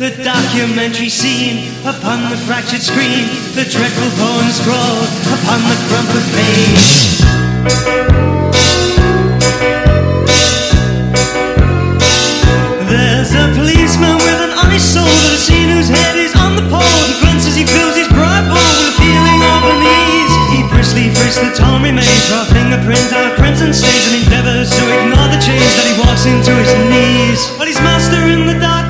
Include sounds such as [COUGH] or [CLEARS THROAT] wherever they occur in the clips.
the documentary scene upon the fractured screen, the dreadful poem scrawled upon the crumpled page. There's a policeman with an honest soul that has seen whose head is on the pole. He grunts as he fills his pride bowl with a feeling of unease. He briskly frisks the torn remains, raw fingerprints out crimson stains, and endeavors to ignore the change that he walks into his knees. But his master in the dark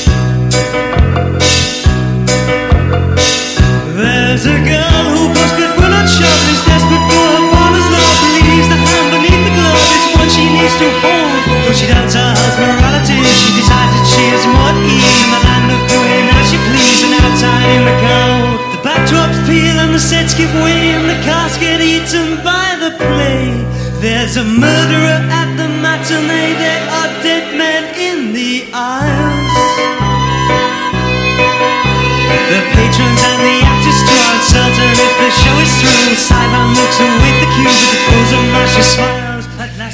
To hold. Though she doubts her husband's morality, she decides that she is more at ease in the land of doing as she please and outside in the cold. The backdrops peel and the sets give way and the cast get eaten by the play. There's a murderer at the matinee, there are dead men in the aisles. The patrons and the actors too uncertain if the show is through. Sideline looks await the cue with the pose of Marcia smiles.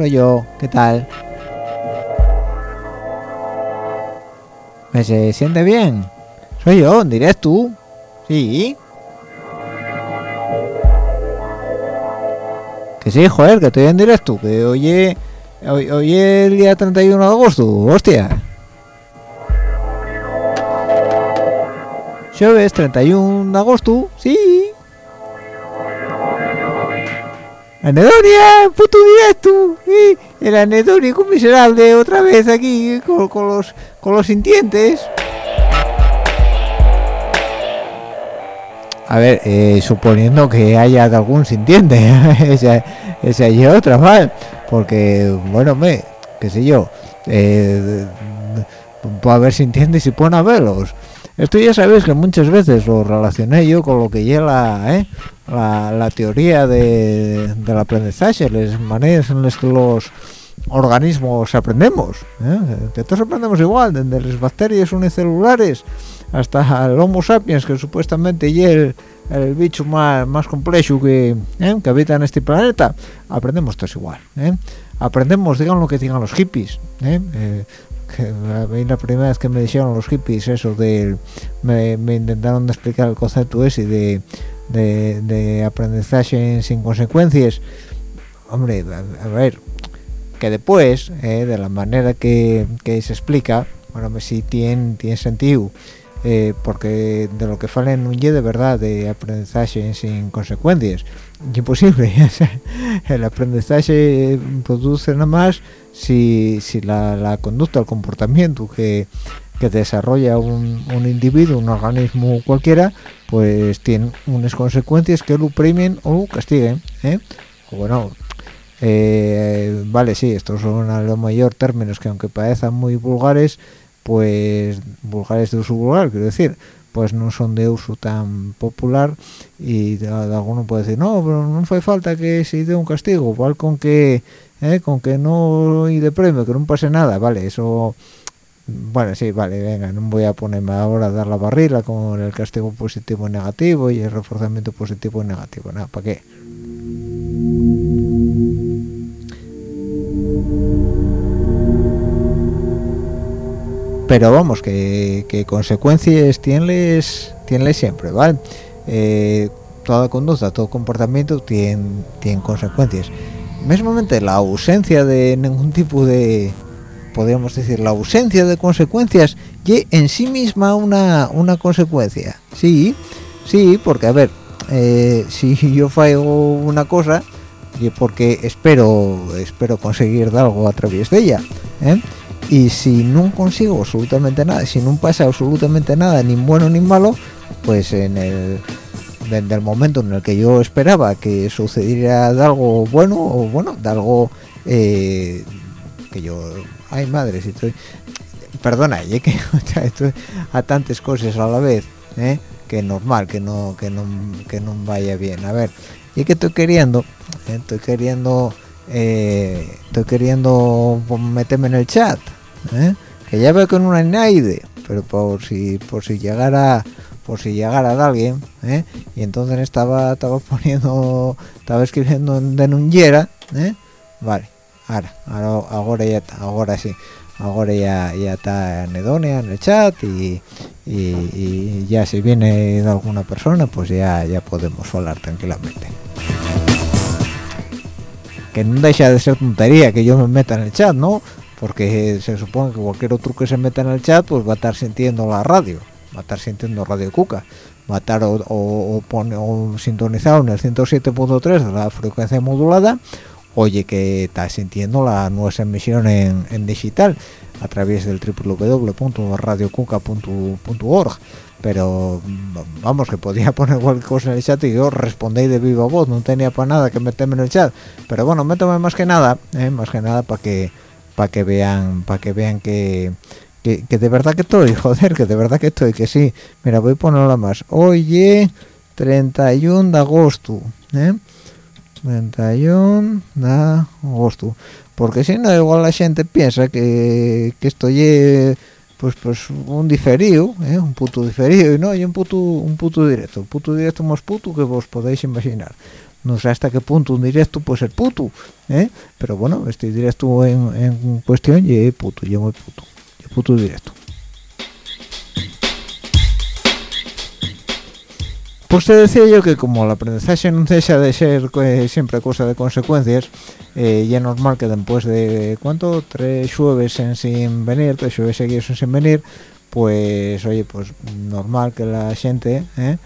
Soy yo. ¿Qué tal? ¿Me se siente bien? Soy yo, en directo. Sí. Que sí, joder, que estoy en directo. Que oye, hoy, hoy es el día 31 de agosto. Hostia. Jueves 31 de agosto, sí. Anedonia, puto directo. Sí. El anedónico miserable otra vez aquí con, los con los sintientes. A ver, eh, suponiendo que haya algún sintiente, [LAUGHS] esa, esa y otra, ¿vale? Porque, bueno, me, qué sé yo, eh, puede haber sintientes y pueden haberlos. Esto ya sabéis que muchas veces lo relacioné yo con lo que lleva ¿eh? la, la teoría de, del aprendizaje, las maneras en las que los organismos aprendemos. ¿eh? Que todos aprendemos igual, desde las bacterias unicelulares hasta el Homo sapiens, que supuestamente es el, el bicho más, más complejo que, ¿eh? que habita en este planeta. Aprendemos todos igual. ¿eh? Aprendemos, digan lo que digan los hippies. Que a mí la primera vez que me dijeron los hippies eso de me, me intentaron explicar el concepto ese de de, aprendizaje sin consecuencias hombre a, ver que después eh, de la manera que, se explica bueno si tiene tiene sentido eh, porque de lo que falen un de verdad de aprendizaje sin consecuencias imposible [LAUGHS] el aprendizaje produce nada más si, si la, conducta el comportamiento que, desarrolla un, individuo un organismo cualquiera pues tiene unas consecuencias que lo premien o lo castiguen ¿eh? bueno eh, vale sí estos son a lo mayor términos que aunque parezcan muy vulgares pues vulgares de uso vulgar quiero decir pues no son de uso tan popular y alguno puede decir no pero no fue falta que se dé un castigo igual con que eh, con que no y de premio que no pase nada vale eso bueno sí vale venga no voy a ponerme ahora a dar la barrila con el castigo positivo y negativo y el reforzamiento positivo y negativo nada para qué pero vamos que, consecuencias tienles tienles siempre vale eh, toda conducta todo comportamiento tiene, tiene consecuencias. Mismamente la ausencia de ningún tipo de podríamos decir la ausencia de consecuencias y en sí misma una, una consecuencia. Sí sí porque a ver eh, si [LAUGHS] yo fallo una cosa y porque espero espero conseguir algo a través de ella ¿eh? Y si no consigo absolutamente nada si no pasa absolutamente nada ni bueno ni malo pues en el momento en el que yo esperaba que sucediera de algo bueno o bueno de algo eh, que yo ay madre si estoy perdona y que [LAUGHS] estoy a tantas cosas a la vez ¿eh? que normal que no que no que no vaya bien a ver y que estoy queriendo estoy queriendo estoy queriendo meterme en el chat ¿eh? que ya veo que no hay nadie pero por si por si llegara por si llegara de alguien ¿eh? y entonces estaba estaba poniendo estaba escribiendo en denunciera ¿eh? vale ahora, ahora ya está ahora sí ahora ya ya está en Edonia en el chat y, y, ya si viene de alguna persona pues ya ya podemos hablar tranquilamente que no deja de ser tontería que yo me meta en el chat no porque se supone que cualquier otro que se meta en el chat pues va a estar sintiendo la radio va a estar sintiendo Radio Cuca va a estar o, o, sintonizado en el 107.3 de la frecuencia modulada oye que está sintiendo la nueva emisión en, digital a través del www.radiocuca.org pero vamos que podía [LAUGHS] poner cualquier cosa en el chat y yo respondí de viva voz no tenía para nada que meterme en el chat. Pero bueno métame más que nada eh, más que nada para que para que vean para que vean que, que, de verdad que estoy [LAUGHS] joder que de verdad que estoy que sí. Mira voy a ponerla más. Oye 31 de agosto ¿eh? 31 de agosto. Porque si no igual la gente piensa que, que estoy pues pues un diferido ¿eh? un puto diferido y no hay un puto un puto directo un puto directo más puto que vos podéis imaginar no sé hasta qué punto un directo puede ser puto ¿eh? pero bueno este directo en, en cuestión y puto y muy puto y puto directo Pues te decía yo que como el aprendizaje no cesa de ser eh, siempre cosa de consecuencias, eh, y es normal que después de, ¿cuánto? Tres jueves en sin venir, tres jueves seguidos en sin venir, pues, oye, pues normal que la gente, ¿eh?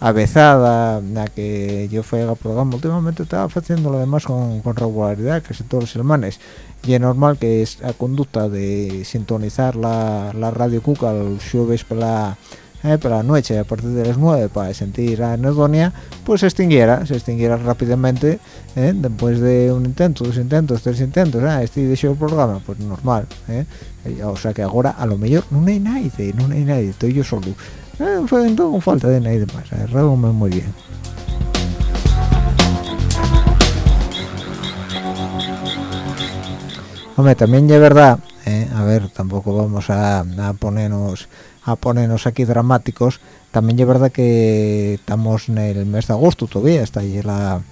avezada la que yo fui al programa últimamente estaba haciendo lo demás con, regularidad casi todos los semanas y es normal que es la conducta de sintonizar la, radio cuca los jueves para la, eh, la noche a partir de las 9 para sentir la anedonia pues se extinguiera se extinguiera rápidamente eh, después de un intento dos intentos tres intentos ah, este de el programa pues normal eh. o sea que ahora a lo mejor no hay nadie no hay nadie estoy yo solo eh, fue con falta de nadie más eh, muy bien hombre también de verdad eh, a ver tampoco vamos a, ponernos a ponernos aquí dramáticos también es verdad que estamos en el mes de agosto todavía está ahí la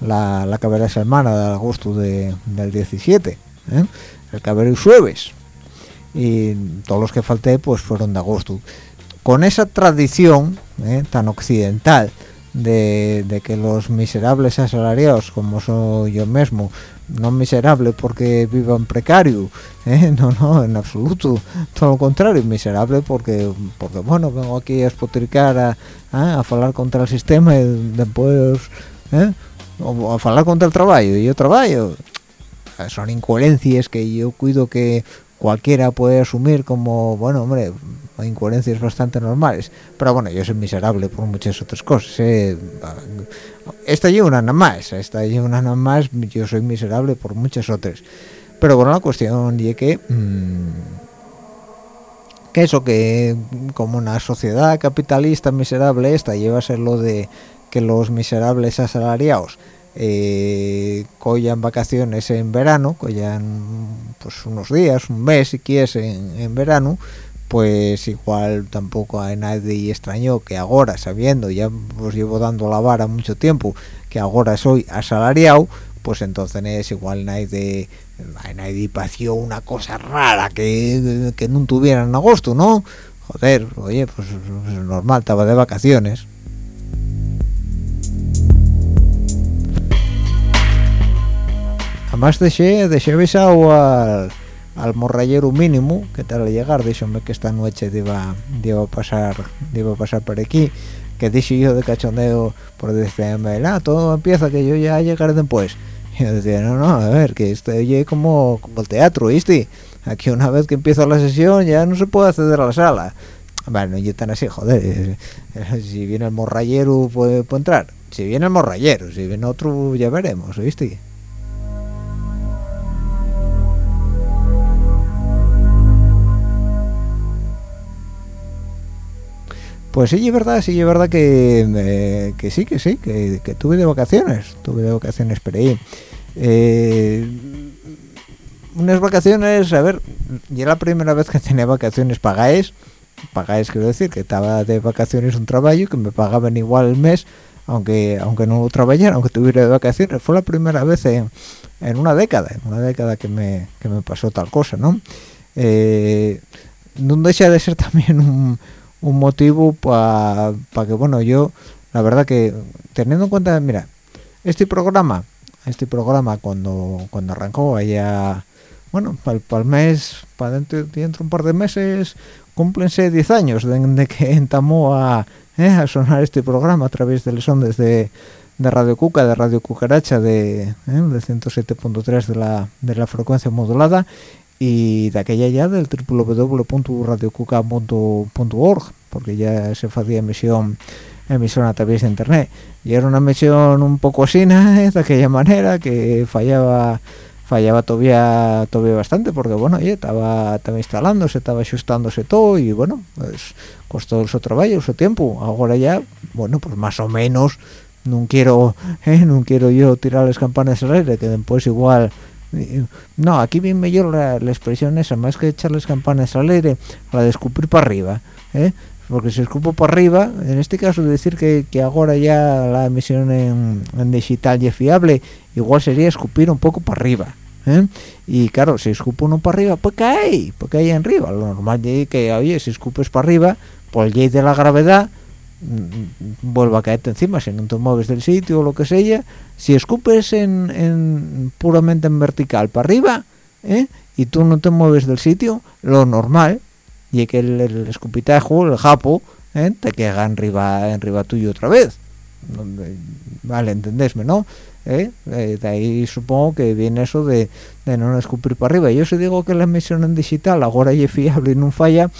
la, la cabera semana de agosto de, del 17 ¿eh? el cabero y jueves. Y todos los que falté pues fueron de agosto. Con esa tradición eh, tan occidental de, que los miserables asalariados como soy yo mismo no miserable porque vivo en precario ¿eh? [LAUGHS] no no en absoluto todo lo contrario miserable porque porque bueno vengo aquí a espotricar a, a, hablar contra el sistema y después ¿eh? o a hablar contra el trabajo y yo trabajo son incoherencias que yo cuido que cualquiera puede asumir como bueno hombre incoherencias bastante normales pero bueno yo soy miserable por muchas otras cosas ¿eh? esta y una nada más esta y una nada más yo soy miserable por muchas otras pero bueno la cuestión es que mmm, que eso que como una sociedad capitalista miserable esta lleva a ser lo de que los miserables asalariados eh, collan vacaciones en verano, collan pues unos días, un mes si quieres en, en verano, pues igual tampoco hay nadie extraño que ahora sabiendo ya os llevo dando la vara mucho tiempo que ahora soy asalariado pues entonces es igual nadie nadie pareció una cosa rara que, que no tuviera en agosto no joder oye pues es normal estaba de vacaciones. Además dejé dejé besado al al morrayero mínimo que tal al llegar díxome que esta noche iba a pasar iba a pasar por aquí que dije yo de cachondeo por decirme ah, todo empieza que yo ya llegaré después [LAUGHS] y yo decía no no a ver que esto oye como, como el teatro ¿viste? aquí una vez que empieza la sesión ya no se puede acceder a la sala bueno yo tan así joder [LAUGHS] si viene el morrayero puede, puede entrar si viene el morrayero si viene otro ya veremos ¿viste? Pues sí, es verdad, sí, es verdad que, eh, que sí, que sí, que, tuve de vacaciones, tuve de vacaciones por ahí. Eh, unas vacaciones, a ver, ya la primera vez que tenía vacaciones pagáis, pagáis quiero decir, que estaba de vacaciones un trabajo que me pagaban igual el mes, aunque aunque no trabajara, aunque tuviera de vacaciones. Fue la primera vez en, en una década, en una década que me, que me pasó tal cosa, ¿no? Eh, no deja de ser también un un motivo para que bueno yo la verdad que teniendo en cuenta mira este programa este programa cuando cuando arrancó allá bueno para el mes para dentro, dentro de un par de meses cúmplense 10 años de, que entamó a, eh, a sonar este programa a través del son desde de Radio Cuca, de Radio Cucaracha de, eh, de 107.3 de la, de la frecuencia modulada y de aquella ya del www.radiocuca.org porque ya se hacía emisión emisión a través de internet. Y era una emisión un poco así de aquella manera que fallaba fallaba todavía todavía bastante porque bueno estaba estaba instalándose estaba ajustándose todo y bueno pues costó su trabajo su tiempo. Ahora ya bueno pues más o menos no quiero [LAUGHS] eh, no quiero yo tirar las campanas al aire que después igual no aquí bien mejor la, la, expresión esa más que echarles campanas al aire la de escupir para arriba ¿eh? porque si escupo para arriba en este caso decir que, que ahora ya la emisión en, digital y es fiable igual sería escupir un poco para arriba ¿eh? y claro si escupo uno para arriba pues cae pues cae arriba lo normal es que oye si escupes para arriba por el ley de la gravedad vuelva a caerte encima si no te mueves del sitio o lo que sea si escupes en, en puramente en vertical para arriba ¿eh? y tú no te mueves del sitio lo normal y que el, el escupitajo el japo ¿eh? te queda arriba arriba tuyo otra vez vale entendésme no ¿Eh? ¿Eh? de ahí supongo que viene eso de, no escupir para arriba yo si digo que la emisión en digital ahora es fiable y no falla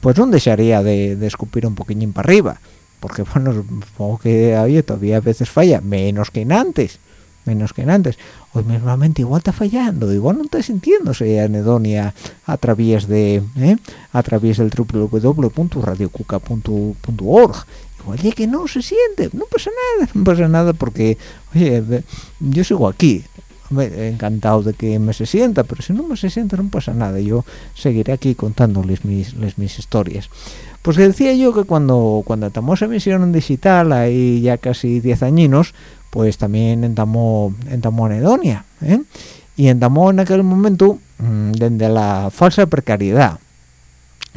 pues no desearía de, de escupir un poquillín para arriba porque [LAUGHS] bueno supongo que oye, todavía a veces falla menos que en antes menos que en antes. Hoy mismamente igual está fallando igual no está sintiéndose anedonia a través de ¿eh? a través del www.radiocuca.org igual que no se siente no pasa nada no pasa nada porque oye yo sigo aquí encantado de que me se sienta pero si no me se sienta no pasa nada yo seguiré aquí contándoles mis, mis historias pues decía yo que cuando cuando estamos emisión en digital ahí ya casi 10 añinos pues también entamó entamó anedonia ¿eh? y entamó en aquel momento mmm, desde la falsa precariedad.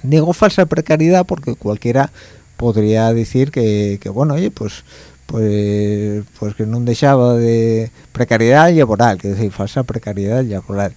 Digo falsa precariedad porque cualquiera podría decir que, que bueno oye pues pues pues que no dejaba de precariedad laboral que decir falsa precariedad laboral.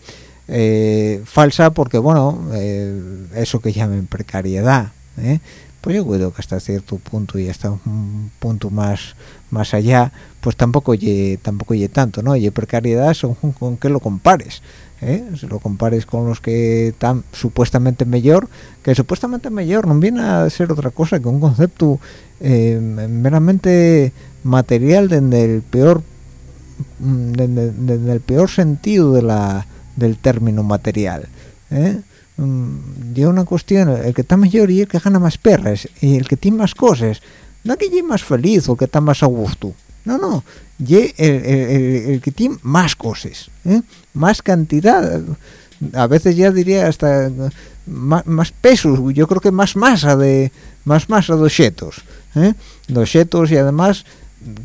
Eh, falsa porque bueno eh, eso que llamen precariedad ¿eh? pues yo creo que hasta cierto punto y hasta un punto más más allá pues tampoco ye, tampoco ye tanto no y precariedad son con que lo compares ¿eh? si lo compares con los que están supuestamente mejor que supuestamente mejor no viene a ser otra cosa que un concepto eh, meramente material desde el peor desde, el peor sentido de la del término material. Y una cuestión el que está mejor y el que gana más perras y el que tiene más cosas no que llegue más feliz o que está más a gusto no no y el, que tiene más cosas ¿eh? más cantidad a veces ya diría hasta más, más, pesos yo creo que más masa de más masa de objetos ¿eh? de objetos y además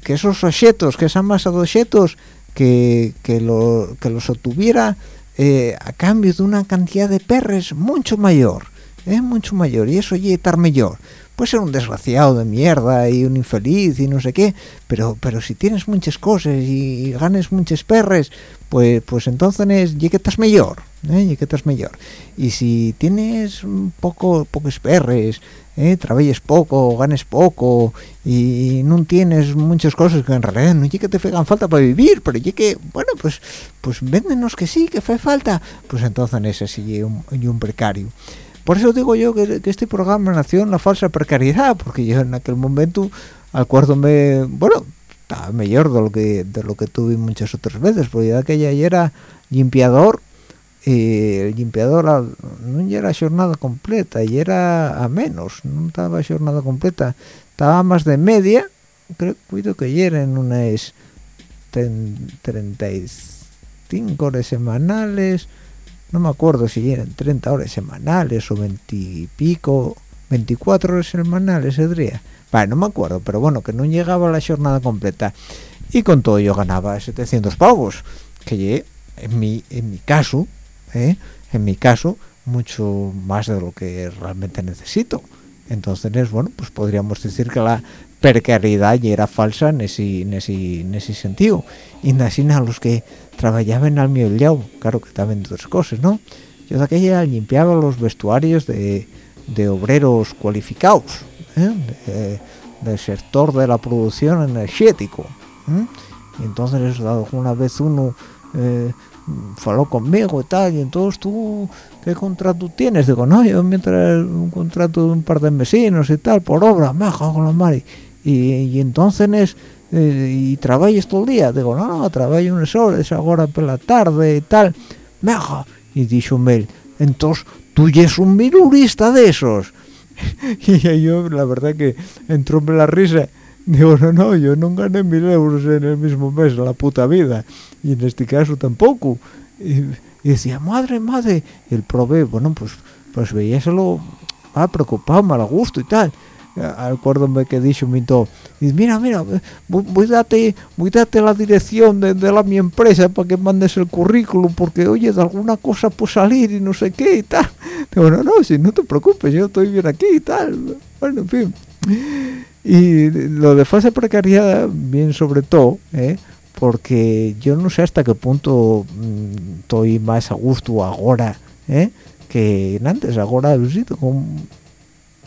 que esos objetos que esa masa de objetos que, que, lo, que los obtuviera eh, a cambio de una cantidad de perres mucho mayor, ¿eh? mucho mayor, y eso y estar mejor. Puede ser un desgraciado de mierda y un infeliz y no sé qué, pero pero si tienes muchas cosas y, ganes muchas perres, pues pues entonces ya mejor, ¿eh? que estás mejor. Y si tienes un poco pocos perres, ¿eh? trabajes poco, ganes poco y no tienes muchas cosas que en realidad no que te hagan falta para vivir, pero ya que, bueno, pues pues véndenos que sí, que hace falta, pues entonces ese sí un, un precario. Por eso digo yo que, que, este programa nació en la falsa precariedad, porque yo en aquel momento, acuérdome, bueno, estaba mejor de lo que de lo que tuve muchas otras veces, porque ya aquella ya era limpiador el limpiador no era jornada completa y era a menos no estaba jornada completa. Estaba más de media creo cuido que ayer en unas 35 horas semanales no me acuerdo si eran 30 horas semanales o 20 y pico 24 horas semanales día vale, no me acuerdo pero bueno que no llegaba a la jornada completa. Y con todo yo ganaba 700 pavos que en mi en mi caso ¿eh? en mi caso mucho más de lo que realmente necesito entonces bueno pues podríamos decir que la precariedad ya era falsa en ese, en ese, en ese sentido y así a los que trabajaban al mío lado claro que también otras cosas no yo de aquella limpiaba los vestuarios de, de obreros cualificados ¿eh? de, del sector de la producción energético ¿eh? y entonces una vez uno eh, faló conmigo y tal, y entonces tú, ¿qué contrato tienes? Digo, no, yo mientras un contrato de un par de vecinos y tal, por obra, me con la madre. Y, y entonces, eh, y trabajas todo el día. Digo, no, no, trabajo unas horas, ahora por la tarde y tal. Meja. Y dijo Mel, entonces tú ya eres un mirurista de esos. [LAUGHS] y yo, la verdad que entró la risa. [LAUGHS] Digo, no, no, yo no gané mil euros en el mismo mes, la puta vida y en este caso tampoco y, y decía madre madre y el prove bueno pues pues veíaselo ah, preocupado mal gusto y tal acuérdame que dicho minto y mira mira voy, a darte voy a darte la dirección de, de, la mi empresa para que mandes el currículum porque oye de alguna cosa puede salir y no sé qué y tal digo no no si no te preocupes yo estoy bien aquí y tal bueno en fin y lo de fase precariedad bien sobre todo ¿eh? porque yo no sé hasta qué punto mm, estoy más a gusto ahora ¿eh? que antes ahora visito con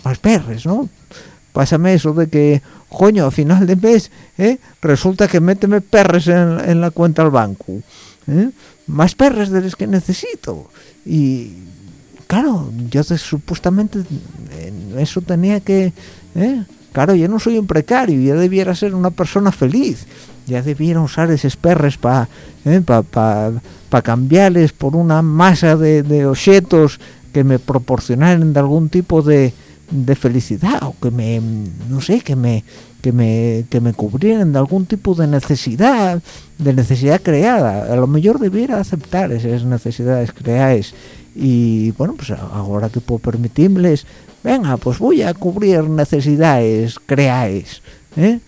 más perres no pásame eso de que coño a final de mes ¿eh? resulta que méteme perres en, en la cuenta al banco ¿eh? más perres de los que necesito y claro yo supuestamente eso tenía que ¿eh? Claro yo no soy un precario ya debiera ser una persona feliz. Ya debieron usar esos perres para eh, pa, pa, pa cambiarles por una masa de, de, objetos que me proporcionaran de algún tipo de, de, felicidad o que me no sé que me que me que me cubrieran de algún tipo de necesidad de necesidad creada. A lo mejor debiera aceptar esas necesidades creadas. Y bueno pues ahora que puedo permitirles venga pues voy a cubrir necesidades creadas ¿eh?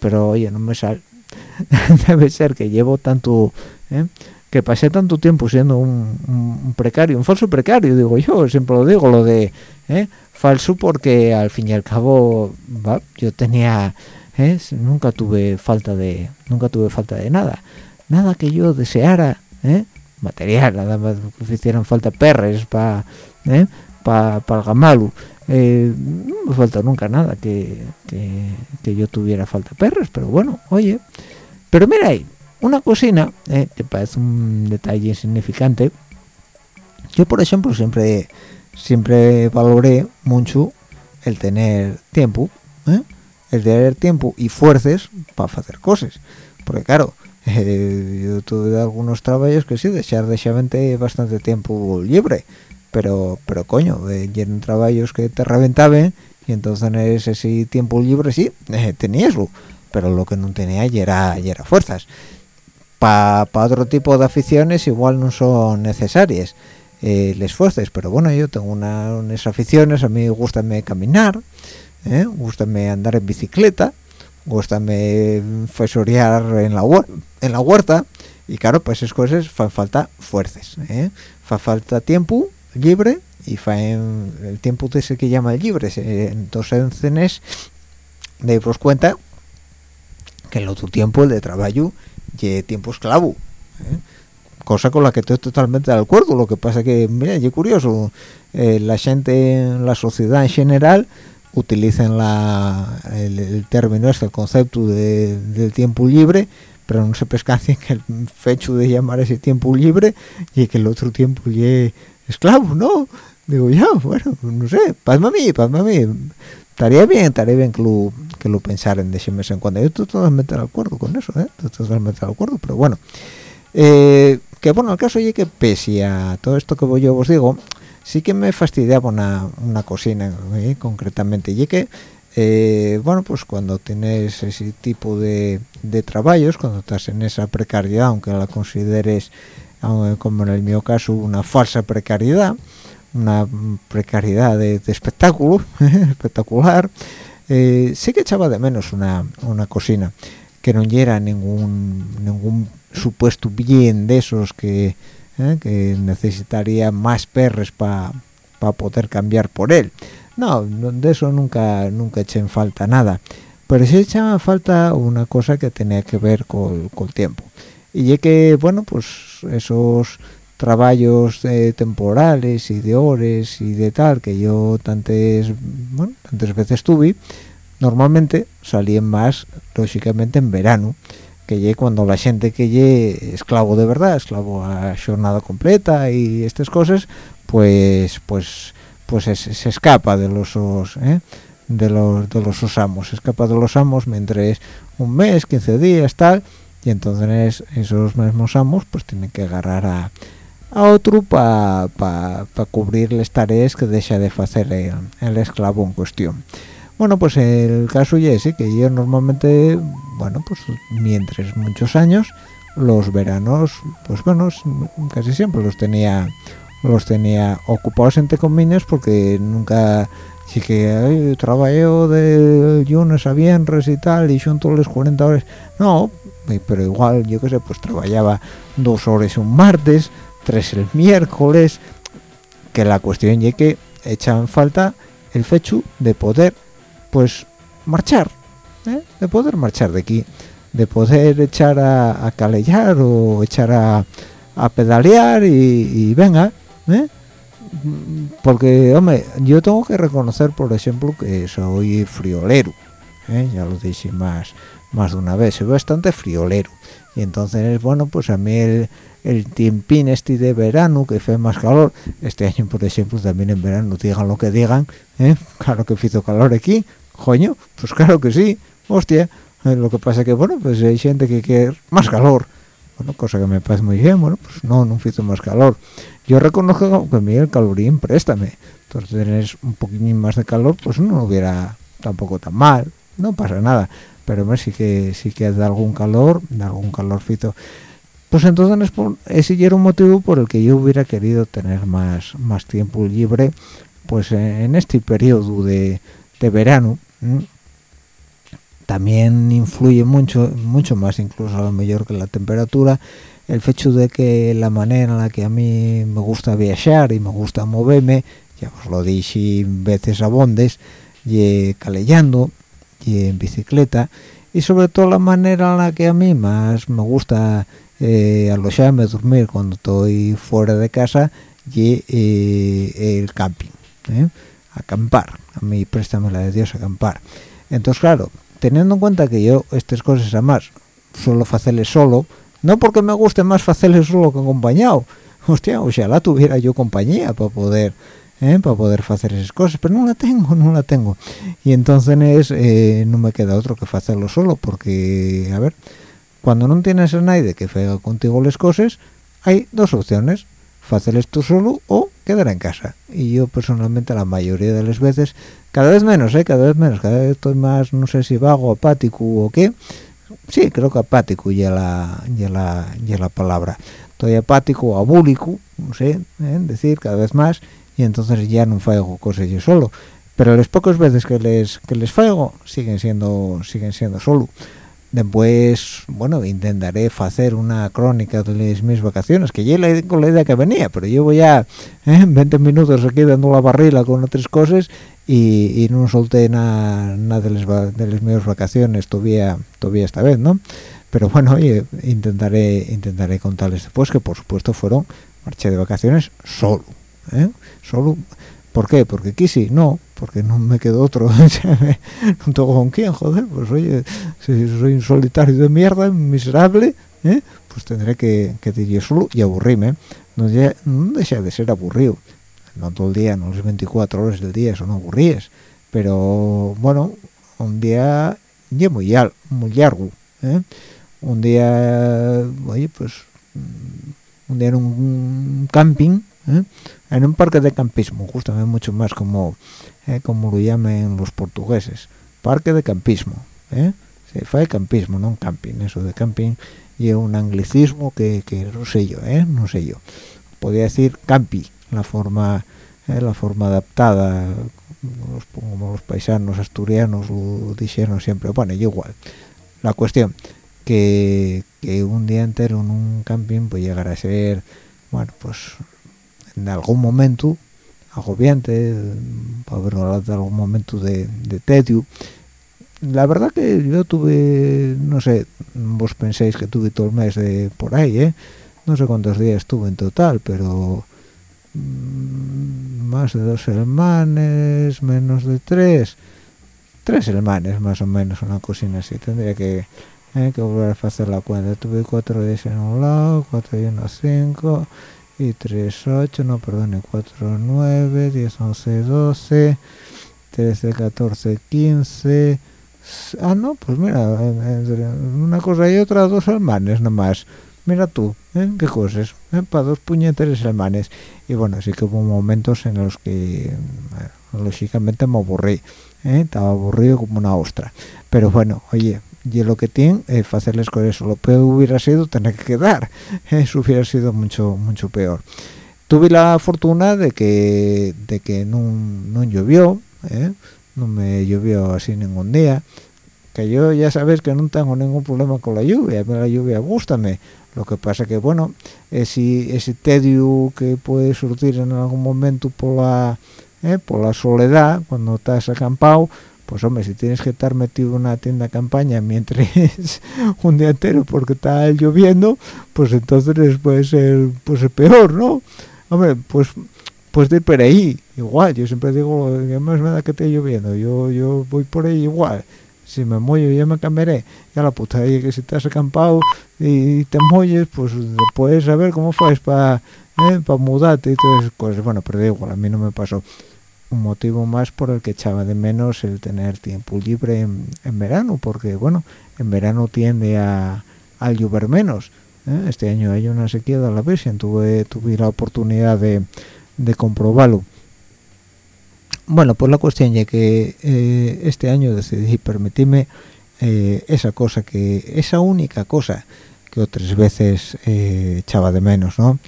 pero oye no me sale [LAUGHS] debe ser que llevo tanto ¿eh? que pasé tanto tiempo siendo un, precario un falso precario digo yo siempre lo digo lo de ¿eh? falso porque al fin y al cabo yo tenía ¿eh? nunca tuve falta de nunca tuve falta de nada nada que yo deseara ¿eh? material nada más que hicieran falta perres para ¿eh? Para el gamalu eh, no me falta nunca nada que, que, yo tuviera falta perres pero bueno oye. Pero mira ahí una cocina eh, que parece un detalle insignificante yo por ejemplo siempre siempre valoré mucho el tener tiempo ¿eh? el tener tiempo y fuerzas para hacer cosas. Porque claro [LAUGHS] eh, yo tuve algunos trabajos que sí desear de bastante tiempo libre pero pero coño eh, eran trabajos que te reventaban y entonces ese tiempo libre sí eh, teníaslo pero lo que no tenía ya era, era fuerzas. Para otro tipo de aficiones igual no son necesarias eh, les fuerzas pero bueno yo tengo unas aficiones a mí gustame caminar eh, gustame andar en bicicleta gustame fesorear en la en la huerta y claro pues esas cosas fa falta fuerzas ¿eh? fa falta tiempo libre y en el tiempo de ese que llama libre entonces de cuenta que el otro tiempo el de trabajo y tiempo esclavo ¿eh? cosa con la que estoy totalmente de acuerdo lo que pasa que mira es curioso eh, la gente en la sociedad en general utilizan la, el, término este el concepto de, del tiempo libre pero no se pescancien [LAUGHS] que el fecho de llamar ese tiempo libre y que el otro tiempo es esclavo, ¿no? Digo, ya, bueno, no sé, pasma a mí, pasma a mí. Estaría bien, estaría bien que lo, que lo pensaran de ese mes en cuando. Yo estoy totalmente de acuerdo con eso, ¿eh? Estoy totalmente de acuerdo, pero bueno. Eh, que bueno, el caso es que pese a todo esto que yo os digo, sí que me fastidiaba una, una cocina, ¿eh? concretamente, y que eh, bueno pues cuando tienes ese tipo de, de trabajos cuando estás en esa precariedad aunque la consideres como en el mío caso una falsa precariedad una precariedad de, espectáculo [LAUGHS] espectacular. Eh, sí que echaba de menos una, una cocina que no diera ningún ningún supuesto bien de esos que, eh, que necesitaría más perres para poder cambiar por él. No, de eso nunca nunca eché en falta nada pero sí echaba falta una cosa que tenía que ver con, el tiempo y ya que bueno pues esos trabajos eh, temporales y de horas y de tal que yo tantas bueno, tantas veces tuve normalmente salían más lógicamente en verano que llegue cuando la gente que llegue esclavo de verdad esclavo a jornada completa y estas cosas pues pues pues se, escapa de los ¿eh? de los de los amos se escapa de los amos mientras un mes 15 días tal y entonces esos mismos amos pues tienen que agarrar a, a otro para pa, cubrir las tareas que deja de hacer el, esclavo en cuestión. Bueno pues el caso ya es que yo normalmente bueno pues mientras muchos años los veranos pues bueno casi siempre los tenía los tenía ocupados entre comillas porque nunca sí que trabajo de lunes a viernes y tal y son todos los 40 horas no pero igual yo qué sé pues trabajaba dos horas un martes tres el miércoles que la cuestión es que echan falta el fecho de poder pues marchar ¿eh? de poder marchar de aquí de poder echar a, a calellar o echar a, pedalear y, y venga ¿eh? porque hombre yo tengo que reconocer por ejemplo que soy friolero ¿eh? ya lo dije más más de una vez. Soy bastante friolero. Y entonces bueno pues a mí el, el tiempín este de verano que fue más calor este año por ejemplo también en verano digan lo que digan ¿eh? [LAUGHS] claro que hizo calor aquí coño pues claro que sí hostia. Lo que pasa que bueno pues hay gente que quiere más calor. Bueno, cosa que me parece muy bien, bueno, pues no, no hizo más calor. Yo reconozco que a mí el calorín préstame, entonces tenés un poquitín más de calor, pues no hubiera tampoco tan mal, no pasa nada, pero sí que sí que da algún calor, da algún calorcito. Pues entonces ese era un motivo por el que yo hubiera querido tener más, más tiempo libre, pues en este periodo de, de verano también influye mucho mucho más incluso a lo mejor que la temperatura el hecho de que la manera en la que a mí me gusta viajar y me gusta moverme ya os lo dije veces abondes y calellando y en bicicleta y sobre todo la manera en la que a mí más me gusta eh, alojarme dormir cuando estoy fuera de casa y eh, el camping ¿eh? acampar. A mí préstame la de Dios acampar. Entonces claro teniendo en cuenta que yo estas cosas además solo hacerles solo no porque me guste más hacerles solo que acompañado. [LAUGHS] Hostia la tuviera yo compañía para poder ¿eh? para poder hacer esas cosas. Pero no la tengo no la tengo. Y entonces eh, no me queda otro que hacerlo solo porque a ver cuando no tienes a nadie que haga contigo las cosas hay dos opciones. Hacerles tú solo o quedar en casa. Y yo personalmente la mayoría de las veces cada vez menos ¿eh? cada vez menos. Cada vez estoy más no sé si vago apático o qué. Sí creo que apático ya la ya la ya la palabra. Estoy apático abúlico no sé ¿eh? decir cada vez más y entonces ya no faigo cosas yo solo. Pero las pocas veces que les que les faigo siguen siendo siguen siendo solo. Después bueno intentaré hacer una crónica de mis vacaciones que ya la, con la idea que venía pero llevo ya ¿eh? 20 minutos aquí dando la barrila con otras cosas y, no solté nada de las de las mis vacaciones todavía todavía esta vez no pero bueno oye, intentaré intentaré contarles después que por supuesto fueron marché de vacaciones solo ¿eh? solo ¿por qué? porque quise no porque no me quedó otro [LAUGHS] no tengo con quién joder pues oye si soy un solitario de mierda miserable ¿eh? pues tendré que, que ir solo y aburrirme no, ya, no deja de ser aburrido no todo el día no las 24 horas del día son aburridas pero bueno un día ya muy, muy largo ¿eh? un día oye pues un día en un camping ¿eh? En un parque de campismo justamente mucho más como ¿eh? como lo llaman los portugueses parque de campismo ¿eh? se fue campismo no un camping eso de camping y un anglicismo que, que no sé yo ¿eh? no sé yo podría decir campi la forma ¿eh? la forma adaptada como los paisanos asturianos lo dijeron siempre bueno igual la cuestión que, que un día entero en un camping puede llegar a ser bueno pues en algún momento agobiante para haber algún momento de, tedio. La verdad que yo tuve no sé vos penséis que tuve todo el mes de por ahí ¿eh? no sé cuántos días tuve en total pero mm, más de dos semanas menos de tres tres semanas más o menos una cocina así. Tendría que eh, que volver a hacer la cuenta. Tuve cuatro días en un lado cuatro y uno cinco y 3, 8, no, perdone, 4, 9, 10, 11, 12, 13, 14, 15, ah, no, pues mira, una cosa y otra, dos alemanes nomás, mira tú, ¿eh? qué cosas, ¿eh? para dos puñeteres alemanes, y bueno, sí que hubo momentos en los que, lógicamente me aburrí, ¿eh? estaba aburrido como una ostra, pero bueno, oye, y lo que tiene eh, hacerles con eso. Lo peor hubiera sido tener que quedar. [LAUGHS] Eso hubiera sido mucho mucho peor. Tuve la fortuna de que de que no, llovió ¿eh? no me llovió así ningún día. Que yo ya sabes que no tengo ningún problema con la lluvia la lluvia gustame lo que pasa que bueno ese, ese tedio que puede surtir en algún momento por la ¿eh? por la soledad cuando estás acampado pues hombre, si tienes que estar metido en una tienda de campaña mientras [LAUGHS] un día entero porque está lloviendo, pues entonces puede ser pues peor, ¿no? Hombre, pues pues de por ahí, igual, yo siempre digo, más me da que esté lloviendo? Yo yo voy por ahí igual. Si me muevo ya me cambiaré. Ya la puta ahí que si estás acampado y te molles, pues puedes saber cómo fue para eh, mudarte y todas esas cosas. Bueno, pero igual, a mí no me pasó un motivo más por el que echaba de menos el tener tiempo libre en, verano, porque bueno, en verano tiende a, llover menos. ¿eh? Este año hay una sequía de la Virgen, tuve, tuve la oportunidad de, comprobarlo. Bueno, pues la cuestión es que eh, este año decidí permitirme eh, esa cosa que, esa única cosa que otras veces echaba de menos, ¿no?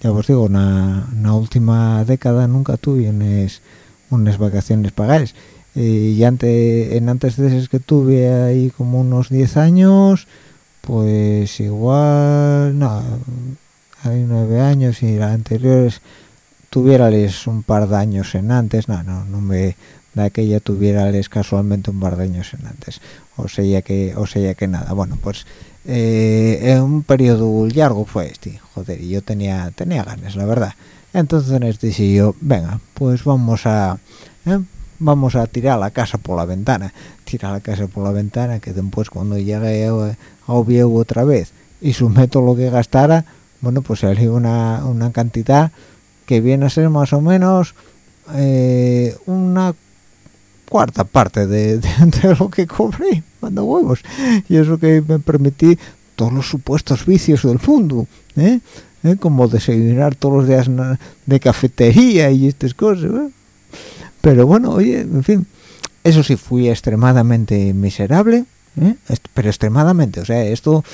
Ya os digo, la última década nunca tuve unas, vacaciones pagadas. y antes, en antes de esas que tuve ahí como unos 10 años, pues igual, no, hay 9 años y las anteriores tuviérales un par de años en antes, no, no, no me de aquella tuviera casualmente un bardeño en antes o sea que o sea que nada bueno pues eh, en un periodo largo fue este joder y yo tenía tenía ganas la verdad entonces dije yo venga pues vamos a ¿eh? vamos a tirar la casa por la ventana tirar la casa por la ventana que después cuando llegue a, Oviedo otra vez y sumeto lo que gastara bueno pues salió una, una cantidad que viene a ser más o menos eh, una cuarta parte de, lo que cobré mando huevos y eso que me permití todos los supuestos vicios del mundo ¿eh? ¿Eh? como desayunar todos los días de cafetería y estas cosas ¿eh? pero bueno oye en fin eso sí fui extremadamente miserable pero extremadamente o sea esto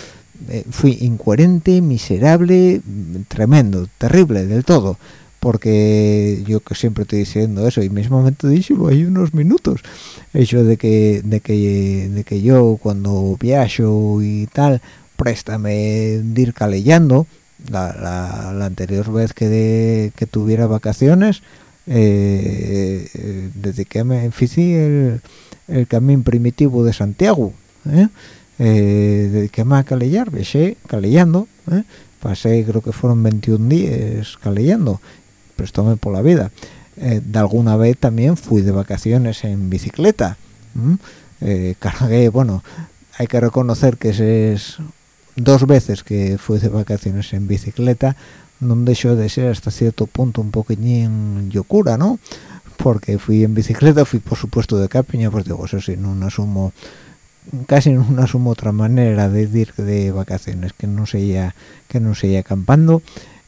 fui incoherente miserable tremendo terrible del todo porque yo que siempre estoy diciendo eso y mismamente díselo hay unos minutos hecho de que de que de que yo cuando viajo y tal préstame de ir calellando la, la, anterior vez que de, que tuviera vacaciones eh, eh desde que me el, el camino primitivo de Santiago ¿eh? eh que me a calellar viajé calellando ¿eh? pasé creo que fueron 21 días calellando prestóme por la vida. Eh, de alguna vez también fui de vacaciones en bicicleta cargué bueno hay que reconocer que es dos veces que fui de vacaciones en bicicleta no dejó de ser hasta cierto punto un poquillín locura no porque fui en bicicleta fui por supuesto de capiña pues digo eso sí no asumo casi no asumo otra manera de ir de vacaciones que no sea que no sea acampando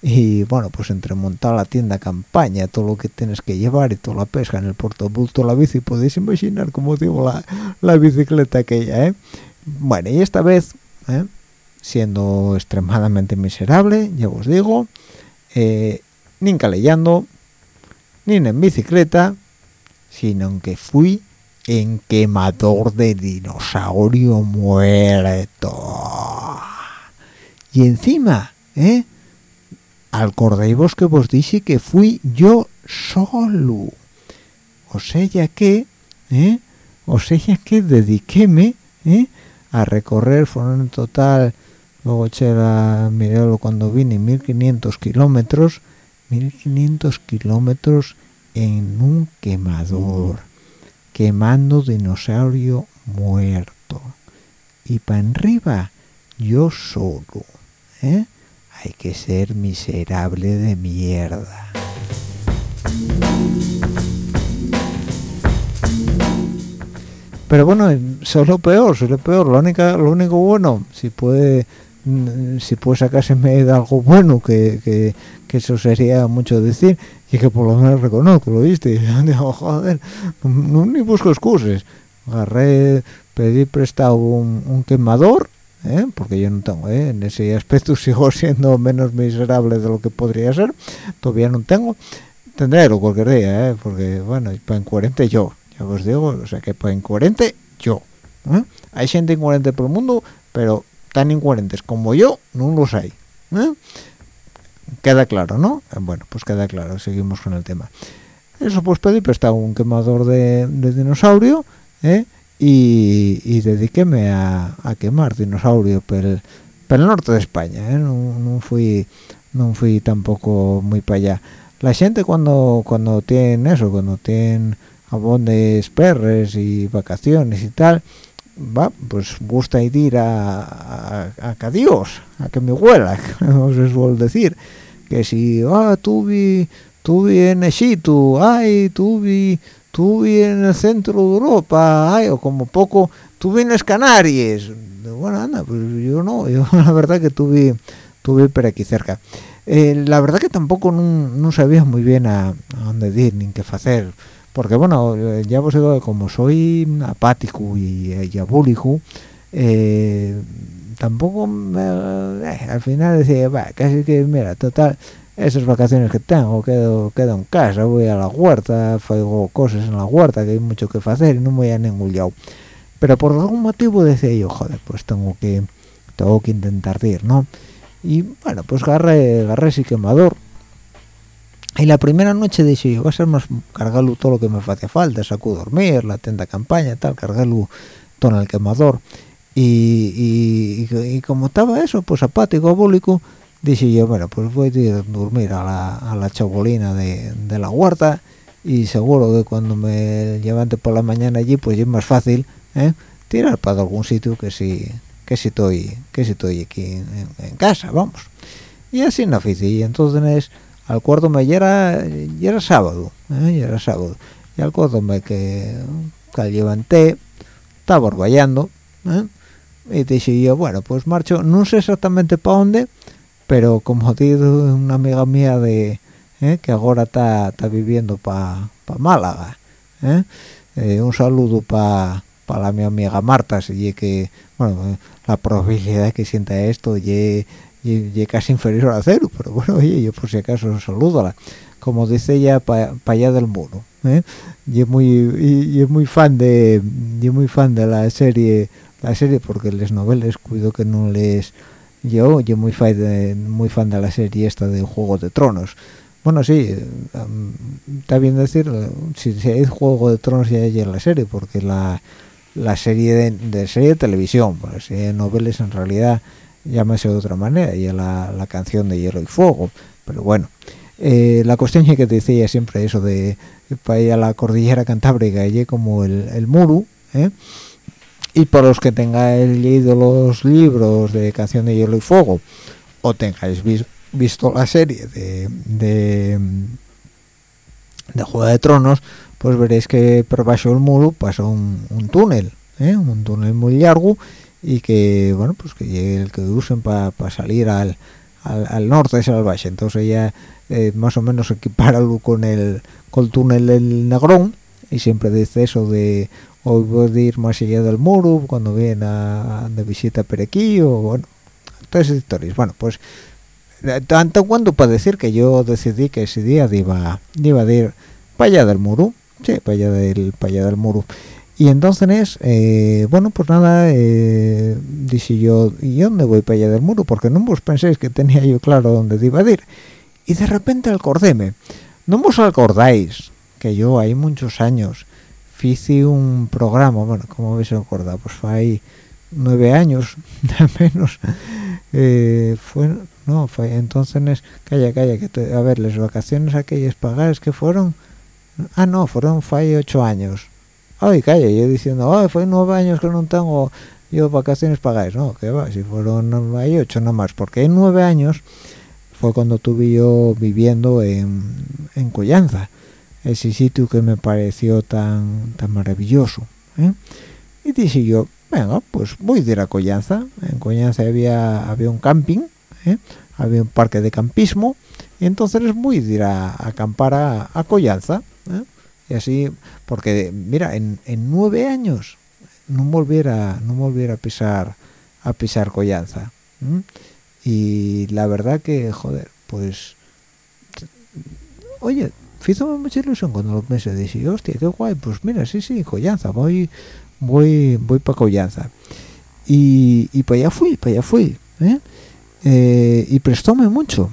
y bueno pues entre montar la tienda campaña todo lo que tienes que llevar y toda la pesca en el portabulto la bici podéis imaginar como digo la, la bicicleta aquella ¿eh? bueno y esta vez ¿eh? siendo extremadamente miserable ya os digo eh, ni calellando ni en bicicleta sino que fui en quemador de dinosaurio muerto y encima eh acordáis que vos dije que fui yo solo o sea que ¿eh? o sea que dediquéme ¿eh? a recorrer fueron en total luego eché la mirarlo cuando vine 1500 kilómetros 1500 kilómetros en un quemador quemando dinosaurio muerto y para arriba yo solo ¿eh? Hay que ser miserable de mierda. Pero bueno, solo peor, solo peor. Lo único, lo único bueno, si puede mm, si puede sacárseme de algo bueno, que, eso sería mucho decir, y que por lo menos reconozco, ¿lo viste? [LAUGHS] Digo, joder, no, ni busco excusas. Agarré, pedí prestado un quemador ¿eh? porque yo no tengo ¿eh? en ese aspecto [LAUGHS] sigo siendo menos miserable de lo que podría ser todavía no tengo tendré lo cualquier día ¿eh? porque bueno para incoherente yo ya os digo o sea que para incoherente yo hay gente incoherente por el mundo pero tan incoherentes como yo no los hay queda claro no bueno pues queda claro seguimos con el tema eso pues pedí prestado un quemador de, de dinosaurio ¿eh? Y, y dediquéme a, quemar dinosaurios por el, el norte de España ¿eh? no, fui tampoco muy para allá la gente cuando cuando tiene eso cuando tienen abondes perres y vacaciones y tal va pues gusta ir a, a, a, Dios a que me huela [LAUGHS] os suelo decir que si ah tuve tuve en Egipto ay tuve tuve en el centro de Europa, ay, como poco, tuve en las Canarias. Bueno, anda, pues yo no, yo [LAUGHS] la verdad que tuve, tuve por aquí cerca. Eh, la verdad que tampoco no, sabía muy bien a, dónde ir ni qué hacer, porque bueno, ya vos digo, como soy apático y, y eh, tampoco eh, al final decía, va, casi que, mira, total, esas vacaciones que tengo quedo, quedo en casa voy a la huerta hago cosas en la huerta que hay mucho que hacer y no voy a ningún lado. Pero por algún motivo decía yo joder pues tengo que tengo que intentar ir no y bueno pues agarré agarré ese quemador. Y la primera noche dije yo va a ser más cargarlo todo lo que me hacía falta saco dormir la tenda campaña tal cargarlo todo en el quemador y, y, como estaba eso pues apático abólico dije yo bueno pues voy a ir a dormir a la, a la chabolina de, de la huerta y seguro que cuando me levante por la mañana allí pues es más fácil ¿eh? tirar para algún sitio que si que si estoy que si estoy aquí en, casa vamos y así no hice y entonces al cuarto me ya era, sábado ¿eh? ya era sábado y al cuarto me que, que levanté estaba orvallando ¿eh? y dije yo bueno pues marcho no sé exactamente para dónde pero como digo una amiga mía de ¿eh? que ahora está viviendo para pa Málaga ¿eh? Eh, un saludo para para la mi amiga Marta si que bueno la probabilidad que sienta esto y casi inferior a cero pero bueno oye yo por si acaso saludo como dice ella para allá del muro y es muy y, es muy fan de y muy fan de la serie la serie porque les noveles cuido que no les yo yo muy fan de, muy fan de la serie esta de Juego de Tronos bueno, sí, está bien decir, si, hay Juego de Tronos ya en la serie, porque la, la serie de, serie de televisión, la serie de novelas en realidad llámese de otra manera, y la, la canción de Hielo y Fuego, pero bueno. Eh, la cuestión es que te decía siempre eso de para ir a la cordillera cantábrica y como el, el muro ¿eh? Y por los que tengáis leído los libros de canción de hielo y fuego o tengáis visto la serie de, de, Juego de Tronos, pues veréis que por bajo el muro pasa un, túnel, ¿eh? un túnel muy largo y que, bueno, pues que el que usen para salir al, al, norte salvaje. Entonces ya eh, más o menos equiparalo con el, con el túnel del Negrón y siempre dice eso de voy a ir más allá del muro cuando viene a, de visita por aquí o bueno, todas esas historias. Bueno, pues tanto cuando para decir que yo decidí que ese día iba, iba a ir para allá del muro, sí, para allá del, para allá del muro. Y entonces, eh, bueno, pues nada, eh, dije yo, ¿y dónde voy para allá del muro? Porque no vos penséis que tenía yo claro dónde iba a ir. Y de repente acordéme, no vos acordáis que yo hay muchos años hice un programa, bueno, como habéis acordado, pues fue ahí nueve años, [LAUGHS] al menos, eh, fue no fue entonces calla calla que a ver las vacaciones aquellas pagadas que fueron ah no fueron fue ocho años. Ay calla yo diciendo ay fue nueve años que no tengo yo vacaciones pagadas no que va si fueron hay ocho nomás porque en nueve años fue cuando tuve yo viviendo en en Collanza ese sitio que me pareció tan tan maravilloso ¿eh? y dije yo venga pues voy a ir a Collanza en Collanza había había un camping ¿eh? había un parque de campismo y entonces es muy ir a, acampar a, a Collanza ¿eh? y así porque mira en, nueve años no volviera no volviera a pisar a pisar Collanza y la verdad que joder pues oye hizo mucha ilusión cuando los meses dije hostia qué guay pues mira sí sí Collanza voy voy voy para Collanza y, y para allá fui para allá fui ¿eh? Eh, y prestóme mucho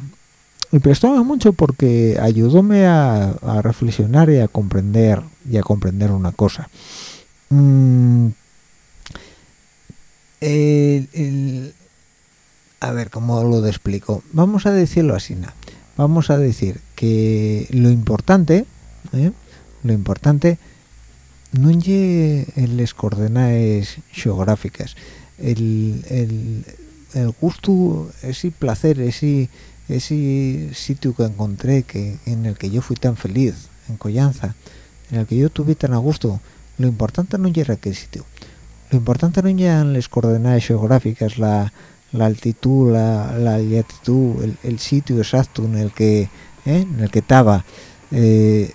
y prestóme mucho porque ayudóme a, reflexionar y a comprender y a comprender una cosa. Mm, a ver cómo lo explico vamos a decirlo así vamos a decir que lo importante ¿eh? lo importante no es las coordenadas geográficas el, el gusto, ese placer, ese, ese sitio que encontré que en el que yo fui tan feliz, en Collanza, en el que yo tuve tan a gusto, lo importante no era aquel sitio. Lo importante no eran las coordenadas geográficas, la, altitud, la, la latitud, el, sitio exacto en el que ¿eh? en el que estaba. Eh,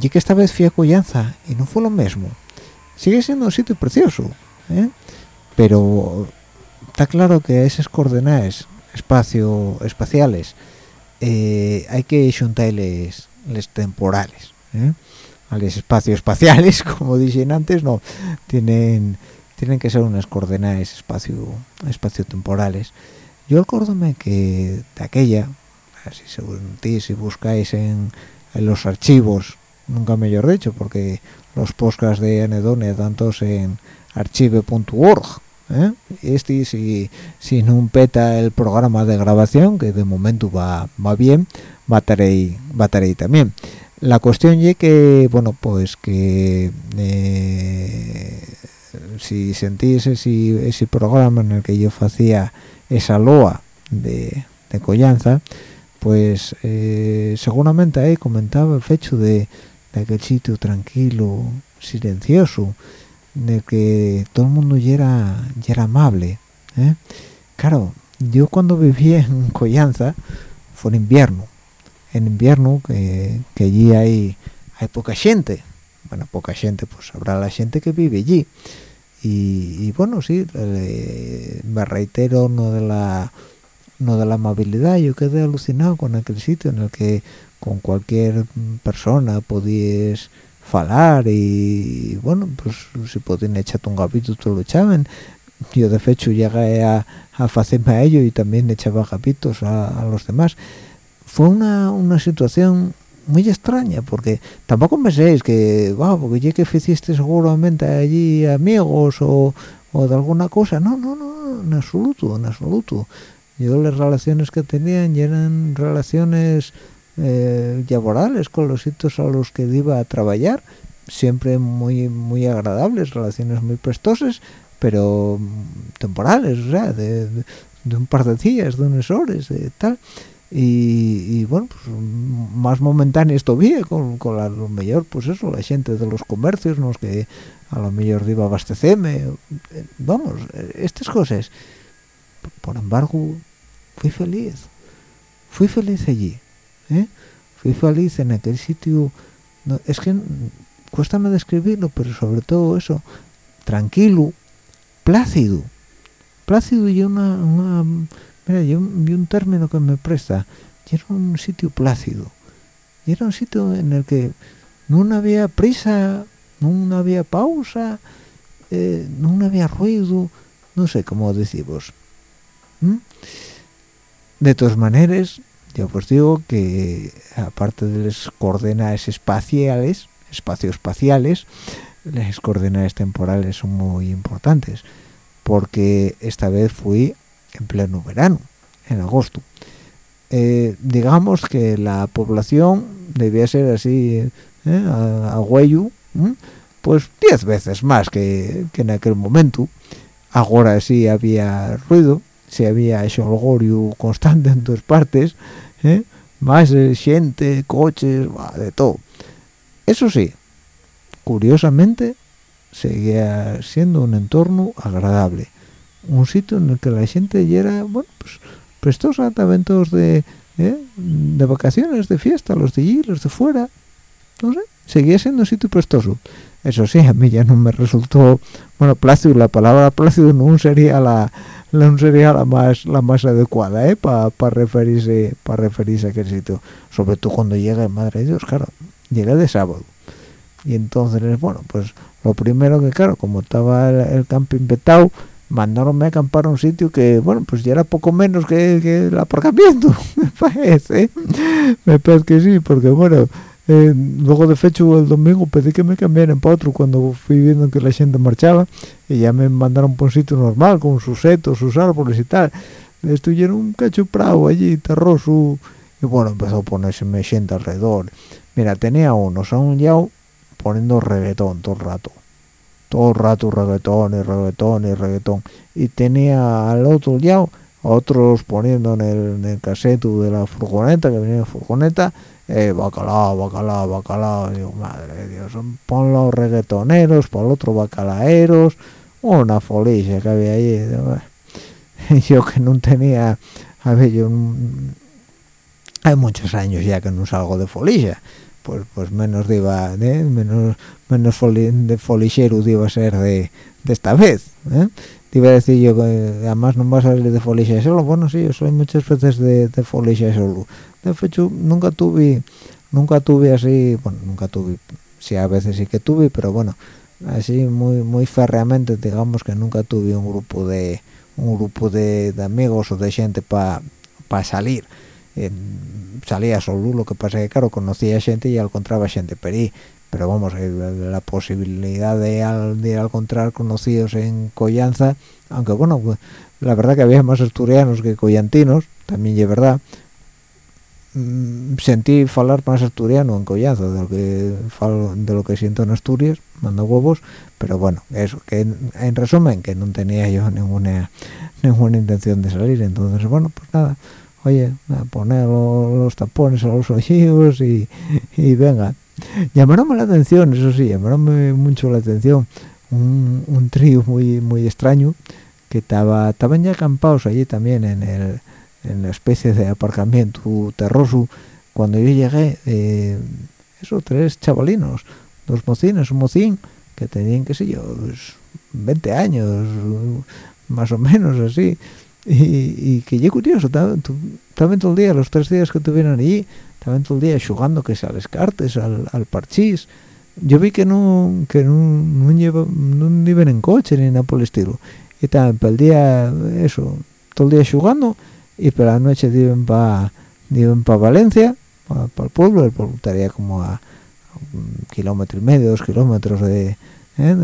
y que esta vez fui a Collanza y no fue lo mismo. Sigue siendo un sitio precioso, ¿eh? pero está claro que esas coordenadas espacio espaciales eh, hay que juntarles les temporales a los espacios espaciales [LAUGHS] como dicen antes no tienen tienen que ser unas coordenadas espacio espacio temporales yo acuérdome que de aquella si, si buscáis en, en, los archivos nunca mejor dicho porque los podcasts de anedonia tantos en archive.org ¿eh? este si, si no peta el programa de grabación que de momento va, va bien estar ahí también la cuestión es que bueno pues que eh, si sentís ese, ese programa en el que yo hacía esa loa de, de collanza pues eh, seguramente ahí comentaba el hecho de, de aquel sitio tranquilo silencioso de que todo el mundo ya era, era amable ¿eh? claro yo cuando vivía en Collanza fue en invierno en invierno que, que allí hay hay poca gente bueno poca gente pues habrá la gente que vive allí. Y, bueno sí me reitero no de la no de la amabilidad yo quedé alucinado con aquel sitio en el que con cualquier persona podías falar y bueno pues si podían echarte un gapito lo echaban. Yo de hecho llegué a, a hacerme a ello y también echaba gapitos a, los demás. Fue una, una situación muy extraña porque tampoco penséis que wow, porque ya que hiciste seguramente allí amigos o, o, de alguna cosa. No no no en absoluto en absoluto. Yo las relaciones que tenían eran relaciones eh, laborales con los sitios a los que iba a trabajar siempre muy muy agradables relaciones muy prestosas pero temporales o sea de, un par de días de unas horas de tal y, bueno pues más momentáneas todavía con, con la, lo mejor pues eso la gente de los comercios los que a lo mejor iba a abastecerme vamos estas cosas. Por embargo fui feliz fui feliz allí ¿eh? fui feliz en aquel sitio es que cuéstame describirlo pero sobre todo eso tranquilo plácido plácido y una, mira y un, término que me presta y era un sitio plácido y era un sitio en el que no había prisa no había pausa eh, no había ruido no sé cómo decimos de todas maneras yo pues digo que aparte de las coordenadas espaciales espacios espaciales las coordenadas temporales son muy importantes porque esta vez fui en pleno verano en agosto eh, digamos que la población debía ser así ¿eh? a, huello pues 10 veces más que, en aquel momento ahora sí había ruido si había xolgorio constante en todas partes ¿eh? más gente coches de todo eso sí curiosamente seguía siendo un entorno agradable un sitio en el que la gente ya era bueno pues prestosa eventos de ¿eh? de vacaciones de fiesta los de allí los de fuera no seguía siendo un sitio prestoso eso sí a mí ya no me resultó bueno plácido la palabra plácido no sería la no sería la más la más adecuada ¿eh? para referirse para referirse a aquel sitio sobre todo cuando llega madre de Dios claro llega de sábado y entonces bueno pues lo primero que claro como estaba el, camping petado mandaronme a acampar a un sitio que bueno pues ya era poco menos que, que el aparcamiento [LAUGHS] me parece. Me parece que sí porque bueno eh, luego de fecho el domingo pedí que me cambiaran para otro cuando fui viendo que la gente marchaba y ya me mandaron por un sitio normal con sus setos, sus árboles y tal. Estuvieron un cacho prado allí terroso y bueno empezó a ponerse gente alrededor. Mira tenía unos a un lado poniendo reggaetón todo el rato todo el rato reggaetón y reggaetón y reggaetón. Y tenía al otro lado otros poniendo en el, en el caseto de la furgoneta que venía en furgoneta eh, bacalao, bacalao, bacalao, digo, madre de Dios, pon los reggaetoneros, por el otro bacalaeros, una folicia que había ahí, [LAUGHS] yo que no tenía, a ver, yo, hay muchos años ya que no salgo de folicia, pues pues menos iba, ¿eh? menos menos de folichero iba a ser de, de esta vez, ¿eh? iba a decir yo que además no va a salir de folicia solo, bueno sí, yo soy muchas veces de, de folicia solo, de hecho nunca tuve nunca tuve así bueno nunca tuve sí a veces sí que tuve pero bueno así muy muy férreamente digamos que nunca tuve un grupo de un grupo de, amigos o de gente para salir salía solo lo que pasa que claro conocía gente y encontraba gente perí pero vamos la posibilidad de, de encontrar conocidos en Collanza aunque bueno la verdad que había más asturianos que collantinos también es verdad mm, sentí hablar más asturiano en Collanza de lo que de lo que siento en Asturias mando huevos pero bueno eso que en, resumen que no tenía yo ninguna ninguna intención de salir entonces bueno pues nada oye a poner los, tapones a los oídos y, y venga llamaronme la atención eso sí llamaronme mucho la atención. Un, un trío muy muy extraño que estaba estaban ya acampados allí también en el en la especie de aparcamiento terroso. Cuando yo llegué eh, esos tres chavalinos dos mocines un mocín que tenían qué sé yo 20 pues, años más o menos así y, que ya curioso estaban todo el día los tres días que tuvieron allí estaban todo el día jugando que sea a las cartas al, al parchís yo vi que no que no, no, no iban en coche ni nada por el estilo y tal, para el día, eso, todo el día jugando y para la noche iban para para Valencia, para el pueblo, el pueblo estaría como a un kilómetro y medio, dos kilómetros de, ¿eh?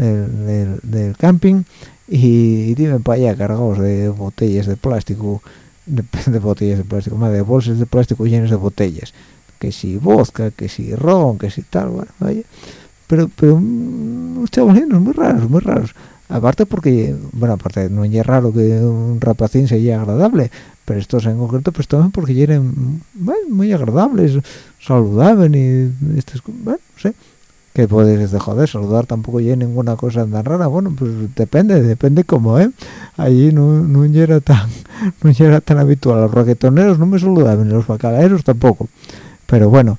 del, camping y, iban para allá cargados de botellas de plástico, de, [LAUGHS] botellas de plástico, más de bolsas de plástico llenas de botellas, que si vodka, que si ron, que si tal, bueno, vaya. Pero, pero unos chavalinos muy raros, muy raros. Aparte porque bueno aparte no es raro que un rapacín sea agradable pero estos en concreto pues también porque eran muy agradables saludaban y estos, bueno no sé que puedes de joder saludar tampoco hay ninguna cosa tan rara bueno pues depende depende cómo eh allí no no era tan [LAUGHS] no era tan habitual. Los raquetoneros no me saludaban los bacalaeros tampoco. Pero bueno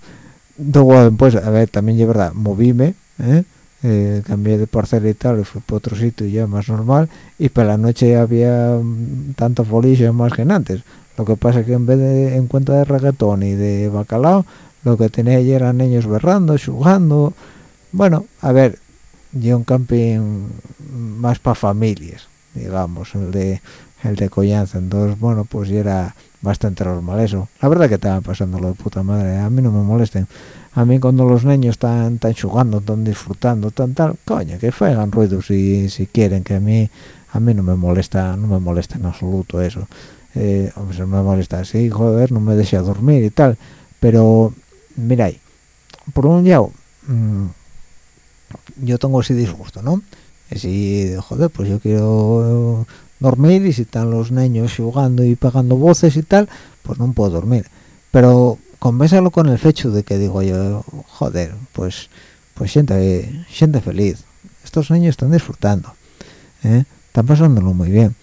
pues a ver también es verdad movíme ¿eh? eh, cambié de parcela y tal y fui para otro sitio ya más normal y para la noche había mm, tanto folillo más que antes. Lo que pasa es que en vez de en cuenta de reggaetón y de bacalao lo que tenía allí eran niños berrando, jugando bueno, a ver yo un camping más para familias digamos, el de el de Collanza, entonces bueno pues ya era bastante normal eso. La verdad que estaba pasando lo de puta madre a mí no me molesten. A mí cuando los niños están, están jugando, están disfrutando, tan tal, coño, que hagan ruido si, si quieren, que a mí a mí no me molesta, no me molesta en absoluto eso. Eh, no me molesta, sí, joder, no me desea dormir y tal, pero mira por un lado, mm, yo tengo ese disgusto, ¿no? Si, joder, pues yo quiero dormir y si están los niños jugando y pegando voces y tal, pues no puedo dormir. Pero convénsalo con el fecho de que digo yo, joder, pues pues siente, siente feliz. Estos niños están disfrutando, ¿eh? están pasándolo muy bien.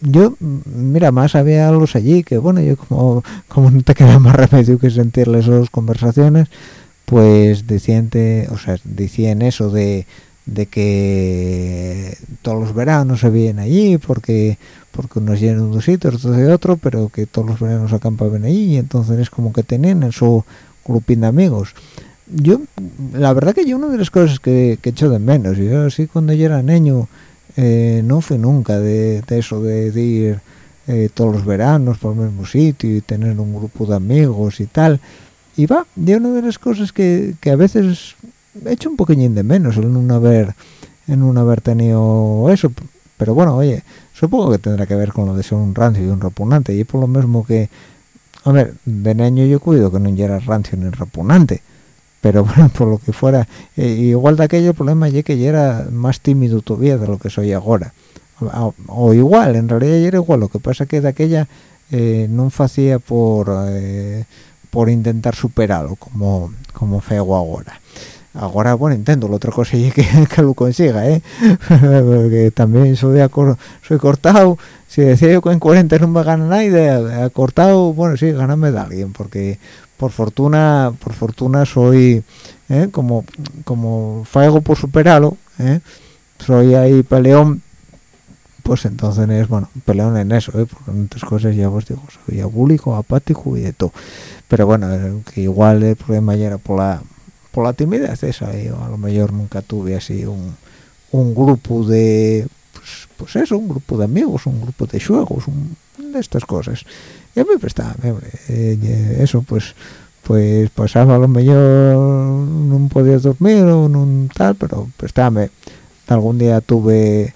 Yo, mira, más había los allí que, bueno, yo como, como no te queda más remedio que sentirles esas conversaciones, pues decían, o sea, decían eso de, de que todos los veranos se vienen allí porque porque unos llenan de un sitio, otros de otro, pero que todos los veranos acampaban allí y entonces es como que tenían en su grupín de amigos. Yo, la verdad que yo una de las cosas que, que echo de menos, yo así cuando yo era niño eh, no fui nunca de, eso de, ir eh, todos los veranos por el mismo sitio y tener un grupo de amigos y tal. Y va, yo una de las cosas que, que a veces he hecho un poquillín de menos en no haber, en no haber tenido eso. Pero bueno, oye, supongo que tendrá que ver con lo de ser un rancio y un repugnante. Y por lo mismo que a ver de niño yo cuido que no era rancio ni repugnante. Pero [LAUGHS] bueno por lo que fuera eh, igual de aquello el problema es que yo era más tímido todavía de lo que soy ahora. O, igual en realidad yo era igual. Lo que pasa que de aquella eh, no hacía por eh, por intentar superarlo como como feo ahora ahora bueno intento la otra cosa es que, [LAUGHS] que, lo consiga eh [LAUGHS] porque también soy soy cortado si decía yo que en 40 no me gana nadie cortado bueno sí ganame de alguien porque por fortuna por fortuna soy ¿eh? como como por superarlo ¿eh? soy ahí peleón pues entonces es bueno peleón en eso ¿eh? porque en otras cosas ya os digo soy abúlico apático y de todo pero bueno que igual el problema ya era por la por la timidez esa. Yo a lo mejor nunca tuve así un, un grupo de pues, pues, eso un grupo de amigos un grupo de juegos de estas cosas. Y a mí pues está eh, eso pues pues pasaba a lo mejor no podía dormir o no tal pero pues está algún día tuve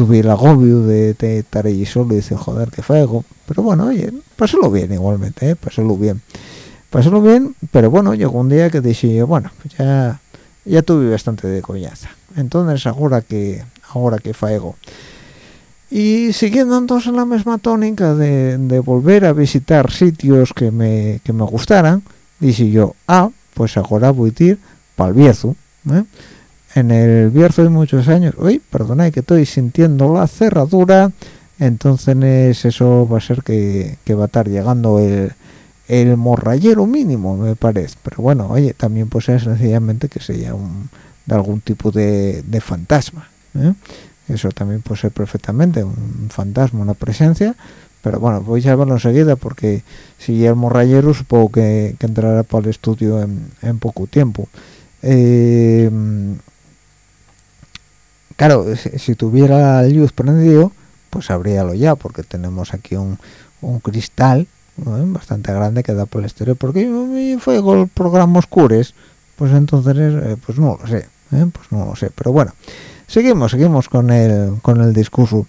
tuve el agobio de, estar allí solo y decir joder qué fuego pero bueno oye pasólo bien igualmente ¿eh? pasólo bien pasólo bien pero bueno llegó un día que dije bueno pues ya ya tuve bastante de coñaza entonces ahora que ahora que fuego y siguiendo entonces en la misma tónica de, volver a visitar sitios que me, que me gustaran dije yo ah pues ahora voy a ir para el ¿eh? En el Bierzo de muchos años. Uy perdonad que estoy sintiendo la cerradura. Entonces eso va a ser que, va a estar llegando el, el morrayero mínimo me parece. Pero bueno oye también pues es sencillamente que sea un de algún tipo de, fantasma ¿eh? eso también puede ser perfectamente un fantasma una presencia. Pero bueno voy a verlo enseguida porque si el morrayero supongo que, entrará para el estudio en, poco tiempo. Eh, claro si, tuviera luz prendido pues habríalo ya porque tenemos aquí un, cristal bastante grande que da por el exterior porque fue el programa oscures pues entonces eh, pues no lo sé ¿eh? pues no lo sé pero bueno seguimos seguimos con el con el discurso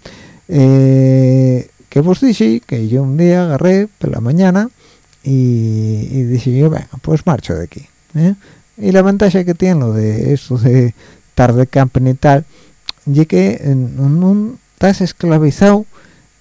eh, que vos dije que yo un día agarré por la mañana y, y dije yo venga pues marcho de aquí ¿eh? y la ventaja que tiene lo de eso de tarde camping y tal y que no estás esclavizado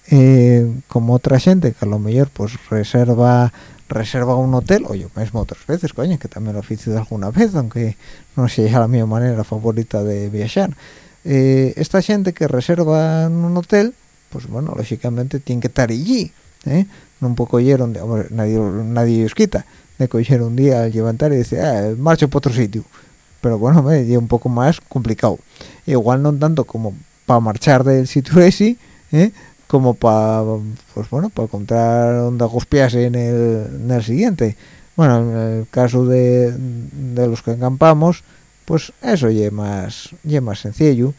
eh, como otra gente que a lo mejor pues reserva reserva un hotel o yo mismo otras veces coño que también lo hice alguna vez aunque no sea la mi manera favorita de viajar eh, esta gente que reserva un hotel pues bueno lógicamente tiene que estar allí ¿eh? un poco oyeron nadie nadie os quita de coger un día al levantar y decir ah, marcho para otro sitio pero bueno me [LAUGHS] es un poco más complicado igual no tanto como para marchar del sitio [LAUGHS] ese ¿eh? como para pues bueno para encontrar donde agospiarse en el, en el siguiente bueno en el caso de, de los que acampamos pues eso ya más ya más sencillo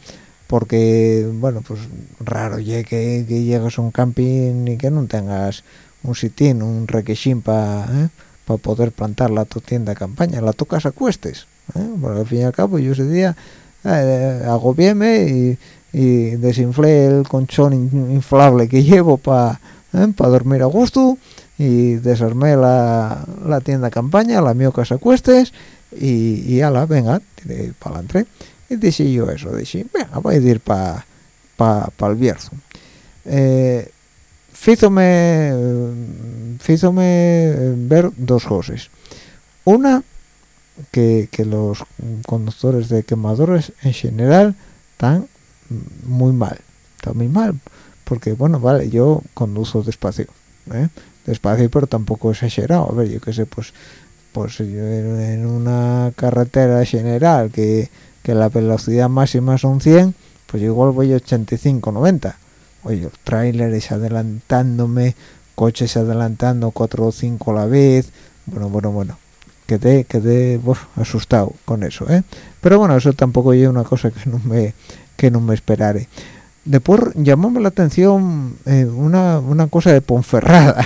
porque bueno pues raro ya que, que, llegas a un camping y que no tengas un sitín un requesín para ¿eh? poder plantar la tu tienda de campaña la tu casa cuestes ¿eh? porque al fin y al cabo yo ese día eh, agobiéme y y desinflé el colchón inflable que llevo para ¿eh? dormir a gusto y desarmé la, la tienda campaña, la mío casa cuestes y, y ala, venga, para adelante. Y dije yo eso, dije, venga, voy a ir para pa, pa el Bierzo. Eh, fízome, fízome ver dos cosas. Una, que, que los conductores de quemadores en general están muy mal está muy mal porque bueno vale yo conduzco despacio ¿eh? despacio pero tampoco exagerado. A ver yo qué sé pues pues en una carretera general que, que la velocidad máxima son 100 pues igual voy a 85 90 oye trailers adelantándome coches adelantando 4 o 5 a la vez. Bueno bueno bueno quedé quedé asustado con eso ¿eh? pero bueno eso tampoco es una cosa que no me que no me esperare. Después llamóme la atención eh, una, una, cosa de Ponferrada.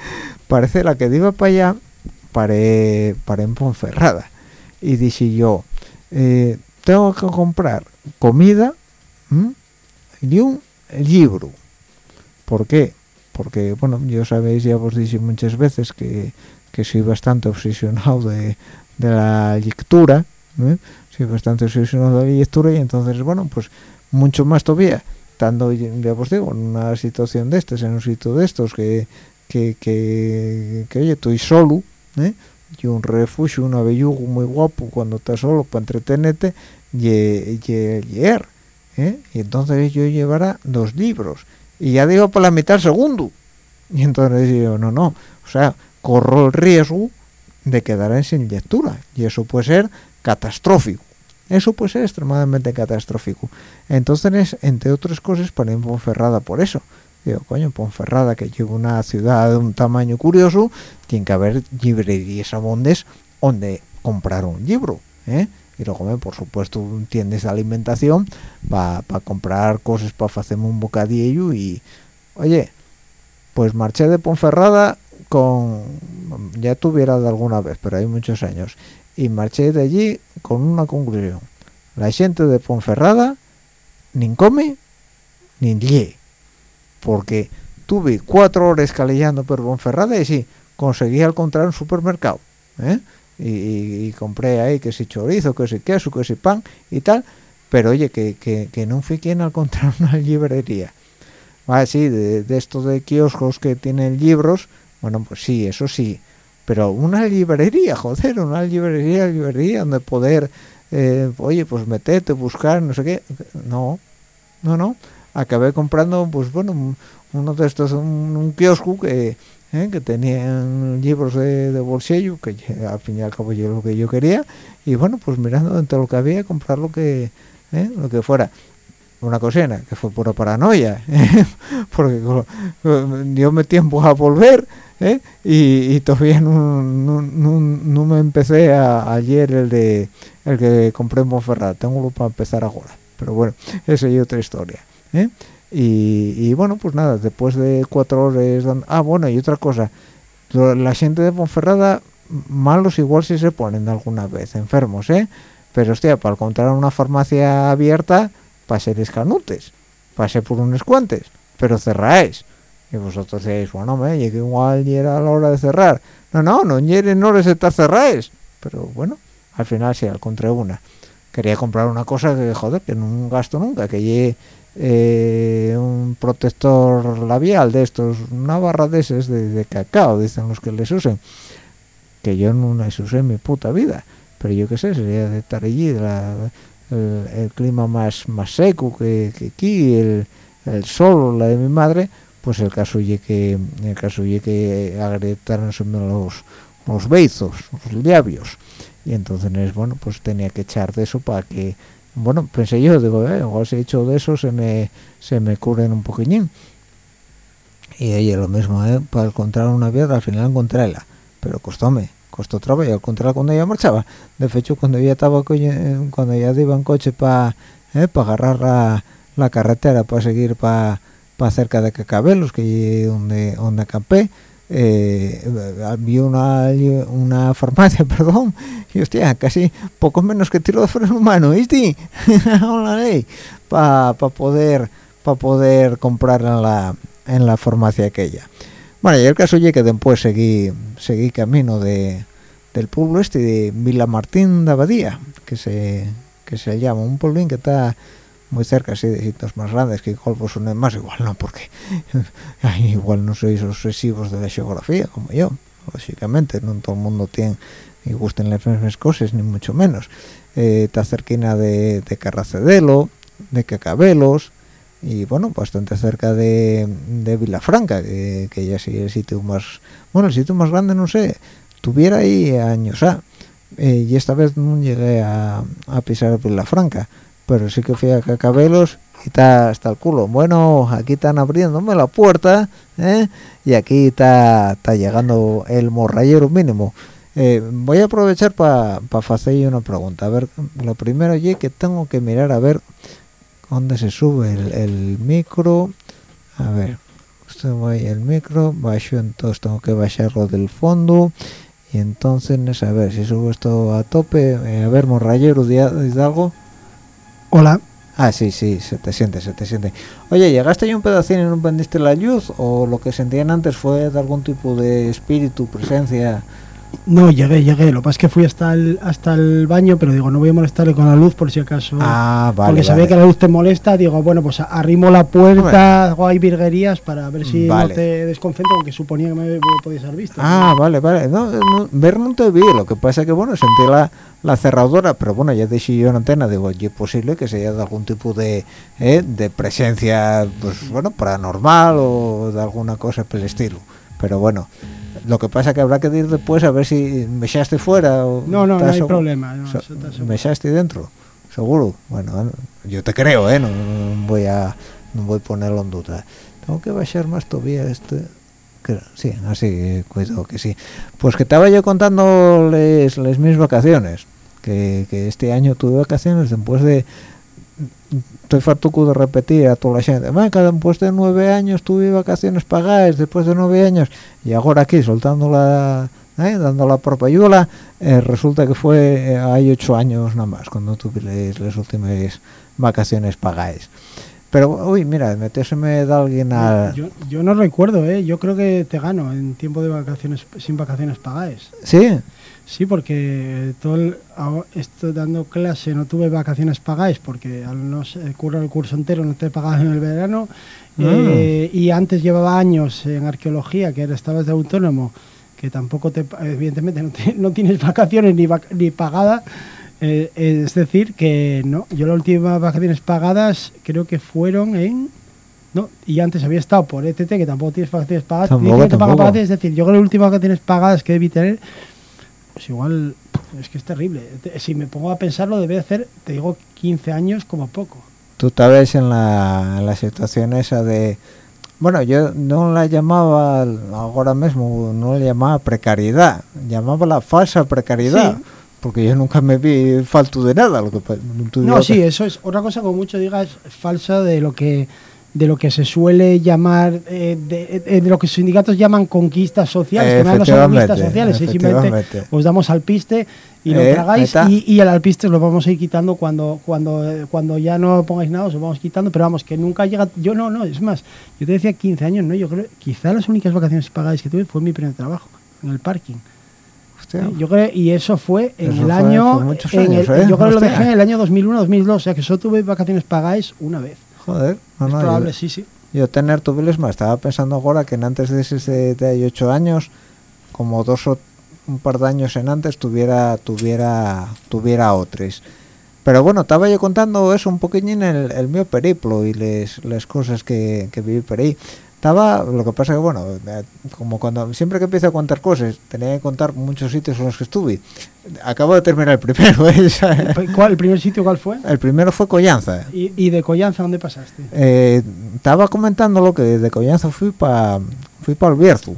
[LAUGHS] Parece la que iba para allá paré, para en Ponferrada. Y dije yo eh, tengo que comprar comida y un libro. ¿por qué? porque bueno yo sabéis ya os dije muchas veces que, que soy bastante obsesionado de, de la lectura ¿eh? sí, bastante obsesionado de la lectura y entonces, bueno, pues mucho más todavía, estando, ya os digo, en una situación de estos, en un sitio de estos, que, que, oye, estoy solo, ¿eh? y un refugio, un abellugo muy guapo cuando estás solo para entretenerte, y, leer, ¿eh? y entonces yo llevará dos libros, y ya digo por la mitad segundo, y entonces yo, no, no, o sea, corro el riesgo de quedar sin lectura, y eso puede ser catastrófico. Eso puede ser extremadamente catastrófico. Entonces entre otras cosas ponen Ponferrada por eso. Digo coño Ponferrada que lleva una ciudad de un tamaño curioso tiene que haber librerías abondes donde comprar un libro ¿eh? y luego por supuesto tiendas de alimentación para comprar cosas para hacerme un bocadillo y oye pues marché de Ponferrada con ya tuviera de alguna vez pero hay muchos años y marché de allí con una conclusión la gente de Ponferrada ni come ni lie porque tuve cuatro horas calillando por Ponferrada y sí conseguí encontrar un supermercado ¿eh? y, compré ahí que si chorizo que si queso que si pan y tal pero oye que, que, que no fui quien al encontrar [LAUGHS] una librería ah, sí de, de estos de kioscos que tienen libros bueno pues sí eso sí. Pero una librería joder una librería librería donde poder eh, oye pues meterte buscar no sé qué. No no no. Acabé comprando pues bueno uno de estos un, kiosco que eh, que tenían libros de, bolsillo que al fin y al cabo yo lo que yo quería. Y bueno pues mirando dentro de lo que había comprar lo que eh, lo que fuera una cocina que fue pura paranoia [LAUGHS] porque dio me tiempo a volver ¿eh? y, todavía no, no, me empecé a, ayer el de el que compré en Monferrat tengo para empezar ahora pero bueno esa es otra historia ¿eh? y, bueno pues nada después de cuatro horas ah bueno y otra cosa la gente de Ponferrada malos igual si se ponen alguna vez enfermos eh pero hostia para encontrar una farmacia abierta ser escanutes pasé por unos cuantes pero cerráis. Y vosotros decís bueno me llegué igual y era la hora de cerrar no no no no horas de estar cerráis. Pero bueno al final sí encontré una quería comprar una cosa que joder que no gasto nunca que llegue eh, un protector labial de estos una barra de esos de, cacao dicen los que les usen que yo no les usé en mi puta vida. Pero yo qué sé sería de estar allí el, clima más más seco que, aquí el, el sol la de mi madre pues el caso y que el caso y que agrietaron los los beizos los labios y entonces bueno pues tenía que echar de eso para que bueno pensé yo digo eh, igual si he hecho de eso se me se me curen un poquillín y ella lo mismo eh, para encontrar una piedra al final encontrarla. Pero costóme costó trabajo encontrarla cuando ella marchaba de hecho cuando ella estaba cuando ella iba en coche para eh, para agarrar la, la, carretera para seguir para pa cerca de Cacabelos que donde donde acampé eh, había una, una farmacia, [LAUGHS] perdón, y hostia, casi poco menos que tiro de freno humano, ¿viste? [LAUGHS] para pa poder para poder comprar en la, en la farmacia aquella. Bueno, y el caso es que después seguí seguí camino de del pueblo este de Villa Martín de Abadía, que se que se llama un pueblo que está muy cerca así de sitios más grandes que igual pues más igual no porque [LAUGHS] igual no sois obsesivos de la geografía como yo. Lógicamente no todo el mundo tiene y gusten las mismas cosas ni mucho menos. Eh, está cerquina de, de Carracedelo de Cacabelos y bueno bastante cerca de, de Vilafranca que, que, ya sí el sitio más bueno el sitio más grande no sé tuviera ahí años ah, eh, y esta vez no llegué a, a pisar Vilafranca pero sí que fui a Cacabelos y está hasta el culo. Bueno, aquí están abriéndome la puerta ¿eh? y aquí está, está llegando el morrayero mínimo. Eh, voy a aprovechar para pa hacer una pregunta. A ver, lo primero y que tengo que mirar a ver dónde se sube el, micro. A ver, va el micro, bajo entonces tengo que bajarlo del fondo y entonces a ver si subo esto a tope. Eh, a ver, morrayero de algo Hola. Ah, sí, sí, se te siente, se te siente. Oye, ¿llegaste ya un pedacín y no vendiste la luz? ¿O lo que sentían antes fue de algún tipo de espíritu, presencia? No, llegué, llegué. Lo que pasa es que fui hasta el, hasta el baño, pero digo, no voy a molestarle con la luz por si acaso. Ah, vale. Porque sabía que la luz te molesta. Digo, bueno, pues arrimo la puerta, hago ahí virguerías para ver si no te desconcentro, aunque suponía que me podías haber visto. Ah, vale, vale. No, ver no te vi. Lo que pasa es que, bueno, sentí la, la cerradura, pero bueno, ya dije yo en antena, digo, es posible que sea de algún tipo de, eh, de presencia, pues bueno, paranormal o de alguna cosa por el estilo. Pero bueno lo que pasa que habrá que ir después a ver si me echaste fuera o no no no hay problema me echaste dentro seguro. Bueno yo te creo eh no, voy a no voy a ponerlo en duda. Tengo que bajar más todavía este sí así cuidado que sí. Pues que estaba yo contando las mis vacaciones que, que, este año tuve vacaciones después de estoy fartuco de repetir a toda la gente después de nueve años tuve vacaciones pagadas después de nueve años y ahora aquí soltando la ¿eh? dando la propia eh, resulta que fue eh, hay ocho años nada más cuando tuve las últimas vacaciones pagadas pero uy mira metéseme de alguien a yo, yo, no recuerdo eh. Yo creo que te gano en tiempo de vacaciones sin vacaciones pagadas sí Sí, porque todo esto dando clase no tuve vacaciones pagadas porque al no currar el curso entero no te pagaban en el verano. Ah. eh, y antes llevaba años en arqueología que estabas de autónomo que tampoco te evidentemente no, [LAUGHS] tienes vacaciones ni, ni pagada eh, es decir que no. Yo las últimas vacaciones pagadas creo que fueron en no y antes había estado por ETT que tampoco tienes vacaciones pagadas. Tampoco, es decir yo creo que las últimas vacaciones pagadas que debí tener pues igual es que es terrible. Si me pongo a pensarlo, debe hacer, te digo, 15 años como poco. Tú vez en la, en la situación esa de... Bueno, yo no la llamaba ahora mismo, no la llamaba precariedad, llamaba la falsa precariedad. Porque yo nunca me vi falto de nada. Lo que, no, sí, eso es otra cosa como mucho digas falsa de lo que de lo que se suele llamar, eh, eh, de, lo que los sindicatos llaman conquistas sociales, que no son conquistas sociales, simplemente os damos al piste y lo eh, tragáis y, y, el alpiste lo vamos a ir quitando cuando, cuando, cuando ya no pongáis nada, os lo vamos quitando, pero vamos, que nunca llega, yo no, no, es más, yo te decía 15 años, no, yo creo, quizá las únicas vacaciones pagadas que tuve fue mi primer trabajo, en el parking. Yo creo, y eso fue en el año, en el, yo creo que lo dejé en el año 2001-2002, o sea que solo tuve vacaciones pagadas una vez. Joder, no, es probable, sí, sí. Yo tener tuviles más, estaba pensando ahora que en antes de ese de 8 años, como dos o un par de años en antes, tuviera tuviera tuviera otros. Pero bueno, estaba yo contando eso un poquillín el, el mío periplo y las cosas que, que viví por ahí estaba lo que pasa que bueno eh, como cuando siempre que empiezo a contar cosas tenía que contar muchos sitios en los que estuve. Acabo de terminar el primero [LAUGHS] ¿eh? ¿Cuál, el primer sitio cuál fue el primero fue Collanza y, de Collanza dónde pasaste eh, estaba comentando lo que de Collanza fui para fui para el Bierzo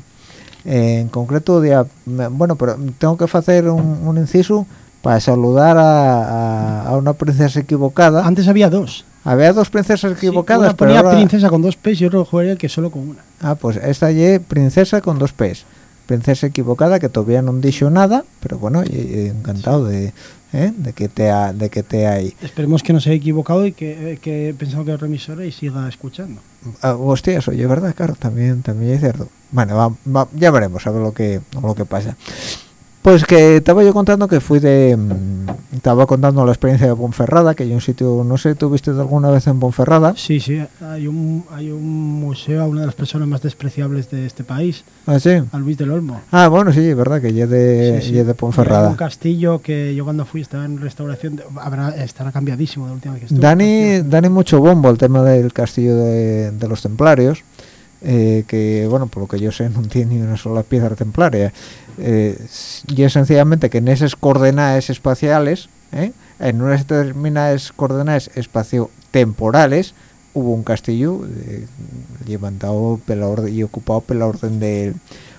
en concreto de, bueno pero tengo que hacer un, inciso para saludar a, a una princesa equivocada. Antes había dos había dos princesas equivocadas. una ponía princesa con dos P's y otro jugaría que solo con una. Ah, pues esta es princesa con dos P's. Princesa equivocada que todavía no han dicho nada, pero bueno, encantado de, ¿eh? de que te ha, de que te hay. Esperemos que no se haya equivocado y que, eh, que he pensado que es remisora y siga escuchando. Ah, hostia, eso es verdad, claro, también, también es cierto. Bueno, ya veremos a ver lo que, lo que pasa. Pues que estaba yo contando que fui de... Mm, estaba contando la experiencia de Ponferrada, que hay un sitio, no sé, ¿tuviste alguna vez en Ponferrada? Sí, sí, hay un, hay un museo a una de las personas más despreciables de este país. ¿Ah, sí? A Luis del Olmo. Ah, bueno, sí, verdad, que ya de, de Ponferrada. un castillo que yo cuando fui estaba en restauración, habrá, estará cambiadísimo de la última vez que estuve. Dani, Dani mucho bombo el tema del castillo de, de los templarios. Eh, que bueno por lo que yo sé no tiene ni una sola piedra templaria eh, y es sencillamente que en esas coordenadas espaciales ¿eh? en unas determinadas coordenadas espacio-temporales hubo un castillo levantado y ocupado por la orden de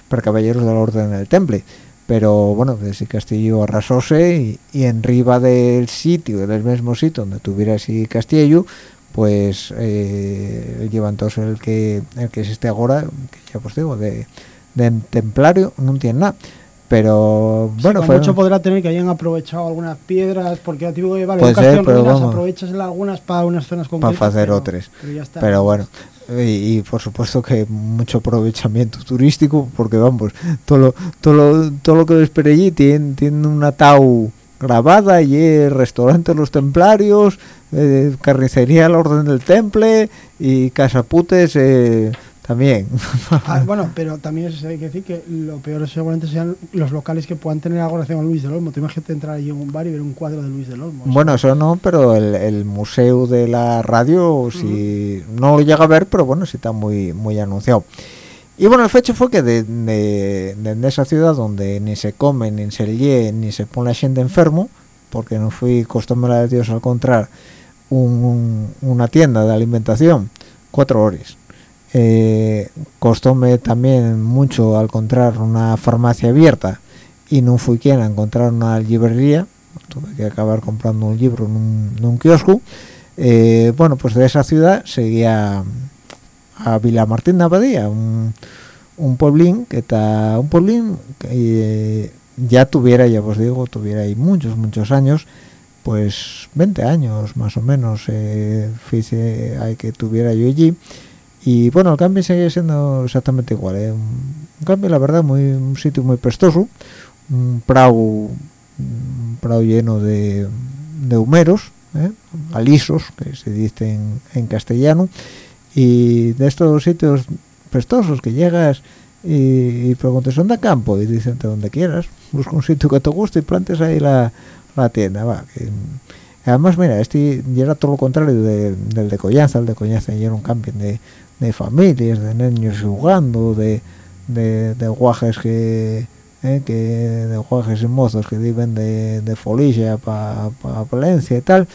por caballeros de la orden del temple pero bueno ese castillo arrasóse y, y en riba del sitio del mismo sitio donde tuviera ese castillo pues eh, levantóse el que el que existe ahora que ya pues digo de, de templario no tiene nada. Pero bueno sí, mucho podrá tener que hayan aprovechado algunas piedras porque digo que vale ser, pero ruinas, aprovechas algunas para unas zonas concretas para hacer otras. pero, pero, bueno y, por supuesto que mucho aprovechamiento turístico porque vamos todo lo, todo lo, todo lo que ves por allí tiene, tiene una tau grabada y el restaurante Los Templarios, eh, carnicería al orden del temple y casaputes eh, también. Ah, bueno, pero también hay que decir que lo peor seguramente sean los locales que puedan tener algo relación a Luis del Olmo. Te imagínate entrar allí en un bar y ver un cuadro de Luis del Olmo. Bueno, eso no, pero el, museo de la radio, si no lo llega a ver, pero bueno, sí está muy, muy anunciado. Y bueno, el hecho fue que de, de, esa ciudad donde ni se come, ni se lee, ni se pone la gente enfermo, porque no fui costumbre de Dios al encontrar una tienda de alimentación, cuatro horas. Eh, costóme también mucho al encontrar una farmacia abierta y no fui quien a encontrar una librería, tuve que acabar comprando un libro en un, kiosco. Eh, bueno, pues de esa ciudad seguía a Vilamartín de Abadía, un, un pueblín que está, un pueblín que eh, ya tuviera, ya os digo, tuviera ahí muchos, muchos años, pues 20 años más o menos, eh, hay que tuviera yo allí, y bueno, el cambio sigue siendo exactamente igual, ¿eh? un cambio la verdad, muy un sitio muy prestoso, un prado, un prado lleno de, de humeros, ¿eh? alisos, que se dice en, castellano, y de estos sitios prestosos que llegas y, preguntas ¿dónde campo? y dicen de donde quieras, busca un sitio que te guste y plantes ahí la, tienda, va. además, mira, este ya era todo lo contrario del de Collaza, el de Collaza ya era un camping de, de familias, de niños jugando, de, de, guajes que eh, que de jueces y mozos que viven de, de Folicia para pa Valencia y tal.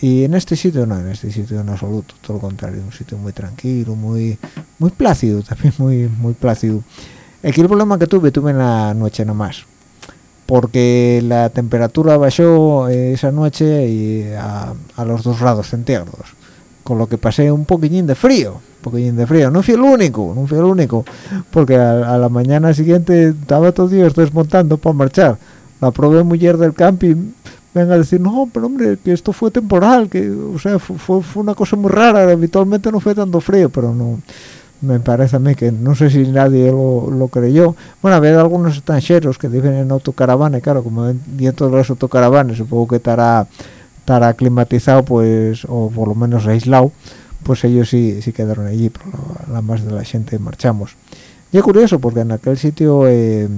Y en este sitio no en este sitio en absoluto todo lo contrario un sitio muy tranquilo muy muy plácido también muy muy plácido. Aquí el problema que tuve tuve en la noche nomás porque la temperatura bajó esa noche y a, a los dos grados centígrados con lo que pasé un poquillín de frío poquillín de frío. No fui el único no fui el único porque a, la mañana siguiente estaba todo Dios desmontando para marchar. La probé mujer del camping venga a decir no pero hombre que esto fue temporal que o sea fue, fue una cosa muy rara habitualmente no fue tanto frío pero no me parece a mí que no sé si nadie lo, lo creyó. Bueno había algunos extranjeros que viven en autocaravana claro como dentro de los autocaravanes supongo que estará estará climatizado pues o por lo menos aislado pues ellos sí, sí quedaron allí, pero la, más de la gente marchamos. Y es curioso porque en aquel sitio eh,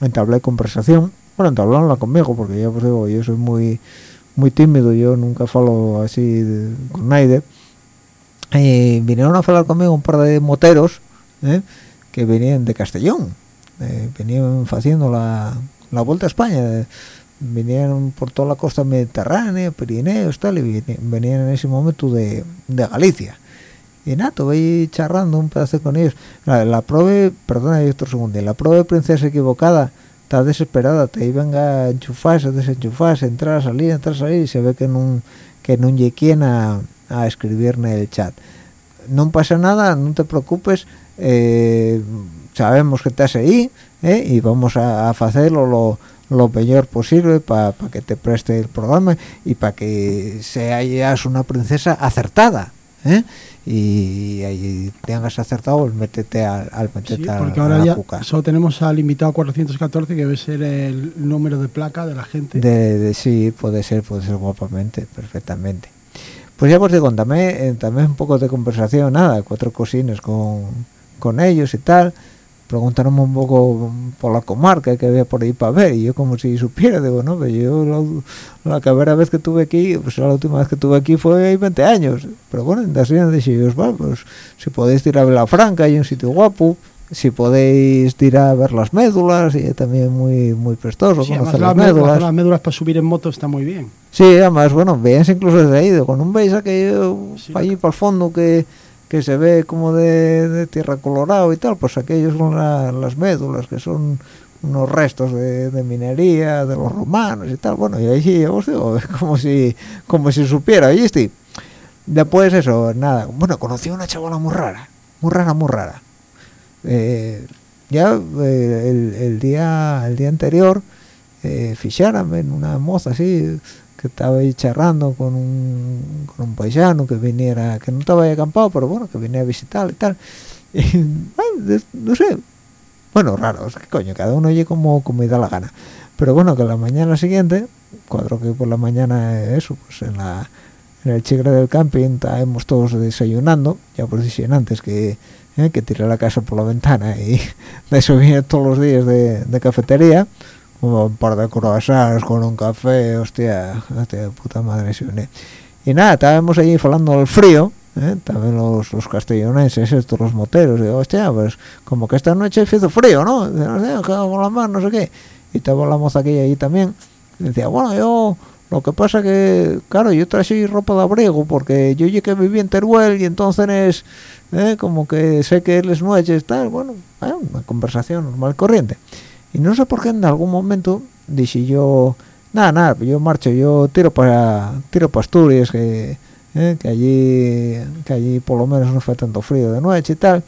entablé conversación, bueno, entablaron conmigo porque ya pues digo, yo soy muy muy tímido, yo nunca falo así con nadie. Y vinieron a hablar conmigo un par de moteros eh, que venían de Castellón, eh, venían haciendo la, la vuelta a España vinieron por toda la costa mediterránea, Pirineos, tal, y venían en ese momento de, de Galicia. Y nada, estuve charrando un pedazo con ellos. La, la prueba, perdona, hay otro segundo, la de princesa equivocada está desesperada, te iban a enchufarse, desenchufarse, entrar, salir, entrar, salir, y se ve que no que no a, a escribir en el chat. No pasa nada, no te preocupes, eh, sabemos que estás ahí, eh, y vamos a, hacerlo lo lo mejor posible para que te preste el programa y para que seas una princesa acertada ¿eh? y ahí tengas acertado el métete al, al sí, porque ahora ya solo tenemos al invitado 414 que debe ser el número de placa de la gente. De, sí puede ser puede ser guapamente perfectamente. Pues ya os digo también eh, también un poco de conversación nada cuatro cosines con, con ellos y tal preguntaron un poco por la comarca que había por ahí para ver y yo como si supiera digo no pero yo la, primera vez que tuve aquí pues la última vez que tuve aquí fue hace 20 años pero bueno en así dije pues si podéis tirar a la franca hay un sitio guapo si podéis tirar a ver las médulas y también muy muy prestoso conocer las médulas las médulas para subir en moto está muy bien. Sí además bueno veis incluso desde ahí con un veis aquello sí, allí para el fondo que que se ve como de, tierra colorado y tal, pues aquellos son las médulas, que son unos restos de, minería de los romanos y tal, bueno, y ahí os digo, [LAUGHS] como si, como si supiera, ¿viste? Después eso, nada, bueno, conocí a una chavala muy rara, muy rara, muy rara. Eh, ya eh, el, día el día anterior eh, en una moza así estaba ahí charrando con un, con un paisano que viniera, que no estaba ahí acampado, pero bueno, que venía a visitar y tal. [LAUGHS] Y, bueno, no sé, bueno, raro, que coño, cada uno oye como, como da la gana. Pero bueno, que la mañana siguiente, cuatro que por la mañana eso, pues en la en el chigre del camping estábamos todos desayunando, ya por decían antes que, eh, que tiré la casa por la ventana y de eso viene todos los días de cafetería un par de croissants con un café, hostia, hostia puta madre, sí, y nada, estábamos allí hablando del frío, ¿eh? también los, los castellonenses, estos, los moteros, digo, hostia, pues como que esta noche hizo frío, ¿no? no sé, con la mano, no sé qué, y estaba la moza aquí allí también, decía, bueno, yo, lo que pasa que, claro, yo traje ropa de abrigo, porque yo llegué que viví en Teruel, y entonces, ¿eh? como que sé que las noches, tal, bueno, una conversación normal, corriente, y no sé por qué en algún momento dije yo nada nada yo marcho yo tiro para tiro para Asturias que ¿eh? que allí que allí por lo menos no fue tanto frío de noche y tal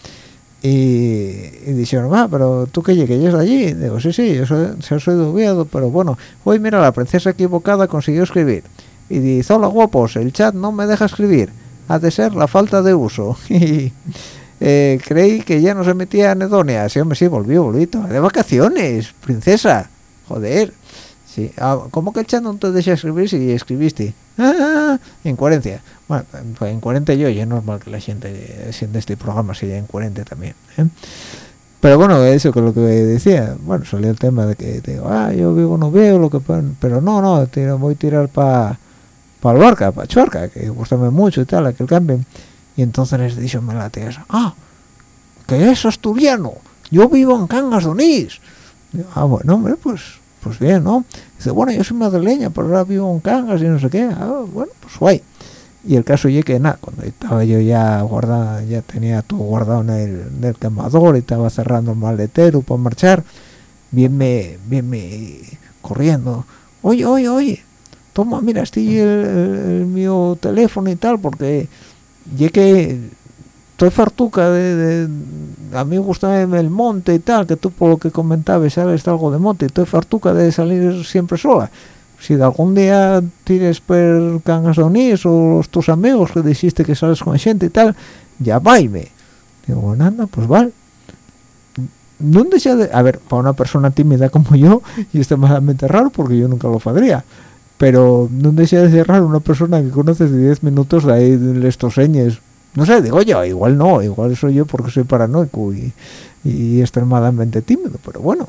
y, y dijeron ah pero tú que llegues allí digo sí sí yo soy, yo soy pero bueno hoy mira la princesa equivocada consiguió escribir y dice hola guapos el chat no me deja escribir ha de ser la falta de uso [LAUGHS] eh, creí que ya no se metía anedonia sí hombre sí volvió volví de vacaciones princesa. Joder. Sí. Ah, ¿cómo que el chat no te deja escribir si escribiste? Ah, incoherencia bueno en 40 yo ya es normal que la gente siente este programa sea en 40 también ¿eh? pero bueno eso que lo que decía. Bueno salió el tema de que digo ah yo vivo no veo lo que pero no no voy a tirar para para el barca para Chuarca que gustame mucho y tal aquel cambio y entonces les dijo me la tía ah que es asturiano. Yo vivo en Cangas de Onís ah bueno hombre pues pues bien no dice bueno yo soy madrileña pero ahora vivo en Cangas y no sé qué ah, bueno pues guay. Y el caso es que nada cuando estaba yo ya guardado ya tenía todo guardado en el, quemador y estaba cerrando el maletero para marchar bien me bien me corriendo. Oye oye oye toma mira estoy el, el, mío teléfono y tal porque ya que estoy fartuca de, a mí me gusta el monte y tal que tú por lo que comentabas sabes algo de monte estoy fartuca de salir siempre sola. Si de algún día tienes per cangas de unís o tus amigos que dijiste que sales con gente y tal ya vaime digo nada pues vale. No desea de a ver para una persona tímida como yo y extremadamente raro porque yo nunca lo podría pero no desea de ser raro una persona que conoces de 10 minutos de ahí estos señes no sé digo yo igual no igual soy yo porque soy paranoico y, y extremadamente tímido pero bueno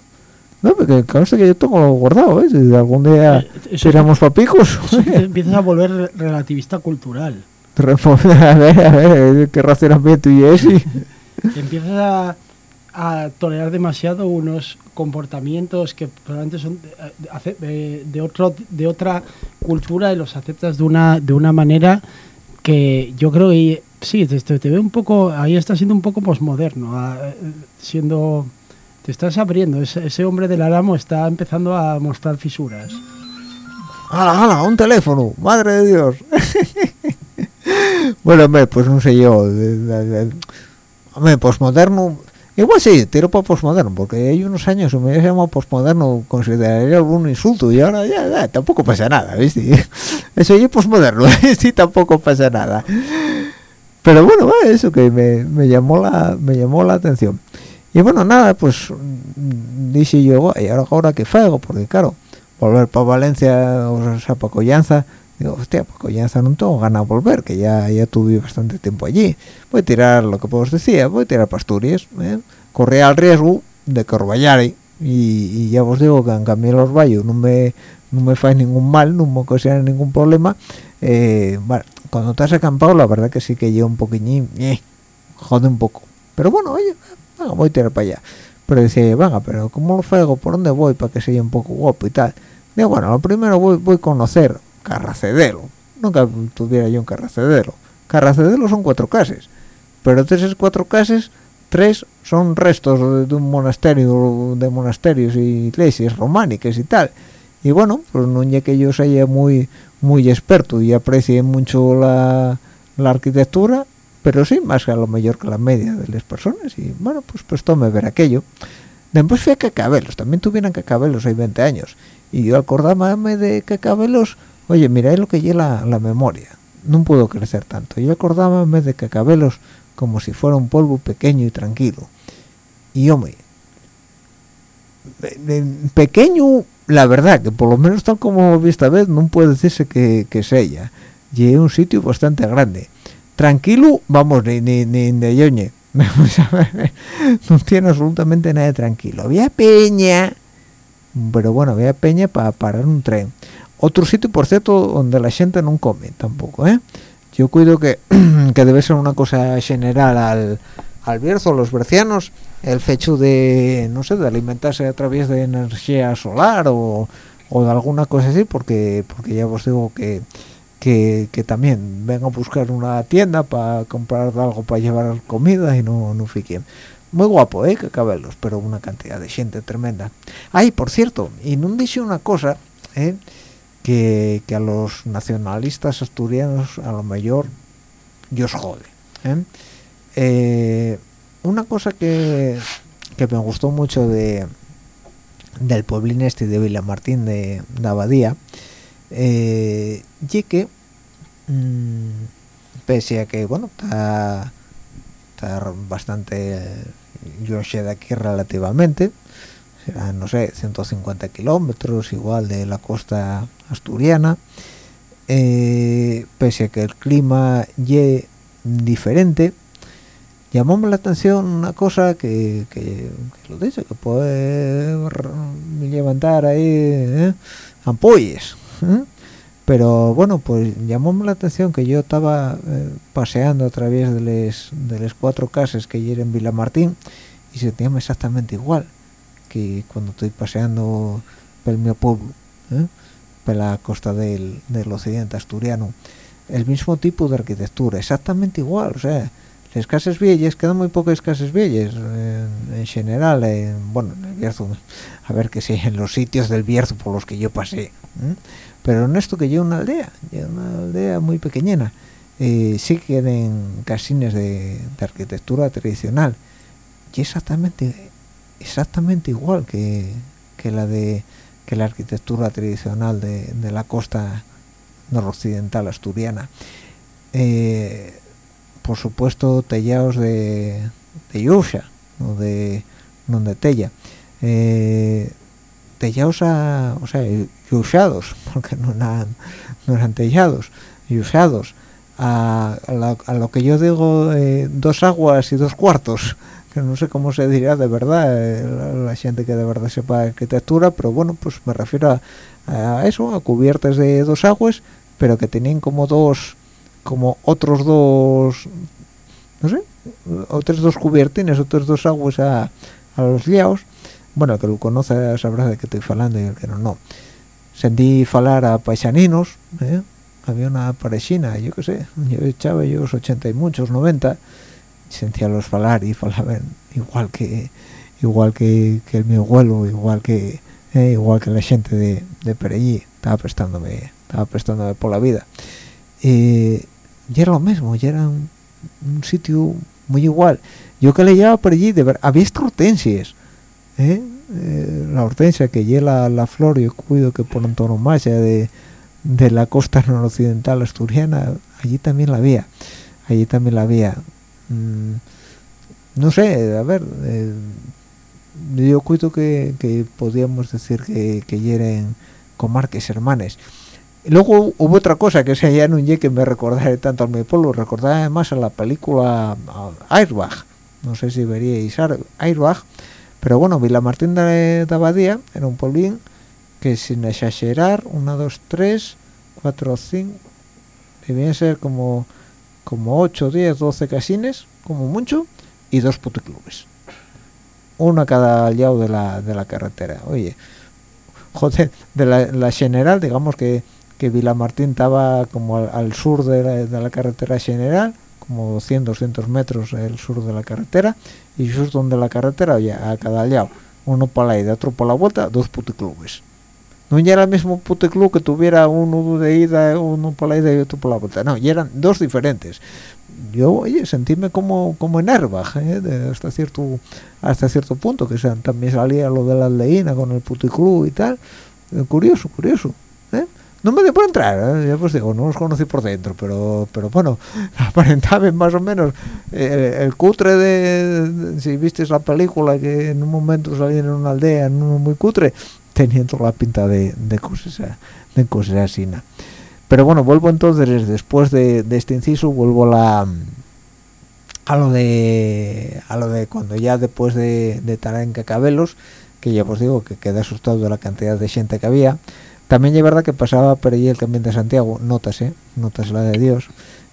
no, porque consta que yo tengo guardado, ¿eh? Si algún día tiramos papicos. [LAUGHS] Empiezas a volver relativista cultural. [LAUGHS] a ver, a ver, qué razonamiento y es. Empiezas a, a, tolerar demasiado unos comportamientos que probablemente son de, de, otro, de otra cultura y los aceptas de una, de una manera que yo creo que sí, te, te ve un poco, ahí está siendo un poco posmoderno, siendo te estás abriendo. Ese, ese hombre del Aramo está empezando a mostrar fisuras. ¡Hala, hala! ¡Un teléfono! ¡Madre de Dios! [LAUGHS] bueno, pues no sé yo. Hombre, posmoderno. Igual sí, tiro para posmoderno, porque hay unos años me hubiese llamado posmoderno, consideraría un insulto y ahora ya, tampoco pasa nada, ¿viste? [LAUGHS] Eso yo posmoderno, [LAUGHS] sí, tampoco pasa nada. Pero bueno, eso que me, me, llamó la, me llamó la atención y bueno nada pues dije yo y ahora ahora que fago porque claro volver para Valencia o sea para Collanza digo hostia para Collanza no tengo ganas de volver que ya ya tuve bastante tiempo allí voy a tirar lo que os decía voy a tirar pasturias ¿eh? corría el riesgo de que y, ya os digo que en cambio los vallos no me no me fue ningún mal no me ocasiona ningún problema eh, bueno cuando estás acampado la verdad que sí que lleva un poquillín eh, jode un poco pero bueno oye voy a tirar para allá pero decía venga pero ¿cómo lo fuego? ¿por dónde voy? para que sea un poco guapo y tal digo bueno lo primero voy, voy a conocer Carracedelo. Nunca tuviera yo un Carracedelo. Carracedelo son cuatro casas pero de esas cuatro casas tres son restos de un monasterio de monasterios y iglesias románicas y tal. Y bueno pues no ya que yo sea muy muy experto y aprecie mucho la, la arquitectura pero sí más a lo mejor que la media de las personas. Y bueno pues pues tome ver aquello. Después fui a Cacabelos. También tuvieran Cacabelos hay 20 años. Y yo acordábame de Cacabelos oye mira lo que lleva la, memoria no puedo crecer tanto yo acordábame de Cacabelos como si fuera un polvo pequeño y tranquilo. Y hombre pequeño la verdad que por lo menos tal como vi esta vez no puede decirse que, que es ella. Y un sitio bastante grande. Tranquilo vamos ni ni ni de yoñe [LAUGHS] no tiene absolutamente nada de tranquilo. Había peña pero bueno había peña para parar un tren otro sitio por cierto donde la gente no come tampoco ¿eh? yo cuido que, [CLEARS THROAT] que debe ser una cosa general al al Bierzo, los bercianos, el hecho de, no sé, de alimentarse a través de energía solar o, o de alguna cosa así, porque porque ya os digo que que, también vengan a buscar una tienda para comprar algo para llevar comida y no, no fiquen. Muy guapo, ¿eh? Que cabelos, pero una cantidad de gente tremenda. Ay, por cierto, y no dice una cosa, ¿eh? Que, a los nacionalistas asturianos a lo mejor Dios jode ¿eh? Eh, una cosa que, que, me gustó mucho de del pueblín este de Villamartín de, de Abadía eh, y que mm, pese a que bueno está bastante yo sé de aquí relativamente no sé 150 kilómetros igual de la costa asturiana eh, pese a que el clima es diferente llamóme la atención una cosa que, que, lo dice que puede levantar ahí ¿eh? ampolles ¿eh? pero bueno pues llamóme la atención que yo estaba eh, paseando a través de las de cuatro casas que hay en Villamartín y sentíame exactamente igual que cuando estoy paseando por mi pueblo ¿eh? por la costa del, del, occidente asturiano el mismo tipo de arquitectura exactamente igual o sea las casas viejas quedan muy pocas casas viejas en, general en, bueno en el Bierzo a ver que si en los sitios del Bierzo por los que yo pasé ¿eh? pero en esto que yo una aldea una aldea muy pequeñena eh, sí queden casines de, de arquitectura tradicional y exactamente exactamente igual que, la de que la arquitectura tradicional de, la costa noroccidental asturiana. Eh, por supuesto tellados de de Yusha no de no de tella. Eh, tellados a, o sea yusados [LAUGHS] porque no eran no eran tellados yusados a, a, lo que yo digo eh, dos aguas y dos cuartos que no sé cómo se diría de verdad eh, la, gente que de verdad sepa arquitectura pero bueno pues me refiero a, eso a cubiertas de dos aguas pero que tenían como dos como otros dos no sé otros dos cubiertines otros dos aguas a, los liaos bueno el que lo conoce sabrá de qué estoy hablando y el que no no sentí falar a paisaninos ¿eh? había una parejina yo qué sé yo echaba ellos 80 y muchos 90 los falar y falaban igual que igual que, que el mi abuelo igual que eh, igual que la gente de, de Perellí. Estaba prestándome estaba prestándome por la vida. Y era lo mismo y era un, sitio muy igual. Yo que le llevaba por allí de ver había hortensias ¿eh? Eh, la hortensia que lleva la, flor y cuido que por antonomasia de, de la costa noroccidental asturiana allí también la había allí también la había Mm, no sé, a ver, eh, yo cuento que, que podríamos decir que, que hieren comarques hermanes. luego hubo otra cosa que se ya un que me recordaré tanto al mi pueblo, recordaba además a la película Airbag, no sé si veríais Airbag, pero bueno, Villamartín de, de Abadía era un pueblín que sin exagerar, 1, 2, 3, 4, 5, debían ser como como 8, 10, 12 casines, como mucho, y dos puticlubes. Uno a cada lado de la, de la carretera. Oye, joder, de la, general, digamos que, que Vilamartín estaba como al, sur de la, carretera general, como 100, 200 metros el sur de la carretera, y justo donde la carretera, oye, a cada lado, uno para la ida, otro para la vuelta, dos puticlubes no era el mismo puticlub que tuviera uno de ida, uno por la ida y otro por la vuelta. No, y eran dos diferentes. Yo, oye, sentíme como, como en Herbach, ¿eh? hasta cierto hasta cierto punto, que también salía lo de la aldeína con el puticlub y tal. Eh, curioso, curioso. ¿eh? No me dio por entrar, ya pues digo, no los conocí por dentro, pero pero bueno, [LAUGHS] aparentaban más o menos el, cutre de, si viste la película que en un momento salía en una aldea, en uno muy cutre, teniendo la pinta de, de cosas de cosas así pero bueno vuelvo entonces después de, este inciso vuelvo a a lo de a lo de cuando ya después de, de estar en Cacabelos que ya os digo que quedé asustado de la cantidad de gente que había. También es verdad que pasaba por allí el camino de Santiago notas eh notas la de Dios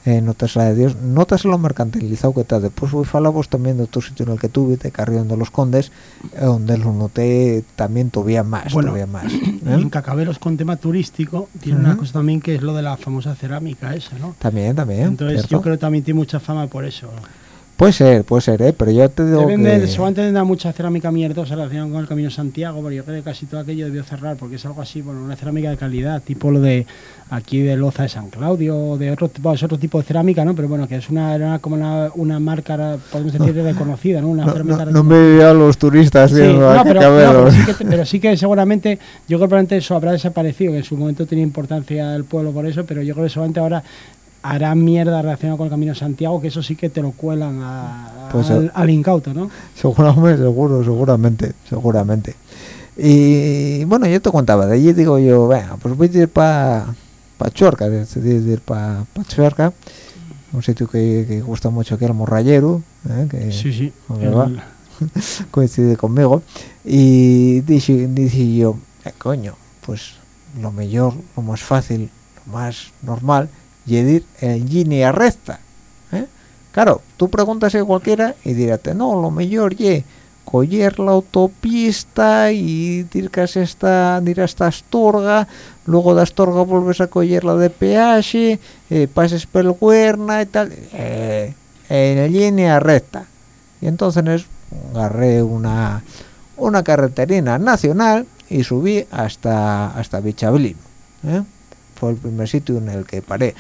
eh, notas la de Dios, notas lo mercantilizado que está. Después voy falamos también de otro sitio en el que tuve, de Carrión de los Condes, eh, donde lo noté también todavía más, bueno, todavía más. [CLEARS THROAT] ¿eh? En Cacabelos con tema turístico tiene una cosa también que es lo de la famosa cerámica esa, ¿no? También, también. Entonces yo creo que también tiene mucha fama por eso. Puede ser, puede ser, ¿eh? pero yo te digo Deben que... de, seguramente tendrá mucha cerámica mierdosa relacionada con el Camino Santiago, pero yo creo que casi todo aquello debió cerrar, porque es algo así, bueno, una cerámica de calidad, tipo lo de aquí de Loza de San Claudio, de otro tipo, es otro tipo de cerámica, ¿no? Pero bueno, que es una, era como una, una marca, podemos decir, reconocida, ¿no? Una No, cerámica no, no me veían los turistas Sí, viendo sí que, pero sí que seguramente, yo creo que probablemente eso habrá desaparecido, que en su momento tenía importancia el pueblo por eso, pero yo creo que seguramente ahora hará mierda relacionada con el Camino de Santiago, que eso sí que te lo cuelan a- Pues, al, eh, al incauto, ¿no? Seguramente, seguro, seguramente, seguramente. Y bueno, yo te contaba, de allí digo yo, venga, pues voy a ir para pa Chuarca, decidí de ir para pa un sitio que, que gusta mucho que es el Morrayero, ¿eh? que Sí, sí. ¿dónde El- [LAUGHS] coincide conmigo, y dije, dije yo, "Eh, coño, pues lo mejor, lo más fácil, lo más normal, y en línea recta. ¿eh? Claro, tú preguntas a cualquiera y dirate, no, lo mejor ye coger la autopista y ir casi hasta, ir hasta Astorga, luego de Astorga vuelves a coger la de peaje, eh, pases por el Huerna y tal, eh, en línea recta. Y entonces agarré una, una carreterina nacional y subí hasta, hasta Bichablino. ¿eh? Fue el primer sitio en el que paré.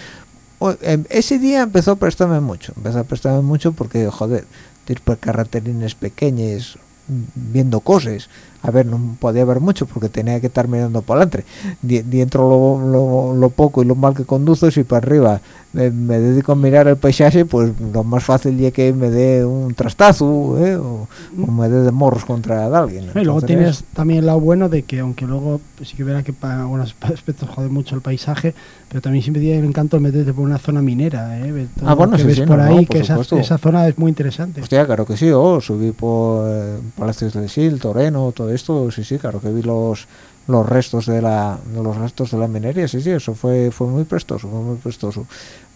Em, ese día empezó a prestarme mucho, empezó a prestarme mucho porque, joder, ir por carreterines pequeñas mm, viendo cosas. A ver, no podía ver mucho porque tenía que estar mirando para adelante. Dentro lo, lo, lo poco y lo mal que conduzco, si para arriba me, me dedico a mirar el paisaje, pues lo más fácil es que me dé un trastazo ¿eh? o, o me dé de morros contra alguien. Y luego Entonces, tienes también el lado bueno de que, aunque luego pues, sí que verá que para algunos [LAUGHS] aspectos jode mucho el paisaje, pero también siempre tiene el encanto de meterte por una zona minera. ¿eh? Todo Ah, bueno, que sí, ves sí, por no, ahí, no, por que esa, esa zona es muy interesante. Hostia, claro que sí, oh, subí por eh, Palacios del Sil, Toreno, todo esto, sí, sí, claro que vi los los restos de la de los restos de la minería, sí, sí, eso fue fue muy prestoso, fue muy prestoso.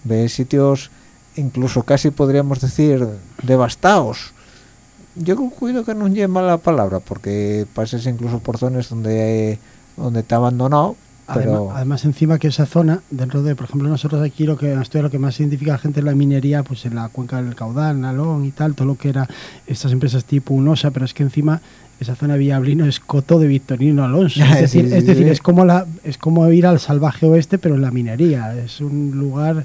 Ve sitios incluso casi podríamos decir devastados. Yo cuido que no lleve mala palabra porque pases incluso por zonas donde donde está abandonado, pero Además, además, encima que esa zona, dentro de, por ejemplo, nosotros aquí lo que esto es lo que más identifica a la gente es la minería, pues en la cuenca del caudal, Nalón y tal, todo lo que era estas empresas tipo Unosa, pero es que encima esa zona de Villablino es coto de Victorino Alonso. [LAUGHS] Es decir, sí, es, decir es como la es como ir al salvaje oeste, pero en la minería. Es un lugar,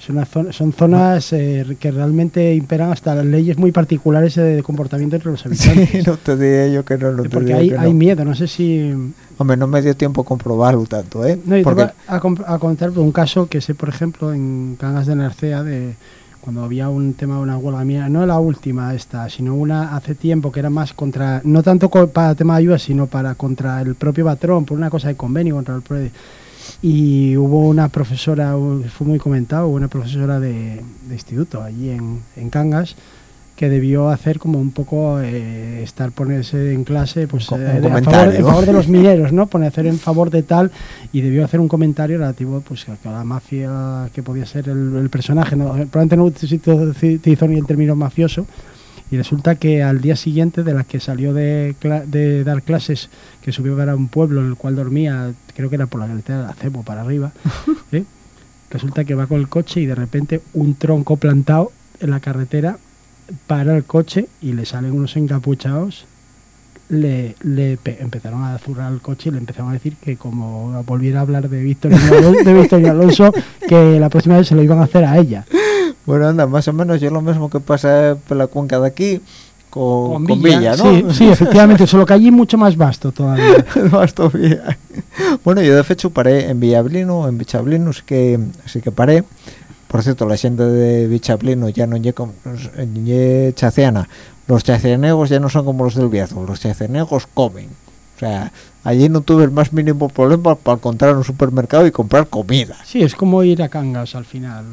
es una zona, son zonas eh, que realmente imperan hasta las leyes muy particulares eh, de comportamiento entre los habitantes. sí, [LAUGHS] no te diría yo que no, no te Porque hay, que no. hay miedo, no sé si Hombre, no me dio tiempo a comprobarlo tanto, ¿eh? No, y te Porque voy a, comp- a contar un caso que sé, por ejemplo, en Cangas de Narcea, de cuando había un tema de una huelga mía, no la última esta, sino una hace tiempo que era más contra, no tanto para tema de ayuda, sino para contra el propio patrón, por una cosa de convenio contra el PROE. Y hubo una profesora, fue muy comentado, una profesora de, de instituto allí en, en Cangas, que debió hacer como un poco eh, estar ponerse en clase pues eh, a, favor, en favor de los [LAUGHS] mineros no poner en favor de tal y debió hacer un comentario relativo pues a la mafia que podía ser el, el personaje no probablemente no utilizó ni el término mafioso y resulta que al día siguiente de la que salió de, de dar clases que subió para un pueblo en el cual dormía creo que era por la carretera de la Cebo para arriba [LAUGHS] ¿eh? resulta que va con el coche y de repente un tronco plantado en la carretera para el coche y le salen unos encapuchados le, le pe- empezaron a zurrar el coche y le empezaron a decir que como volviera a hablar de Víctor Alonso, [LAUGHS] de Víctor Alonso que la próxima vez se lo iban a hacer a ella Bueno, anda, más o menos yo lo mismo que pasa por la cuenca de aquí con, con Villa, ¿no? sí, sí, [LAUGHS] efectivamente solo que allí mucho más vasto todavía [LAUGHS] Villa. Bueno, yo de hecho paré en Villablino, en Bichablino, sí que, sí que paré. Por cierto, la gente de Bichablino ya no lle chaciana. Los chacianegos ya no son como los del Bierzo, los chacianegos comen. O sea, allí no tuve el más mínimo problema para encontrar un supermercado y comprar comida. sí, es como ir a Cangas al final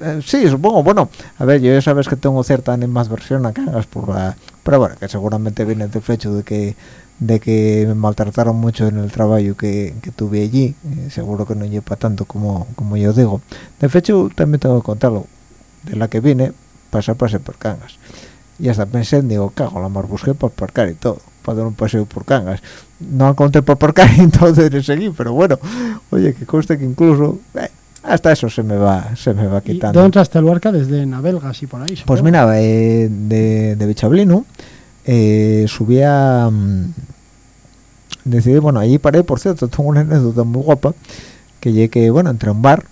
Eh, sí, supongo. Bueno, a ver, yo ya sabes que tengo cierta animadversión a Cangas por la... Pero bueno, que seguramente viene del hecho de que de que me maltrataron mucho en el trabajo que, que tuve allí. Eh, seguro que no lleva tanto como, como yo digo. De hecho, también tengo que contarlo. De la que vine, pasé, pasé por Cangas. Y hasta pensé, digo, cago, la mar busqué para aparcar y todo. Para dar un paseo por Cangas. No encontré para aparcar [LAUGHS] y entonces le seguí, pero bueno. Oye, que conste que incluso... eh, hasta eso se me va se me va quitando. ¿Y dónde entraste el Luarca? Desde Navelgas y por ahí. Pues mira, eh, de, de Bichablino eh, subía... Mm, decidí, bueno, allí paré, por cierto, tengo una anécdota muy guapa, que llegué, bueno, entré a un bar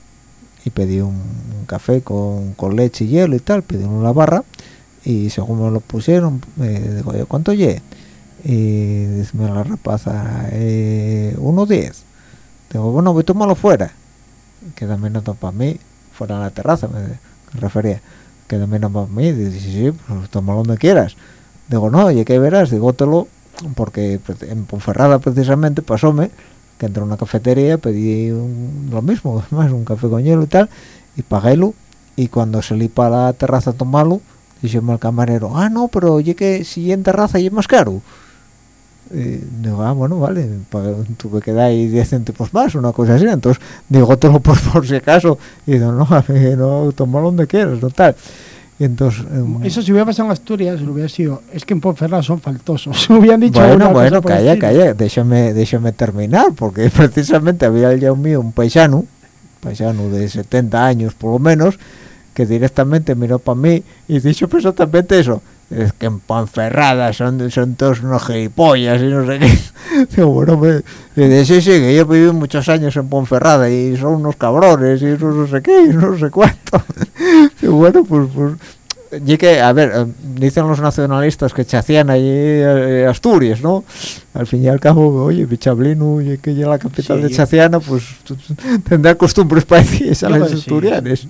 y pedí un, café con, con, leche y hielo y tal, pedí una barra y según me lo pusieron, eh, digo yo, ¿cuánto llegué? Y dice la rapaza, eh, uno diez. Digo, bueno, voy a tomarlo fuera. Queda menos para mí, fuera en la terraza, me, refería. Queda menos para mí, dice, sí, sí, pues donde quieras. Digo, no, oye, ¿qué verás? Digo, lo porque en Ponferrada precisamente pasóme que entré a una cafetería, pedí lo mismo, [LAUGHS] más un café con hielo y tal, y paguélo, y cuando salí para la terraza a tomarlo, dijimos al camarero, ah, no, pero oye que si en terraza y es más caro. Y digo, ah, bueno, vale, tuve que dar ahí 10 céntimos más, una cosa así, entonces digo, te lo por, por si acaso, y digo, no, a [LAUGHS] mí, no, tomalo donde quieras, total. Y entonces, em, Eso si hubiera pasado en Asturias, lo hubiera sido, es que en Ponferrada son faltosos, [LAUGHS] hubieran dicho Bueno, bueno, calla, calla, déjame, déjame terminar, porque [LAUGHS] precisamente había ya un mío, un paisano, paisano de 70 años por lo menos, que directamente miró para mí y dijo exactamente eso, es que en Ponferrada son, son todos unos gilipollas y no sé qué. [LAUGHS] Digo, bueno, me, dice, sí, sí, que yo viví muchos años en Ponferrada y son unos cabrones y no, sé qué y no sé cuánto. [LAUGHS] Digo, bueno, pues, pues y que, a ver, eh, dicen los nacionalistas que hacían allí eh, Asturias, ¿no? Al fin y al cabo, oye, Bichablino, y que ya la capital de Chaciana, pues tendrá costumbres [LAUGHS] parecidas a las asturianas.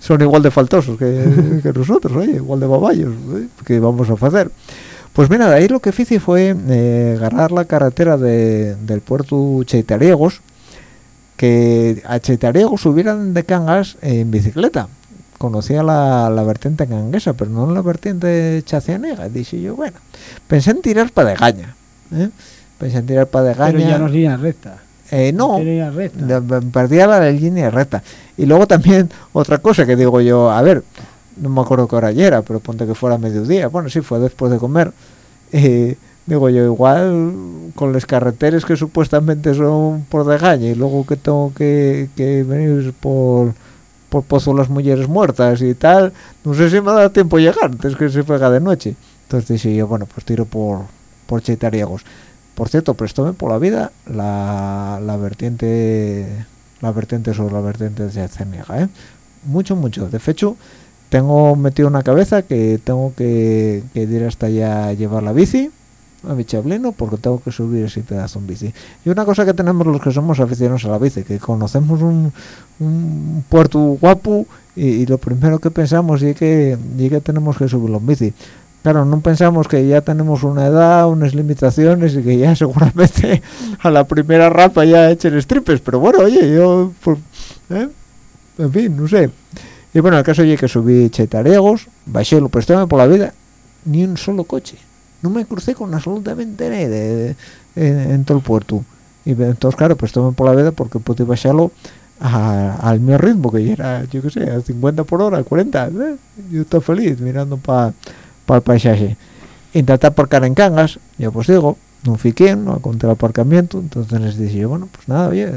Son igual de faltosos que, [LAUGHS] que nosotros, oye, igual de baballos, ¿eh? ¿qué vamos a hacer? Pues mira, ahí lo que hice fue eh, agarrar la carretera de, del puerto Cheitariegos, que a Cheitariegos subieran de Cangas en bicicleta conocía la, la vertiente canguesa, pero no la vertiente chacianega. Dije yo, bueno, pensé en tirar para de gaña. ¿eh? Pensé en tirar para de gaña. Pero ya no es línea recta. Eh, no, recta. perdía la línea recta. Y luego también otra cosa que digo yo, a ver, no me acuerdo qué hora era, pero ponte que fuera mediodía. Bueno, sí, fue después de comer. Eh, digo yo, igual con las carreteras que supuestamente son por de gaña y luego que tengo que, que venir por por pozo las mujeres muertas y tal, no sé si me da tiempo llegar, antes que se pega de noche. Entonces dije yo, bueno, pues tiro por, por Cheitariegos. Por cierto, prestóme por la vida la, la vertiente la vertiente sobre la vertiente de Ceniega, ¿eh? Mucho, mucho. De hecho, tengo metido una cabeza que tengo que, que ir hasta allá a llevar la bici a mi chablino porque tengo que subir ese pedazo en bici. Y una cosa que tenemos los que somos aficionados a la bici, que conocemos un, puerto guapo y, lo primero que pensamos es que, y que tenemos que subirlo en bici. Claro, no pensamos que ya tenemos una edad, unas limitaciones y que ya [LAUGHS] seguramente a la primera rapa ya echen stripes, pero bueno, oye, yo, pues, ¿eh? en fin, no sé. Y bueno, el caso es que subí chetaregos, bajé, lo por la vida, ni un solo coche no me crucé con absolutamente nadie en, todo el puerto. Y entonces claro pues tomé por la vida porque pude bajarlo al mi ritmo que ya era yo qué sé a 50 por hora 40 ¿eh? yo estoy feliz mirando para el paisaje. Intentar aparcar en cangas yo pues digo no fui quien no encontré el aparcamiento entonces les dije bueno pues nada oye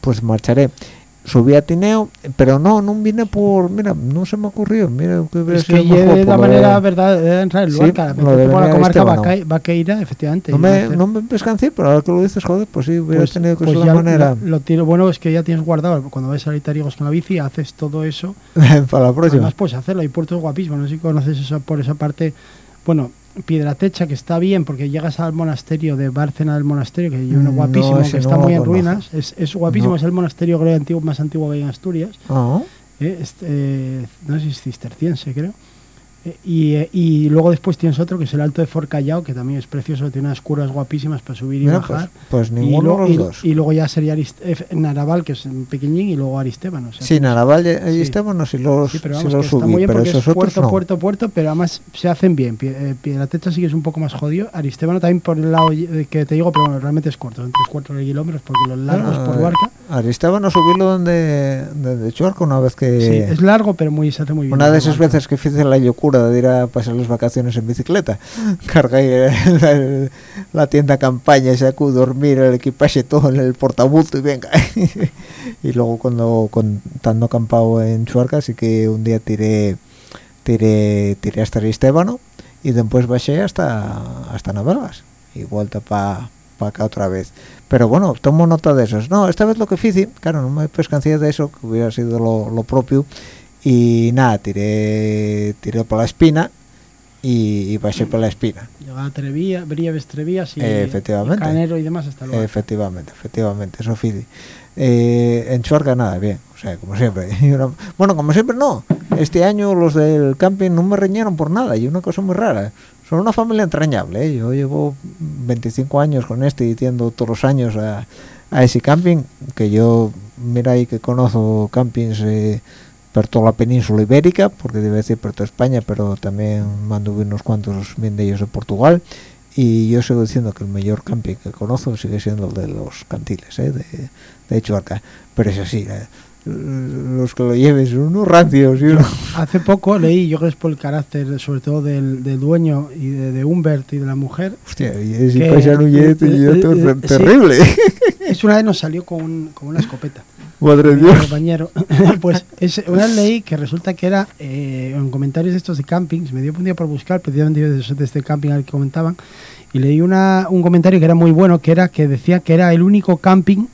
pues marcharé subí a Tineo, pero no, no vine por, mira, no se me ocurrió, mira, que es que de la manera, verdad, de entrar en Luarca, sí, la comarca Vaqueira, efectivamente. No me, no me pescancé, pero ahora que lo dices, joder, pues sí, hubiera pues, tenido que pues ser la manera. Lo, tiro, bueno, es que ya tienes guardado, cuando ves a Itariegos con la bici, haces todo eso. [LAUGHS] Para la próxima. Además, puedes hacerlo, hay puertos guapísimos, no sé si conoces eso por esa parte, bueno, Piedra Techa, que está bien porque llegas al monasterio de Bárcena del Monasterio, que es uno mm, guapísimo, que está muy en ruinas. Es, es guapísimo, es el monasterio antiguo, más antiguo que hay en Asturias. Ah. Eh, este, no sé si es cisterciense, creo. Eh, y, luego después tienes otro que es el Alto de Forcallao, que también es precioso, tiene unas curvas guapísimas para subir y pues, bajar. Pues, ninguno y, los dos. Y, luego ya sería eh, Naraval, que es pequeñín, y luego Aristébano. sí, Naraval y Aristébano sí los, sí, pero vamos, los subí, bien pero esos es puerto, puerto, puerto, pero además se hacen bien. Eh, Piedratecha sí que es un poco más jodido. Aristébano también por el lado que te digo, pero bueno, realmente es corto, entre 4 kilómetros, porque los largos por barca. Ah, Aristébano subirlo donde, donde Chuarco una vez que... Sí, es largo, pero muy, se hace muy bien. Una de esas veces que hice la locura de ir a pasar las vacaciones en bicicleta. [LAUGHS] Cargué la, la, tienda campaña, saco dormir el equipaje todo en el portabulto y venga. [LAUGHS] y luego cuando estando acampado en Chuarca sí que un día tiré tiré tiré hasta Estébano y después bajé hasta hasta Navarras y vuelta para pa acá otra vez pero bueno tomo nota de esos no esta vez lo que hice claro no me pescancía de eso que hubiera sido lo, propio y nada tiré tiré por la espina y, bajé por la espina. Llegaba a Trevía, Brieves Trevías y, efectivamente. Canero y demás hasta luego efectivamente efectivamente eso fui. Eh, en Chuarca nada bien o sea como siempre. [LAUGHS] Bueno como siempre no. Este año los del camping no me reñaron por nada y una cosa muy rara. Son una familia entrañable ¿eh? yo llevo 25 años con este y tiendo todos los años a, ese camping que yo mira ahí que conozco campings eh, por toda la península ibérica porque debe decir por toda España pero también mando unos cuantos bien de ellos de Portugal y yo sigo diciendo que el mejor camping que conozco sigue siendo el de los cantiles ¿eh? de, de Chuarca pero eso sí ¿eh? Los que lo lleves unos rancios y uno... [LAUGHS] hace poco leí yo creo que es por el carácter sobre todo del, del dueño y de, de, Humbert y de la mujer hostia y ese paisano y eh, eh, terrible. Es una vez nos salió con, con una escopeta. [LAUGHS] Madre Dios. compañero. [LAUGHS] Pues es, una vez leí que resulta que era eh, en comentarios de estos de campings me dio un día por buscar precisamente de, de este camping al que comentaban y leí una, un comentario que era muy bueno que era que decía que era el único camping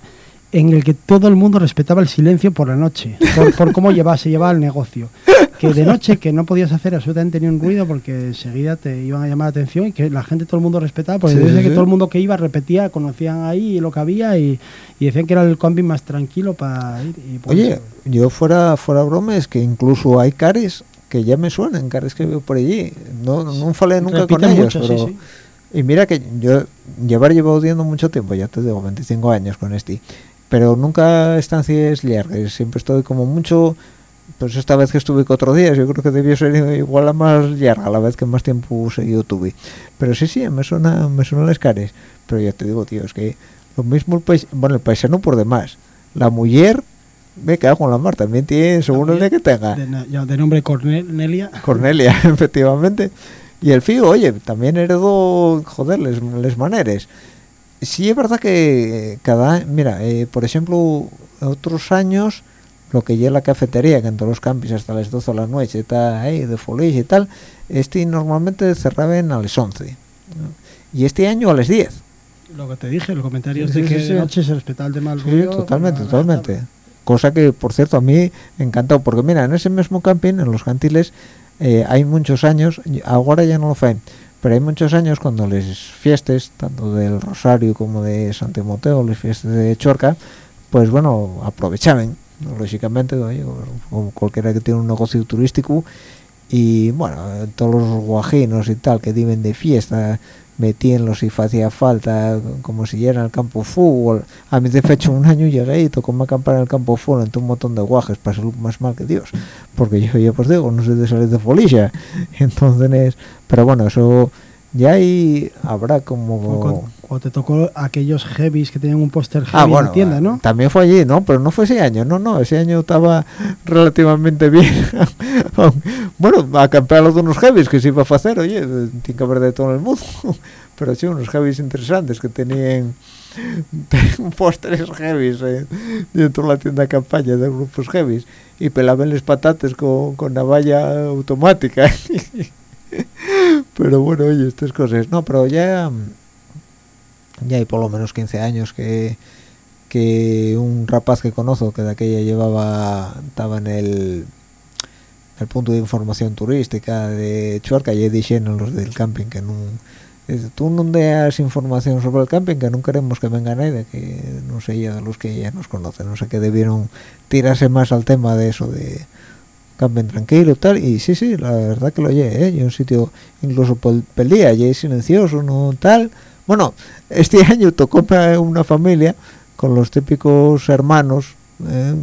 en el que todo el mundo respetaba el silencio por la noche, por, cómo llevaba, se llevaba el negocio. Que de noche que no podías hacer absolutamente ni un ruido porque enseguida te iban a llamar la atención y que la gente, todo el mundo respetaba, porque desde que todo el mundo que iba repetía, conocían ahí lo que había y, decían que era el camping más tranquilo para ir. Oye, yo fuera, fuera broma, es que incluso hay cares que ya me suenan, cares que veo por allí. No, no falé nunca con ellos, pero... Y mira que yo llevar llevo odiando mucho tiempo, ya te digo, 25 años con este pero nunca estancias largas siempre estoy como mucho pues esta vez que estuve cuatro días yo creo que debió ser igual a más larga la vez que más tiempo seguido tuve. Pero sí sí me suena me suenan las cares pero ya te digo tío es que lo mismo el país bueno el paisano por demás la mujer me cago con la mar también tiene según el que tenga. de, nombre Cornelia. [LAUGHS] Cornelia efectivamente. Y el fío oye también heredó joder les, les maneres sí es verdad que cada mira eh, por ejemplo otros años lo que lleva la cafetería que en todos los campos hasta las 12 de la noche está ahí de folies y tal este normalmente cerraban a las 11 y este año a las 10 lo que te dije los comentarios de que de noche se respetaba el tema del ruido totalmente totalmente. cosa que por cierto a mí encantado porque mira en ese mismo camping en los cantiles eh, hay muchos años ahora ya no lo fue pero hay muchos años cuando les fiestes tanto del Rosario como de San Timoteo les fiestas de Chorca pues bueno aprovechaban lógicamente como cualquiera que tiene un negocio turístico y bueno todos los guajinos y tal que viven de fiesta metíanlos si hacía falta como si era el campo fútbol. A mí de hecho un año llegué y tocó acampar en el campo fútbol entre un montón de guajes para ser más mal que Dios porque yo ya pues digo no sé de salir de folilla [LAUGHS] entonces pero bueno eso ya ahí habrá como cuando, te tocó aquellos heavies que tenían un póster ah, heavy en la tienda ¿no? también fue allí ¿no? pero no fue ese año no no ese año estaba relativamente bien [LAUGHS] bueno acampar los de unos heavies que se iba a hacer oye tiene que haber de todo el mundo [LAUGHS] pero sí unos heavies interesantes que tenían [LAUGHS] pósteres heavies eh, dentro de la tienda de campaña de grupos heavies y pelaban las patatas con, con navalla automática [LAUGHS] pero bueno, oye, estas cosas. No, pero ya, ya hay por lo menos 15 años que, que un rapaz que conozco, que de aquella llevaba, estaba en el, el punto de información turística de Chuarca, y dijeron los del camping que no tú no das información sobre el camping que no queremos que venga nadie que no sé ya de los que ya nos conocen no sé que debieron tirarse más al tema de eso de campen tranquilo tal y sí sí la verdad que lo oye ¿eh? y un sitio incluso por, el día y silencioso no tal bueno este [LAUGHS] año tocó una familia con los típicos hermanos ¿eh?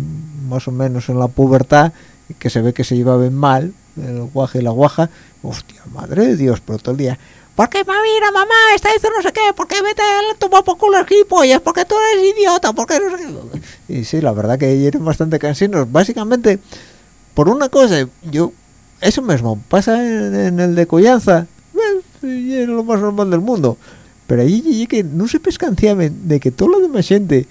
más o menos en la pubertad que se ve que se llevaban mal el guaje y la guaja hostia madre de dios pero todo el día ¿Por qué mira mamá está diciendo no sé qué? ¿Por qué vete a tomar por culo el ¿Por qué tú eres idiota? ¿Por qué no sé qué? Y sí, la verdad que eran bastante cansinos. Básicamente, por una cosa, yo, eso mismo, pasa en, el de Collanza, es lo más normal del mundo. Pero ahí que no se pescanciaban de que todo lo demás gente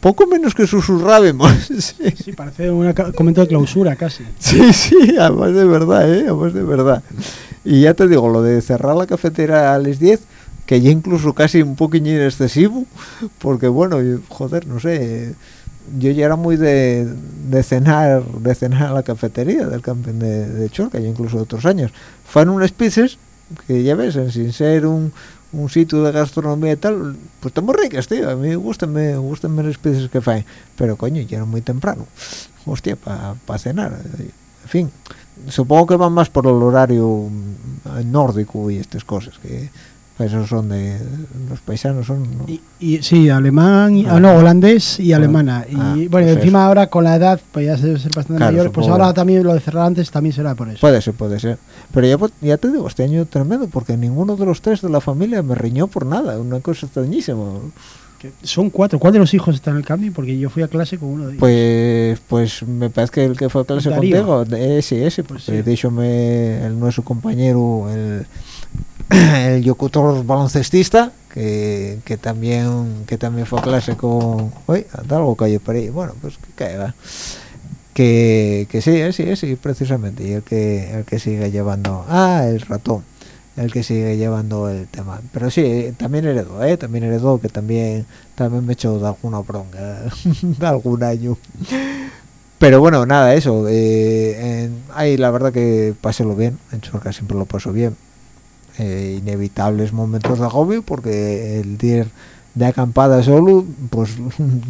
poco menos que susurrábamos. [LAUGHS] Sí. sí, parece un comento de clausura casi. Sí, sí, además de verdad, ¿eh? Además de verdad. Y ya te digo, lo de cerrar la cafetera a las 10, que ya incluso casi un poquillo excesivo, porque bueno, joder, no sé, yo ya era muy de, de cenar de cenar a la cafetería del camping de, de Chorca, ya incluso otros años. Fue en unas pizzas que ya ves, sin ser un, un sitio de gastronomía y tal, pues están muy ricas, tío. A mí me gustan las pizzas que faen, pero coño, ya era muy temprano. Hostia, para pa cenar. En fin, supongo que van más por el horario nórdico y estas cosas, que esos son de los paisanos son y, sí alemán y, ah, no holandés y ah, alemana. Y ah, bueno pues encima ahora con la edad pues ya se ser bastante mayor. Pues ahora también lo de cerrar antes también será por eso. Puede ser puede ser. Pero ya, ya te digo este año tremendo porque ninguno de los tres de la familia me riñó por nada. Una cosa extrañísima. Son cuatro. ¿Cuál de los hijos está en el camping? Porque yo fui a clase con uno de ellos. Pues, pues me parece que el que fue a clase contigo, ese, ese, pues sí. de hecho me, el nuestro compañero, el, [CLEARS THROAT] el yocutor baloncestista que, que, también que también fue a clase con uy algo cayó por ahí bueno pues que caiga. Que, que sí sí sí precisamente y el que el que sigue llevando ah el ratón el que sigue llevando el tema. Pero sí también heredó eh también heredó que también también me echó de alguna bronca [LAUGHS] algún año. Pero bueno nada eso eh, ahí la verdad que lo bien en Chorca siempre lo paso bien eh, inevitables momentos de agobio porque el día de acampada solo pues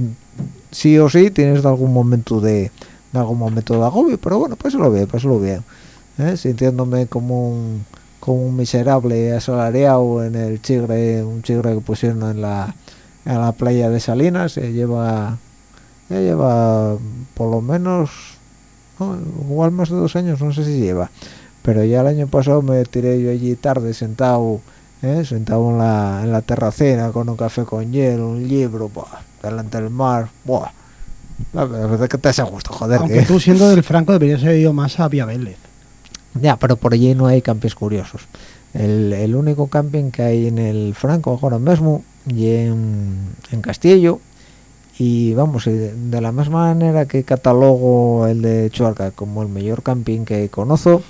[LAUGHS] sí o sí tienes algún momento de, algún momento de agobio pero bueno pues lo bien pues lo bien ¿eh? sintiéndome como un como un miserable asalariado en el chigre un chigre que pusieron en la en la playa de Salinas se lleva ya lleva por lo menos igual más de dos años no sé si lleva pero ya el año pasado me tiré yo allí tarde sentado ¿eh? sentado en la, en la terracena con un café con hielo, un libro, delante del mar, buah. La verdad que te hace gusto, joder. Aunque tú siendo del Franco deberías haber ido más a Vía Vélez. Ya, pero por allí no hay campings curiosos. El, el, único camping que hay en el Franco ahora mismo y en, en Castillo y vamos, de la misma manera que catalogo el de Chuarca como el mejor camping que conozco,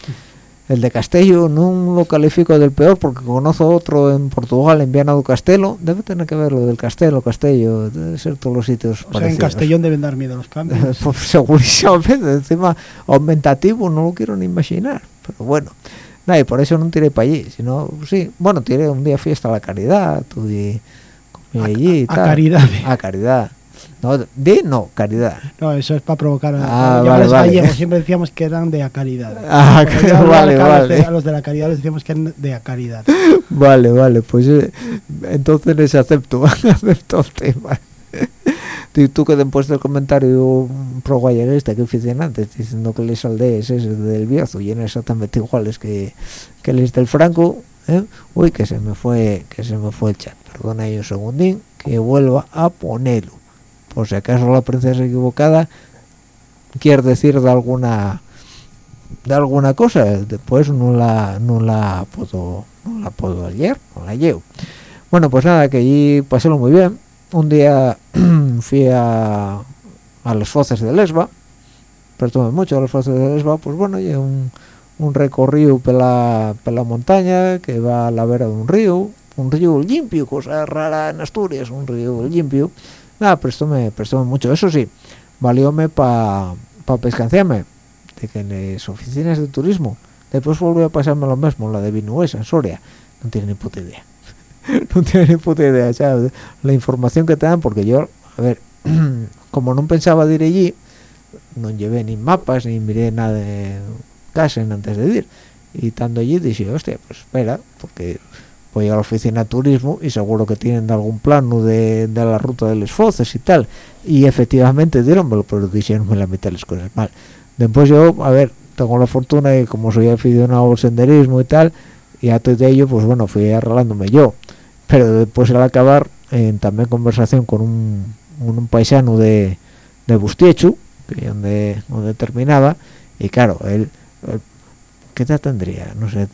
el de Castello no lo califico del peor porque conozco otro en Portugal, en Viana do Castelo. Debe tener que ver lo del Castelo, Castello, debe ser todos los sitios o Sea, en Castellón deben dar miedo los cambios. [LAUGHS] pues segurísimamente, [LAUGHS] encima aumentativo no lo quiero ni imaginar. Pero bueno, nada, y por eso no tiré para allí. Sino, sí, bueno, tiré un día fiesta a la caridad, tuve allí. A, a, caridad. A caridad no, de no, caridad. No, eso es para provocar a, ah, los gallegos. Siempre decíamos que eran de a caridad. [LAUGHS] Ah, [LAUGHS] vale, vale. A los de la caridad les decíamos que eran de a caridad. [LAUGHS] Vale, vale, pues eh, entonces les acepto, acepto el tema. tú que después del comentario pro galleguista que hicieron antes diciendo que les aldeas es del Bierzo y eran exactamente iguales que, que les del Franco ¿eh? uy que se me fue que se me fue el chat perdona ahí un segundín que vuelva a ponerlo por si acaso la princesa equivocada quiere decir de alguna de alguna cosa después no la no la puedo no la puedo ayer no la llevo. Bueno pues nada que allí pasélo muy bien. Un día [CLEARS THROAT] fui a, a los foces de Lesba pero mucho a los foces de Lesba pues bueno y un, un recorrido por la, la montaña que va a la vera de un río un río limpio cosa rara en Asturias un río limpio nada prestóme prestóme mucho. Eso sí valióme para pa pescanciarme de que en las oficinas de turismo después volvió a pasarme lo mismo la de Vinuesa en Soria. No tiene ni puta idea. [LAUGHS] No tiene ni puta idea ¿sabes? la información que te dan porque yo a ver [CLEARS THROAT] como no pensaba de ir allí no llevé ni mapas ni miré nada de casa antes de ir. Y estando allí dije hostia pues espera porque voy a la oficina de turismo y seguro que tienen algún plano de, de la ruta de los foces y tal. Y efectivamente dieronmelo pero dijeronme la mitad de las cosas mal después yo a ver tengo la fortuna y como soy aficionado al senderismo y tal y a todo de ello pues bueno fui arreglándome yo. Pero después al acabar también conversación con un, un, paisano de, de Bustiechu donde, donde terminaba y claro él, él ¿qué edad tendría? no sé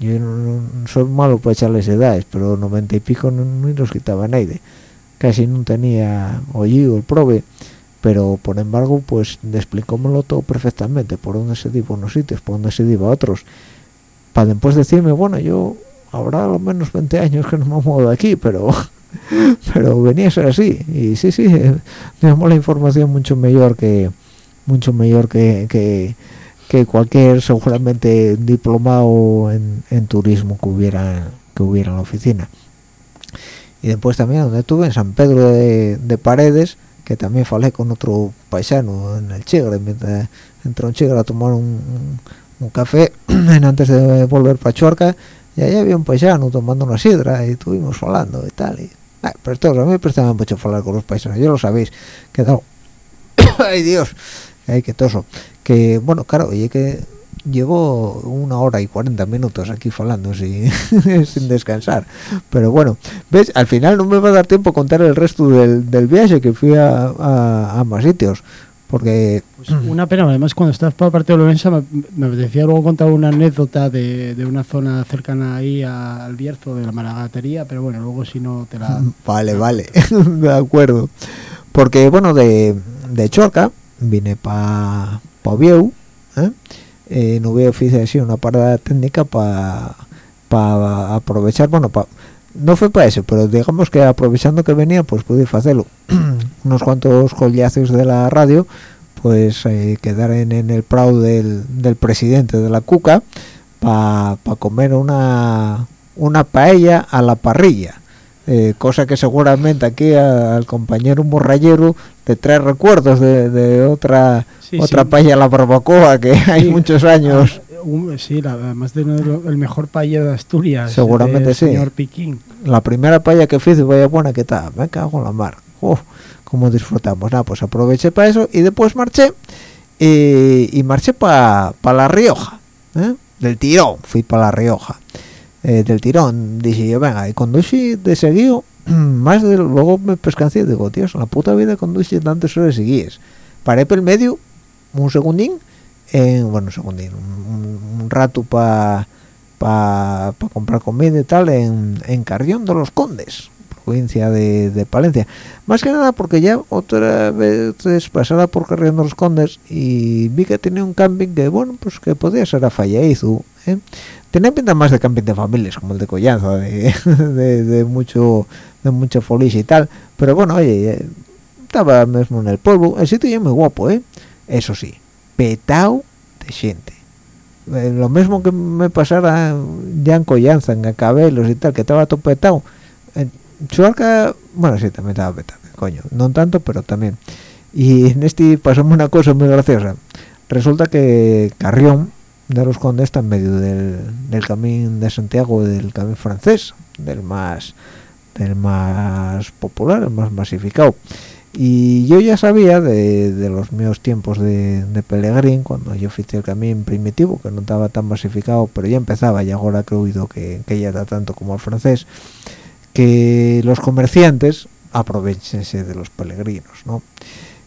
yo no, soy malo para echarles edades pero noventa y pico no, no nos quitaba nadie. Casi no tenía oído el prove pero por embargo pues explicómoslo todo perfectamente por dónde se iba unos sitios por dónde se iba a otros. Para después decirme bueno yo habrá lo menos 20 años que no me muevo de aquí pero [LAUGHS] pero venía a ser así y sí sí [LAUGHS] tenemos la información mucho mejor que mucho mejor que, que, que cualquier seguramente diplomado en, turismo que hubiera que hubiera en la oficina. Y después también donde estuve en San Pedro de, de Paredes que también falé con otro paisano en el Chigre mientras entró un Chigre a tomar un, un, café [CLEARS THROAT] antes de volver para Chuarca y allá había un paisano tomando una sidra y estuvimos hablando y tal y, ah, pero esto a mí me prestaba mucho hablar con los paisanos yo lo sabéis que no. [COUGHS] Ay Dios ay que toso. Que bueno claro oye que llevo una hora y 40 minutos aquí hablando sin, [LAUGHS] sin descansar. Pero bueno ves al final no me va a dar tiempo contar el resto del, del viaje que fui a, a, a, más sitios porque pues una pena además cuando estás para parte de Lorenza me, me apetecía luego contar una anécdota de, de, una zona cercana ahí al Bierzo de la Maragatería pero bueno luego si no te la [LAUGHS] vale vale [LAUGHS] de acuerdo. Porque bueno de, de Chorca vine para pa Ovieu ¿eh? eh, no hubiera oficiado así una parada técnica para pa aprovechar bueno pa, no fue para eso pero digamos que aprovechando que venía pues pude hacerlo [CLEARS THROAT] unos cuantos collazos de la radio pues eh, quedar en, el prado del, del, presidente de la cuca para pa comer una una paella a la parrilla eh, cosa que seguramente aquí a, al compañero morrayero te trae recuerdos de, de otra sí, otra sí. paella a la barbacoa que sí. hay muchos años ah, un, sí la, además de el mejor paella de Asturias seguramente sí señor Piquín la primera paella que hice vaya buena que está me cago en la mar Uf, cómo disfrutamos nada pues aproveché para eso y después marché y, y marché para pa la Rioja ¿eh? del tirón fui para la Rioja eh, del tirón. Dije yo venga y conducí de seguido [CLEARS THROAT] más de luego me pescancé digo tío la puta vida conducí tantas horas seguidas paré por el medio un segundín en, bueno un segundín un, rato para para pa comprar comida y tal en, en Carrión de los Condes provincia de, de, Palencia. Más que nada porque ya otra vez pasada por Carrión de los Condes y vi que tenía un camping que bueno pues que podía ser a Fallaizu ¿eh? Tenía pinta más de camping de familias como el de Collanza de, [LAUGHS] de, de mucho de y tal. Pero bueno oye eh, estaba mismo en el polvo. El sitio ya muy guapo eh eso sí petao de gente. Eh, lo mismo que me pasara ya en Collanza en Acabelos y tal que estaba todo petao. En Chuarca bueno sí también estaba petado coño. No tanto pero también. Y en este pasamos una cosa muy graciosa. Resulta que Carrión de los Condes está en medio del, del camino de Santiago del camino francés del más del más popular el más masificado y yo ya sabía de, de los míos tiempos de, de, cuando yo hice el camino primitivo que no estaba tan masificado pero ya empezaba y ahora que he oído que, que ya está tanto como el francés que los comerciantes aprovechense de los peregrinos ¿no?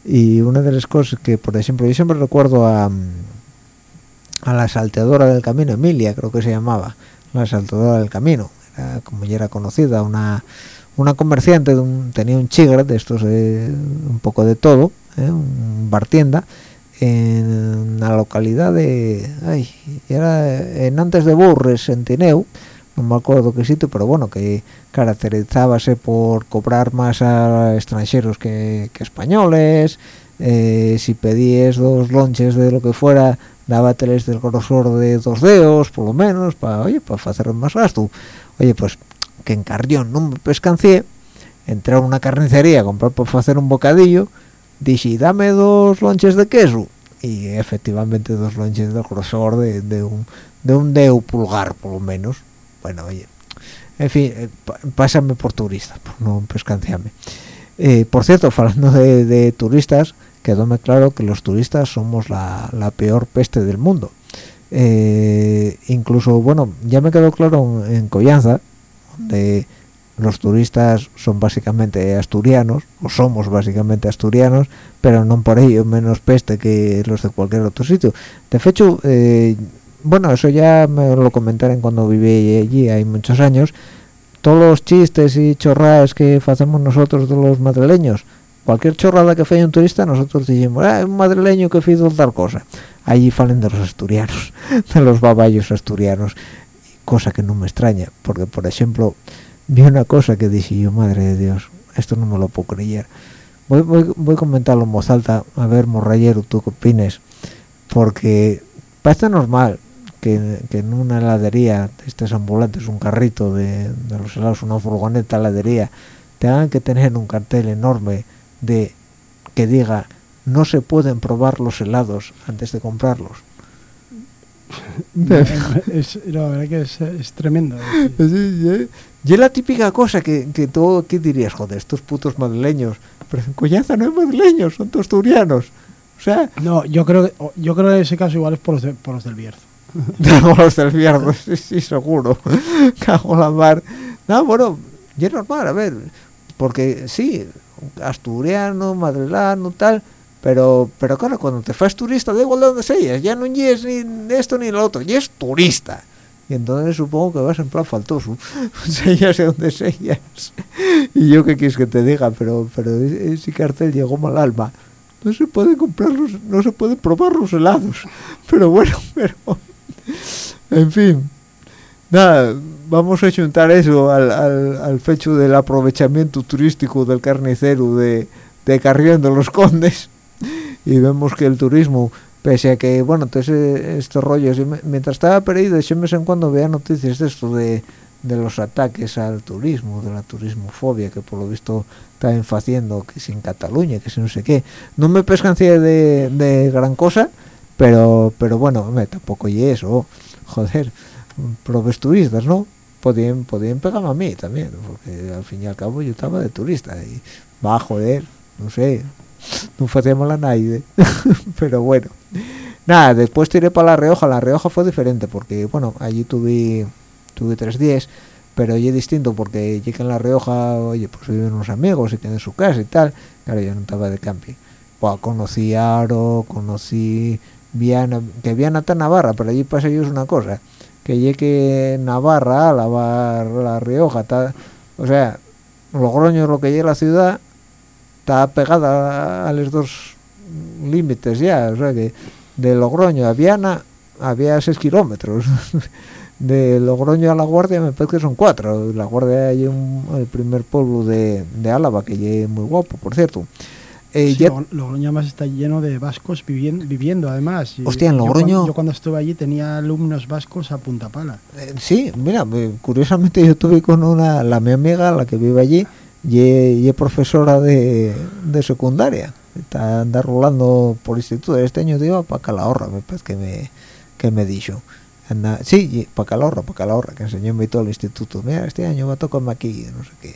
y una de las cosas que por ejemplo yo siempre recuerdo a a la salteadora del camino Emilia creo que se llamaba. La salteadora del camino. Era, como ya era conocida una una comerciante de un, tenía un chigre de estos eh, un poco de todo eh, un bar tienda en la localidad de ay, era en antes de Burres en Tineu. No me acuerdo qué sitio pero bueno que caracterizábase por cobrar más a extranjeros que españoles eh, si pedíes dos lonches de lo que fuera dábateles del grosor de dos dedos por lo menos para oye para hacer más gasto. Oye pues que en Carrión no me pescancié entré a una carnicería a comprar por hacer un bocadillo dije dame dos lonches de queso y efectivamente dos lonches del grosor de, de un de un dedo pulgar por lo menos. Bueno oye en fin eh, pásame por turista por no pescanciarme eh, por cierto hablando de, de turistas quedóme claro que los turistas somos la, la peor peste del mundo. Eh, incluso bueno ya me quedó claro en, en Collanza donde los turistas son básicamente asturianos o somos básicamente asturianos pero no por ello menos peste que los de cualquier otro sitio. De hecho eh, bueno eso ya me lo comentaron cuando viví allí hay muchos años todos los chistes y chorradas que hacemos nosotros de los madrileños cualquier chorrada que fue un turista nosotros decimos ah, un madrileño que hizo tal cosa allí falen de los asturianos [LAUGHS] de los baballos asturianos cosa que no me extraña porque por ejemplo vi una cosa que dije yo madre de dios esto no me lo puedo creer voy, voy, a comentarlo en voz alta a ver morrayero tú qué opinas porque parece normal que, en una heladería estos ambulantes un carrito de, los helados una furgoneta heladería tengan que tener un cartel enorme de que diga no se pueden probar los helados antes de comprarlos [LAUGHS] es, la verdad que es, tremendo y es la típica cosa que, que tú ¿qué dirías joder estos putos madrileños pero en Collaza no hay madrileños son tosturianos o sea no yo creo yo creo que en ese caso igual es por los, por los del Bierzo. [LAUGHS] Por los del Bierzo sí, sí seguro. [LAUGHS] Cago la mar. No bueno y es normal a ver porque sí asturiano madrilano tal pero pero claro cuando te fas turista da igual de donde seas ya no es ni esto ni lo otro ya es turista. Y entonces supongo que vas en plan faltoso. [LAUGHS] De donde seas. Y yo qué quieres que te diga pero pero ese cartel llegó mal alma. No se puede comprar no se puede probar los helados. [LAUGHS] Pero bueno [LAUGHS] pero en fin. Nada vamos a juntar eso al, al, al fecho del aprovechamiento turístico del carnicero de, de Carrión de los Condes. Y vemos que el turismo pese a que bueno entonces estos rollos mientras estaba perdido de vez en cuando veía noticias de esto de, de los ataques al turismo de la turismofobia que por lo visto están haciendo que si en Cataluña que si no sé qué. No me pescancía de, de gran cosa pero pero bueno me, tampoco y eso. Joder probes turistas no podían podían pegarme a mí también porque al fin y al cabo yo estaba de turista y va joder no sé no hacemos la nadie [LAUGHS] pero bueno. Nada después tiré para la Rioja la Rioja fue diferente porque bueno allí tuve tuve tres días pero es distinto porque llegué en la Rioja oye pues viven unos amigos y tienen su casa y tal claro yo no estaba de camping. Pues conocí Aro conocí Viana que Viana está Navarra pero allí pasa ellos una cosa que llegue Navarra a la Rioja está o sea Logroño lo que llega la ciudad está pegada a los dos límites ya, o sea que de Logroño a Viana había 6 kilómetros. [LAUGHS] de Logroño a La Guardia me parece que son 4. La Guardia hay el primer pueblo de, de Álava, que es muy guapo, por cierto. Eh, Logroño además está lleno de vascos viviendo, viviendo además. Hostia, en Logroño... Yo cuando, estuve allí tenía alumnos vascos a punta pala. Eh, sí, mira, curiosamente yo estuve con una, la mi amiga, la que vive allí, y es profesora de, de, secundaria. Está anda rolando por instituto. Este año digo para Calahorra me parece que me que me dijo anda sí para Calahorra para Calahorra que enseñó en todo el instituto. Mira este año va a tocarme aquí no sé qué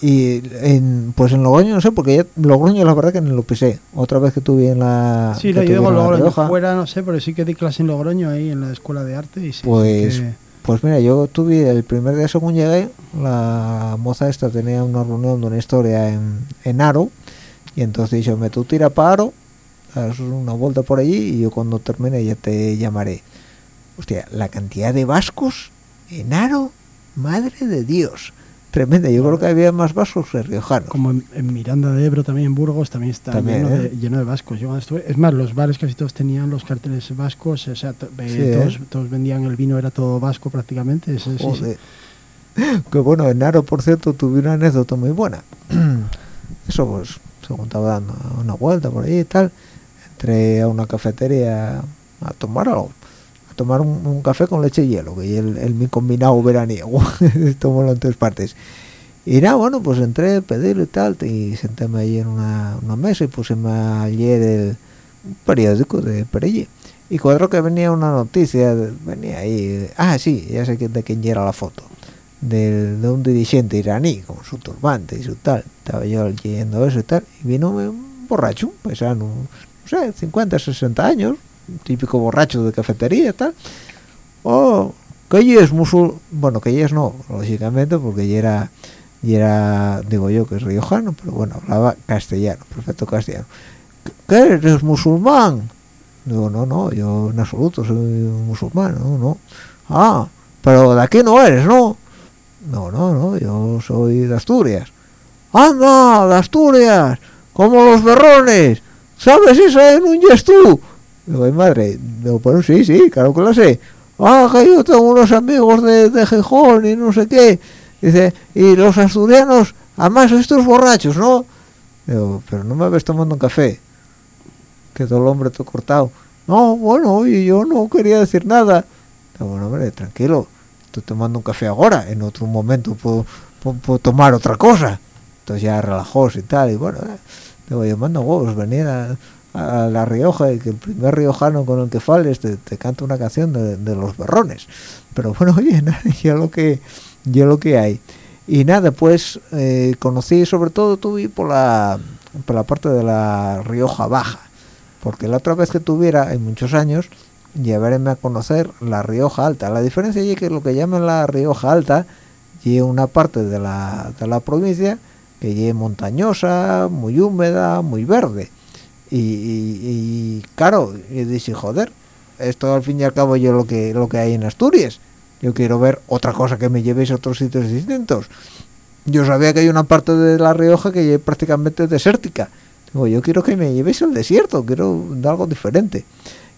y en, pues en Logroño no sé porque ya, Logroño la verdad que ni lo pisé. Otra vez que tuve en la sí lo llevo Logroño. Fuera no sé pero sí que di clase en Logroño ahí en la escuela de arte y sí, pues pues mira, yo tuve el primer día según llegué, la moza esta tenía una reunión de una historia en, en Aro, y entonces dijo, me tú tira para Aro, haz una vuelta por allí, y yo cuando termine ya te llamaré. Hostia, la cantidad de vascos en Aro, madre de Dios tremenda. Yo creo que había más vascos que riojanos. Como en, Miranda de Ebro, también en Burgos, también está lleno, de, ¿eh? lleno, de, vascos. Yo estuve, es más, los bares casi todos tenían los carteles vascos, o sea, ¿eh? todos, vendían el vino, era todo vasco prácticamente. Sí, [LAUGHS] que bueno, en Aro, por cierto, tuve una anécdota muy buena. [CLEARS THROAT] Eso pues, según estaba dando una vuelta por ahí y tal, entré a una cafetería a tomar algo tomar un, café con leche y hielo, que es el, el mi combinado veraniego, [LAUGHS] tomo en tres partes. Y nada, bueno, pues entré a pedir y tal, y sentéme ahí en una, una mesa y puse ayer el periódico de Perelle. Y cuadro que venía una noticia, venía ahí, ah, sí, ya sé de quién era la foto, de, de un dirigente iraní con su turbante y su tal. Estaba yo leyendo eso y tal, y vino un borracho, un paisano, no sé, 50, 60 años, típico borracho de cafetería tal oh que es musul bueno que es no lógicamente porque ya era era digo yo que es riojano pero bueno hablaba castellano perfecto castellano ¿qué eres musulmán? digo no no yo en absoluto soy musulmán no no ah pero de aquí no eres no No, no, no, yo soy de Asturias. ¡Anda, de Asturias! ¡Como los berrones! ¿Sabes esa en un yes tú? Digo, madre, digo, bueno, sí, sí, claro que lo sé. Ah, que yo tengo unos amigos de, de Gijón y no sé qué. Dice, y los asturianos, además estos borrachos, ¿no? Digo, pero no me ves tomando un café. Quedó el hombre todo cortado. No, bueno, oye, yo no quería decir nada. Bueno, hombre, tranquilo. Estoy tomando un café ahora. En otro momento puedo, puedo, puedo tomar otra cosa. Entonces ya relajóse y tal. Y bueno, eh, digo, yo mando huevos, venir a, a La Rioja y que el primer riojano con el que fales te, canta una canción de, los berrones. Pero bueno, [LAUGHS] oye, ya lo que, ya lo que hay. Y nada, pues eh, conocí sobre todo tuve por la, por la parte de la Rioja Baja. Porque la otra vez que tuviera, en muchos años, llevarme a conocer la Rioja Alta. La diferencia es que lo que llaman la Rioja Alta y una parte de la, de la provincia que es montañosa, muy húmeda, muy verde. Y, y, y claro, y dije, joder, esto al fin y al cabo yo lo que lo que hay en Asturias. Yo quiero ver otra cosa que me llevéis a otros sitios distintos. Yo sabía que hay una parte de La Rioja que es prácticamente desértica. Digo, yo quiero que me llevéis al desierto, quiero algo diferente.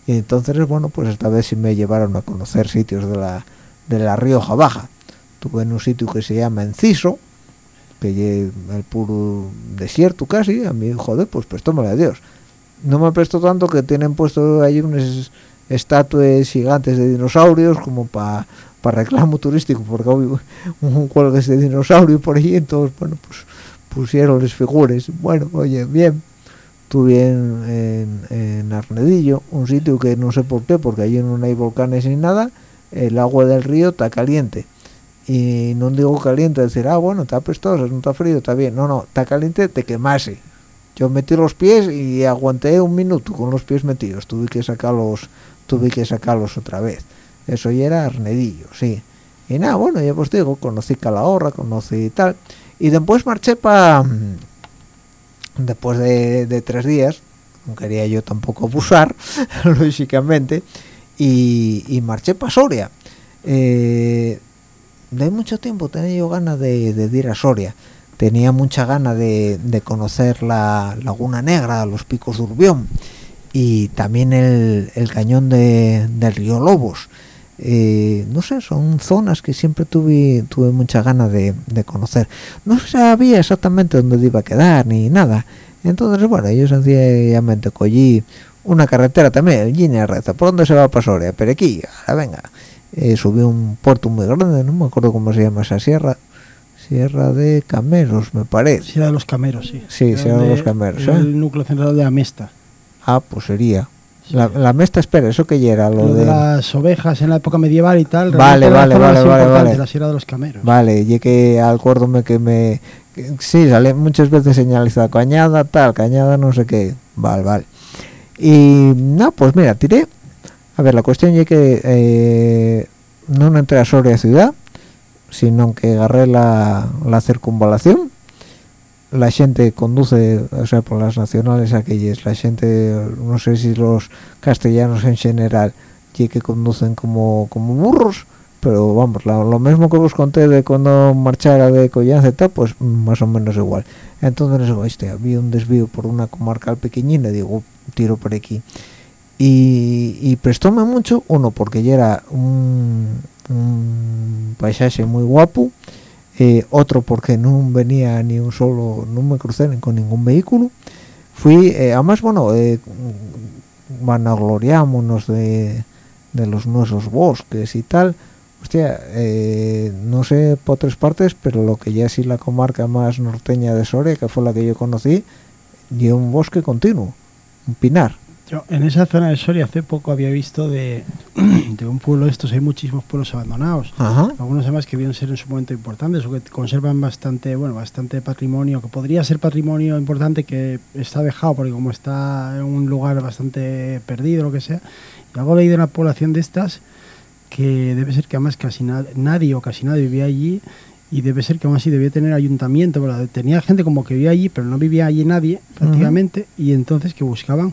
Y entonces, bueno, pues esta vez sí me llevaron a conocer sitios de la, de la Rioja Baja. Tuve en un sitio que se llama Enciso, que es el puro desierto casi. A mí, joder, pues prestómale a Dios. No me presto tanto que tienen puesto ahí unas estatuas gigantes de dinosaurios como para reclamo turístico porque hoy un cuelgue de dinosaurio por allí entonces bueno pues pusieron las figuras bueno oye bien estuve en, en, en, Arnedillo un sitio que no sé por qué porque allí no hay volcanes ni nada el agua del río está caliente. Y no digo caliente decir ah bueno está apestoso no está frío está bien no no está caliente te quemase yo metí los pies y aguanté un minuto con los pies metidos tuve que sacarlos tuve que sacarlos otra vez eso ya era Arnedillo, sí. Y nada, bueno, ya pues digo, conocí Calahorra, conocí tal. Y después marché para... Después de, de, tres días, no quería yo tampoco abusar, [LAUGHS] lógicamente, y, y marché para Soria. Eh, de mucho tiempo tenía yo ganas de, de, ir a Soria. Tenía mucha gana de, conocer la Laguna Negra, los picos de Urbión y también el, cañón de, del río Lobos eh, no sé, son zonas que siempre tuve tuve mucha ganas de, conocer. No sabía exactamente dónde iba a quedar ni nada. Entonces, bueno, yo sencillamente cogí una carretera también, línea recta. ¿Por dónde se va para Soria? Pero aquí, ahora venga. Eh, subí un puerto muy grande, no me acuerdo cómo se llama esa sierra. Sierra de Cameros, me parece. Sierra de los Cameros, sí. Sí, Sierra de, de, los Cameros. El ¿eh? núcleo central de Amesta. Ah, pues sería. La, la, mesta, espera, ¿eso que era? Lo, lo de... de... las ovejas en la época medieval y tal. Vale, vale, vale, vale, vale. La Sierra de los Cameros. Vale, y que acuérdome que me... Que, sí, sale muchas veces señalizada cañada, tal, cañada, no sé qué. Vale, vale. Y, no, pues mira, tiré. A ver, la cuestión es que eh, no entré a Soria ciudad, sino que agarré la, la circunvalación la gente conduce, o sea, por las nacionales aquellas, la gente, no sé si los castellanos en general, que conducen como, como burros, pero vamos, lo, mismo que os conté de cuando marchara de Collanza pues más o menos igual. Entonces, este, había un desvío por una comarcal pequeñina, digo, tiro por aquí. Y, y prestóme mucho, uno, porque ya era un, un paisaje muy guapo, eh, otro porque no venía ni un solo, no me crucé con ningún vehículo. Fui, eh, además, bueno, eh, vanagloriámonos de, de los nuestros bosques y tal. Hostia, eh, no sé por tres partes, pero lo que ya sí la comarca más norteña de Soria, que fue la que yo conocí, y un bosque continuo, un pinar. Yo en esa zona de Soria hace poco había visto de, [CLEARS THROAT] de un pueblo de estos, hay muchísimos pueblos abandonados. Ajá. Algunos además que vienen ser en su momento importantes o que conservan bastante, bueno, bastante patrimonio, que podría ser patrimonio importante que está dejado porque como está en un lugar bastante perdido, lo que sea. Y algo leí de una población de estas que debe ser que además casi na nadie o casi nadie vivía allí y debe ser que aún así debía tener ayuntamiento, ¿verdad? tenía gente como que vivía allí, pero no vivía allí nadie prácticamente, uh -huh. y entonces que buscaban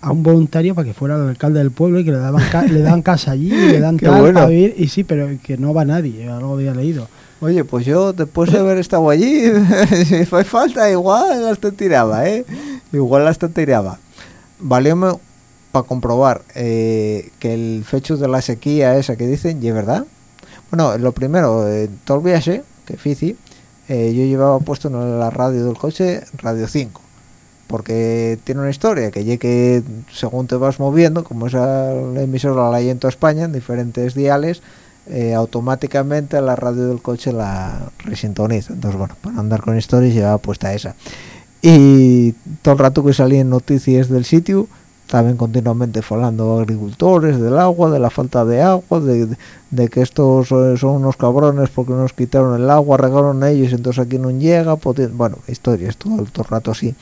a un voluntario para que fuera el alcalde del pueblo y que le daban, le dan casa allí y le [LAUGHS] dan tal bueno. para vivir y sí, pero que no va nadie, algo había leído. Oye, pues yo después de haber estado allí, [LAUGHS] si fue falta, igual hasta tiraba, ¿eh? Igual hasta tiraba. Valióme para comprobar eh, que el fecho de la sequía esa que dicen, ¿y es verdad? Bueno, lo primero, eh, todo el viaje, que fici, eh, yo llevaba puesto en la radio del coche Radio 5 porque tiene una historia que que según te vas moviendo como esa emisora la hay en toda España en diferentes diales eh, automáticamente la radio del coche la resintoniza. Entonces bueno para andar con historias llevaba puesta esa. Y todo el rato que salían noticias del sitio estaban continuamente hablando agricultores del agua de la falta de agua de, que estos son unos cabrones porque nos quitaron el agua regaron ellos entonces aquí no llega bueno historias todo, todo el rato así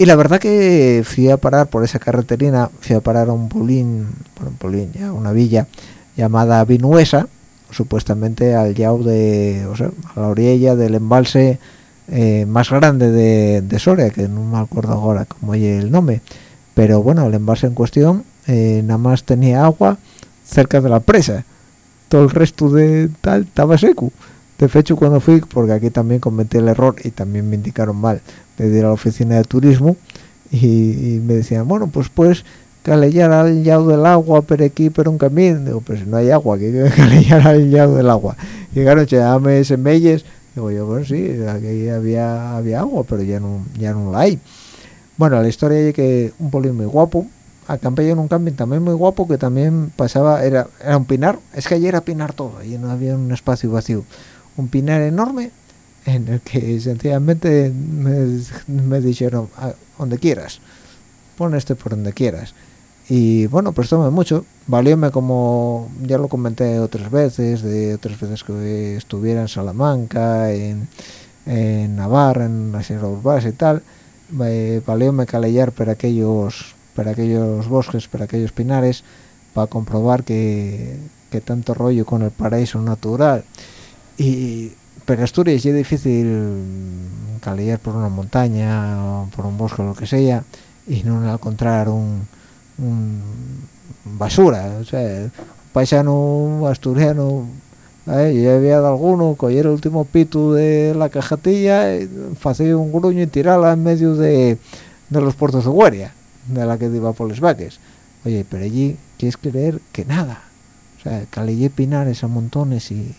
y la verdad que fui a parar por esa carreterina, fui a parar a un polín, bueno, un polín, ya una villa llamada Vinuesa, supuestamente al yao de, o sea, a la orilla del embalse eh, más grande de, Soria, que no me acuerdo ahora cómo es el nombre, pero bueno, el embalse en cuestión eh, nada más tenía agua cerca de la presa, todo el resto de tal estaba seco. De hecho, cuando fui, porque aquí también cometí el error y también me indicaron mal, de ir a la oficina de turismo y, me decían, bueno, pues pues calellar al llado del agua, pero aquí, pero un camino. Digo, pues no hay agua, que [LAUGHS] calellar al llado del agua. Llegaron, llame ese melles. Digo yo, bueno, sí, aquí había, había agua, pero ya no, ya no la hay. Bueno, la historia es que un polín muy guapo, acampé en un camping también muy guapo que también pasaba, era, era un pinar, es que allí era pinar todo, allí no había un espacio vacío. Un pinar enorme en el que sencillamente me, dijeron donde quieras pon este por donde quieras y bueno pues tome mucho valióme como ya lo comenté otras veces de otras veces que estuviera en Salamanca en, Navarra en la Sierra Urbana y tal eh, valióme calellar para aquellos para aquellos bosques para aquellos pinares para comprobar que tanto rollo con el paraíso natural y pero Asturias es difícil calillar por una montaña o por un bosque o lo que sea y no encontrar un, basura o sea paisano asturiano ¿eh? yo había dado alguno coger el último pito de la cajatilla hacer un gruño y tirarla en medio de, los puertos de guardia de la que iba por los vaques oye pero allí quieres creer que nada o sea calillé pinares a montones y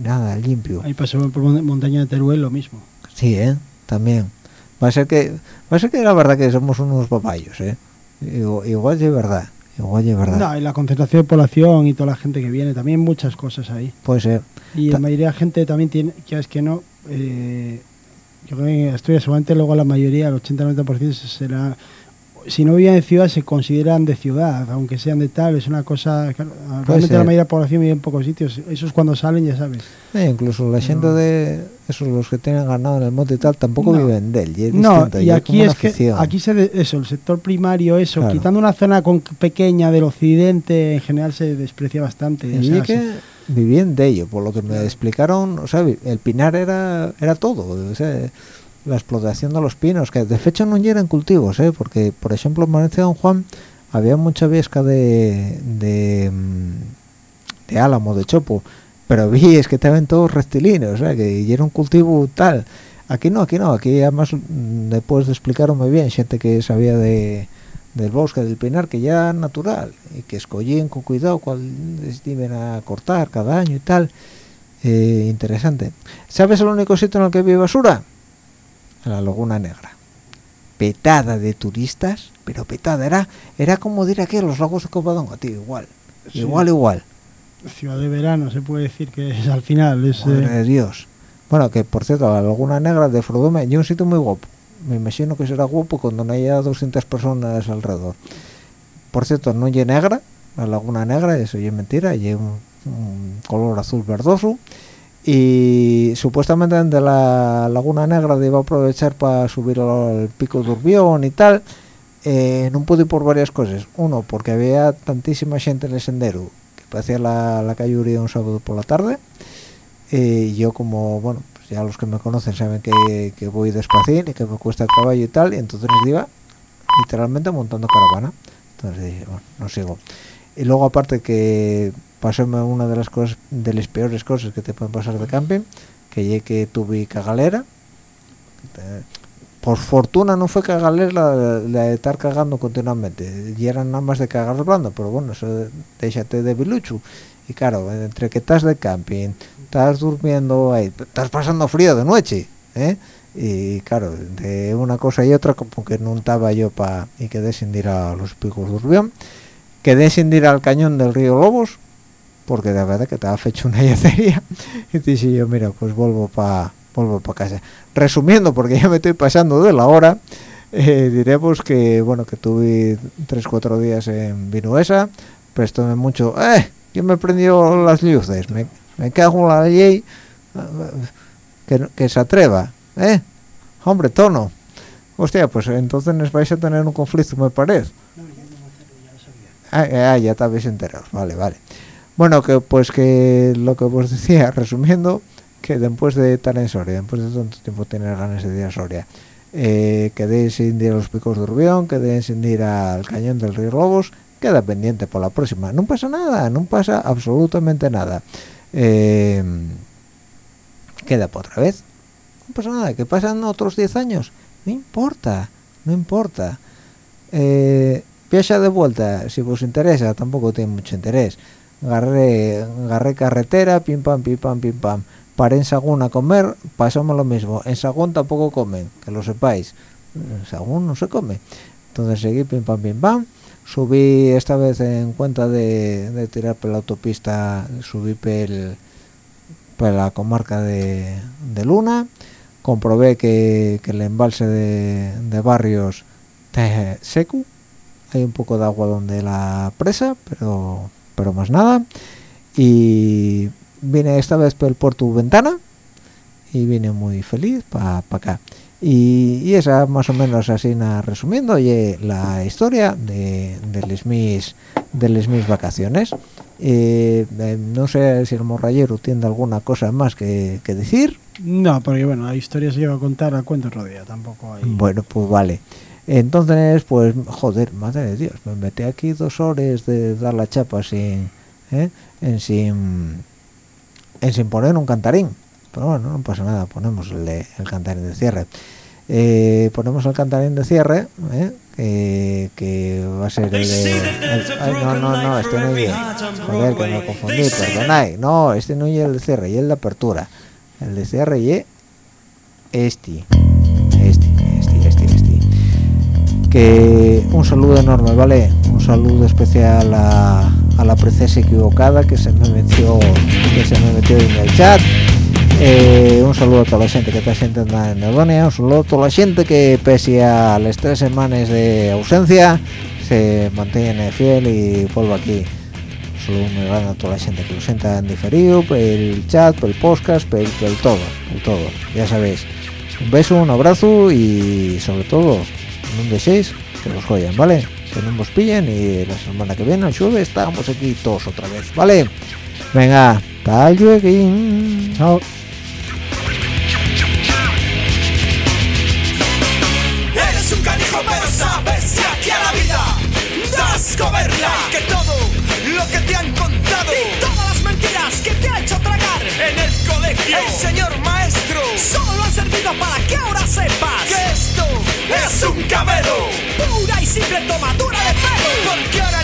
nada, limpio. Ahí pasó por montaña de Teruel lo mismo. Sí, ¿eh? También. Va a ser que va a ser que la verdad que somos unos papayos, ¿eh? Igual, de verdad. Igual de verdad. No, y la concentración de población y toda la gente que viene, también muchas cosas ahí. Puede ser. Y la mayoría de gente también tiene, que es que no, eh, yo creo que en Asturias seguramente luego la mayoría, el 80-90% será si no viven en ciudad se consideran de ciudad, aunque sean de tal, es una cosa, realmente la mayoría de la población vive en pocos sitios, eso es cuando salen, ya sabes. incluso la gente de esos los que tienen ganado en el monte y tal tampoco viven de él, y no, y aquí es que aquí se eso, el sector primario eso, quitando una zona con, pequeña del occidente en general se desprecia bastante. Y que vivían de ello, por lo que me explicaron, o sea, el pinar era era todo, o sea, la explotación de los pinos, que de hecho no eran cultivos, ¿eh? porque por ejemplo en Valencia Don Juan había mucha viesca de, de, mm, de álamo, de chopo, pero [LAUGHS] vi es que estaban todos reptilinos, o sea, que era un cultivo tal. Aquí no, aquí no, aquí además mm, después de explicarlo muy bien, gente que sabía de, del bosque, del pinar, que ya natural, y que escogían con cuidado cuál iban a cortar cada año y tal. Eh, interesante. ¿Sabes el único sitio en el que vive basura? La Laguna Negra. Petada de turistas, pero petada, era, era como decir aquí los lagos de Covadonga, tío, igual, igual, igual. Ciudad de verano, se puede decir que es al final. Es, Madre de Dios. Bueno, que por cierto, la Laguna Negra de Frodome, y un sitio muy guapo. Me imagino que será guapo cuando no haya 200 personas alrededor. Por cierto, no es negra, la Laguna Negra, eso ya es mentira, y un, un color azul verdoso y supuestamente de la Laguna Negra iba a aprovechar para subir al pico de y tal. Eh, no pude por varias cosas uno porque había tantísima gente en el sendero que parecía la, la calle un sábado por la tarde y yo como bueno pues ya los que me conocen saben que, que voy despacito y que me cuesta el caballo y tal y entonces iba literalmente montando caravana. Entonces dije bueno no sigo y luego aparte que pasóme una de las cosas de las peores cosas que te pueden pasar de camping que llegué que tuve cagalera. Por fortuna no fue cagalera la, de estar cagando continuamente. Y eran nada más de cagar blando pero bueno eso déjate de bilucho y claro entre que estás de camping estás durmiendo ahí estás pasando frío de noche ¿eh? y claro de una cosa y otra como que no estaba yo para y quedé sin ir a los picos de Urbión. Quedé sin ir al cañón del río Lobos porque de verdad que estaba hecho una [LAUGHS] yacería y dije yo mira pues vuelvo para vuelvo para casa resumiendo porque ya me estoy pasando de la hora eh, diremos que bueno que tuve tres cuatro días en Vinuesa prestóme mucho eh yo me prendió las luces me, me cago en la ley que, que se atreva eh hombre tono hostia pues entonces vais a tener un conflicto me parece. Ah, ah, ya estabais enterados vale vale bueno que pues que lo que os [LAUGHS] decía resumiendo que después de estar en Soria después de tanto tiempo tener ganas de ir a Soria eh, quedé sin ir a los picos de Urbión quedé sin ir al cañón del río Lobos queda pendiente por la próxima. No pasa nada no pasa absolutamente nada. Eh, queda por otra vez. No pasa nada que pasan otros 10 años. No importa no importa. Eh, viaja de vuelta si os interesa tampoco tiene mucho interés agarré, agarré carretera, pim pam, pim pam, pim pam. Paré en Sagún a comer, pasamos lo mismo. En Sagún tampoco comen, que lo sepáis. En Sagún no se come. Entonces seguí pim pam, pim pam. Subí esta vez en cuenta de, tirar por la autopista, subí por la comarca de, Luna. Comprobé que, el embalse de, barrios está seco. Hay un poco de agua donde la presa, pero pero más nada. Y vine esta vez por el puerto Ventana y vine muy feliz para acá. Y, esa más o menos así resumiendo y la historia de, de mis de mis vacaciones. Eh, eh, no sé si el morrayero tiene alguna cosa más que, decir. No porque bueno la historia se lleva a contar a cuento rodea tampoco hay bueno pues vale entonces pues joder madre de dios me metí aquí dos horas de dar la chapa sin ¿eh? en sin en sin poner un cantarín. Pero bueno no pasa nada ponemos el, el cantarín de cierre. Eh, ponemos el cantarín de cierre ¿eh? que, va a ser el no no no este no es joder que me confundí perdonad. No este no es el de cierre y el de apertura. El de cierre y este un saludo enorme vale un saludo especial a, la princesa equivocada que se me metió que se me metió en el chat. Eh, un saludo a toda la gente que está sintiendo en Edonia un saludo a toda la gente que pese a las tres semanas de ausencia se mantiene fiel y vuelvo aquí. Un saludo muy grande a toda la gente que lo sienta en diferido el chat el podcast por el, todo el todo. Ya sabéis. Un beso un abrazo y sobre todo no dejéis que los joyan, ¿vale? Que no nos pillen y la semana que viene, el jueves, estamos aquí todos otra vez, ¿vale? Venga, tal luego. Chao. Eres un canijo, pero sabes que aquí a la vida das coberla. Que todo lo que te han contado en el colegio, el señor maestro, solo ha servido para que ahora sepas que esto es un cabelo. Pura y simple tomadura de pelo. Porque ahora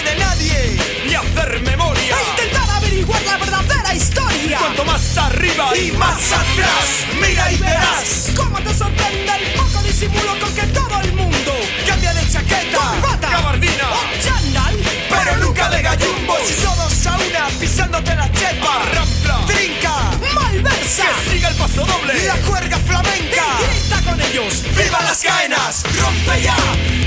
de nadie y hacer memoria. E intentar averiguar la verdadera historia. Cuanto más arriba y más atrás, mira y verás cómo te sorprende el poco disimulo con que todo el mundo cambia de chaqueta, corbata, gabardina. o chandal, pero nunca de gallumbos. Y todos a una pisándote la chepa, rampla, trinca, diversa. Que siga el paso doble. La cuerda flamenca. Y con ellos. ¡Viva las caenas! ¡Rompe ya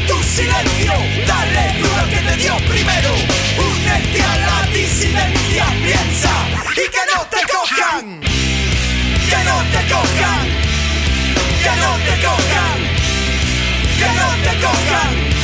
tu silencio! Dale duro que te dio primero. Únete a la disidencia. Piensa y que no te cojan. Que no te cojan. Que no te cojan. Que no te cojan.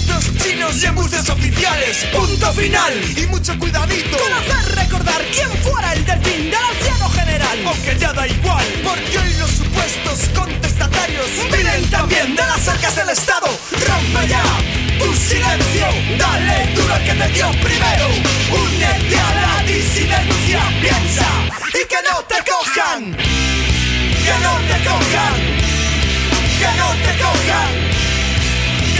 chinos y embustes oficiales. Punto final y mucho cuidadito con hacer recordar quién fuera el delfín del anciano general. Aunque ya da igual, porque hoy los supuestos contestatarios vienen también de las arcas del Estado. Rompe ya tu silencio, dale duro al que te dio primero. Únete a la disidencia, piensa y que no te cojan, que no te cojan, que no te cojan,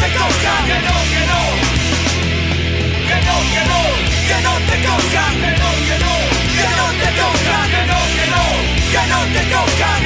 te cojan, que no, que no, que no, que no, que no te cojan, que no, que no, que no te cojan, que no, que no, que no te cojan.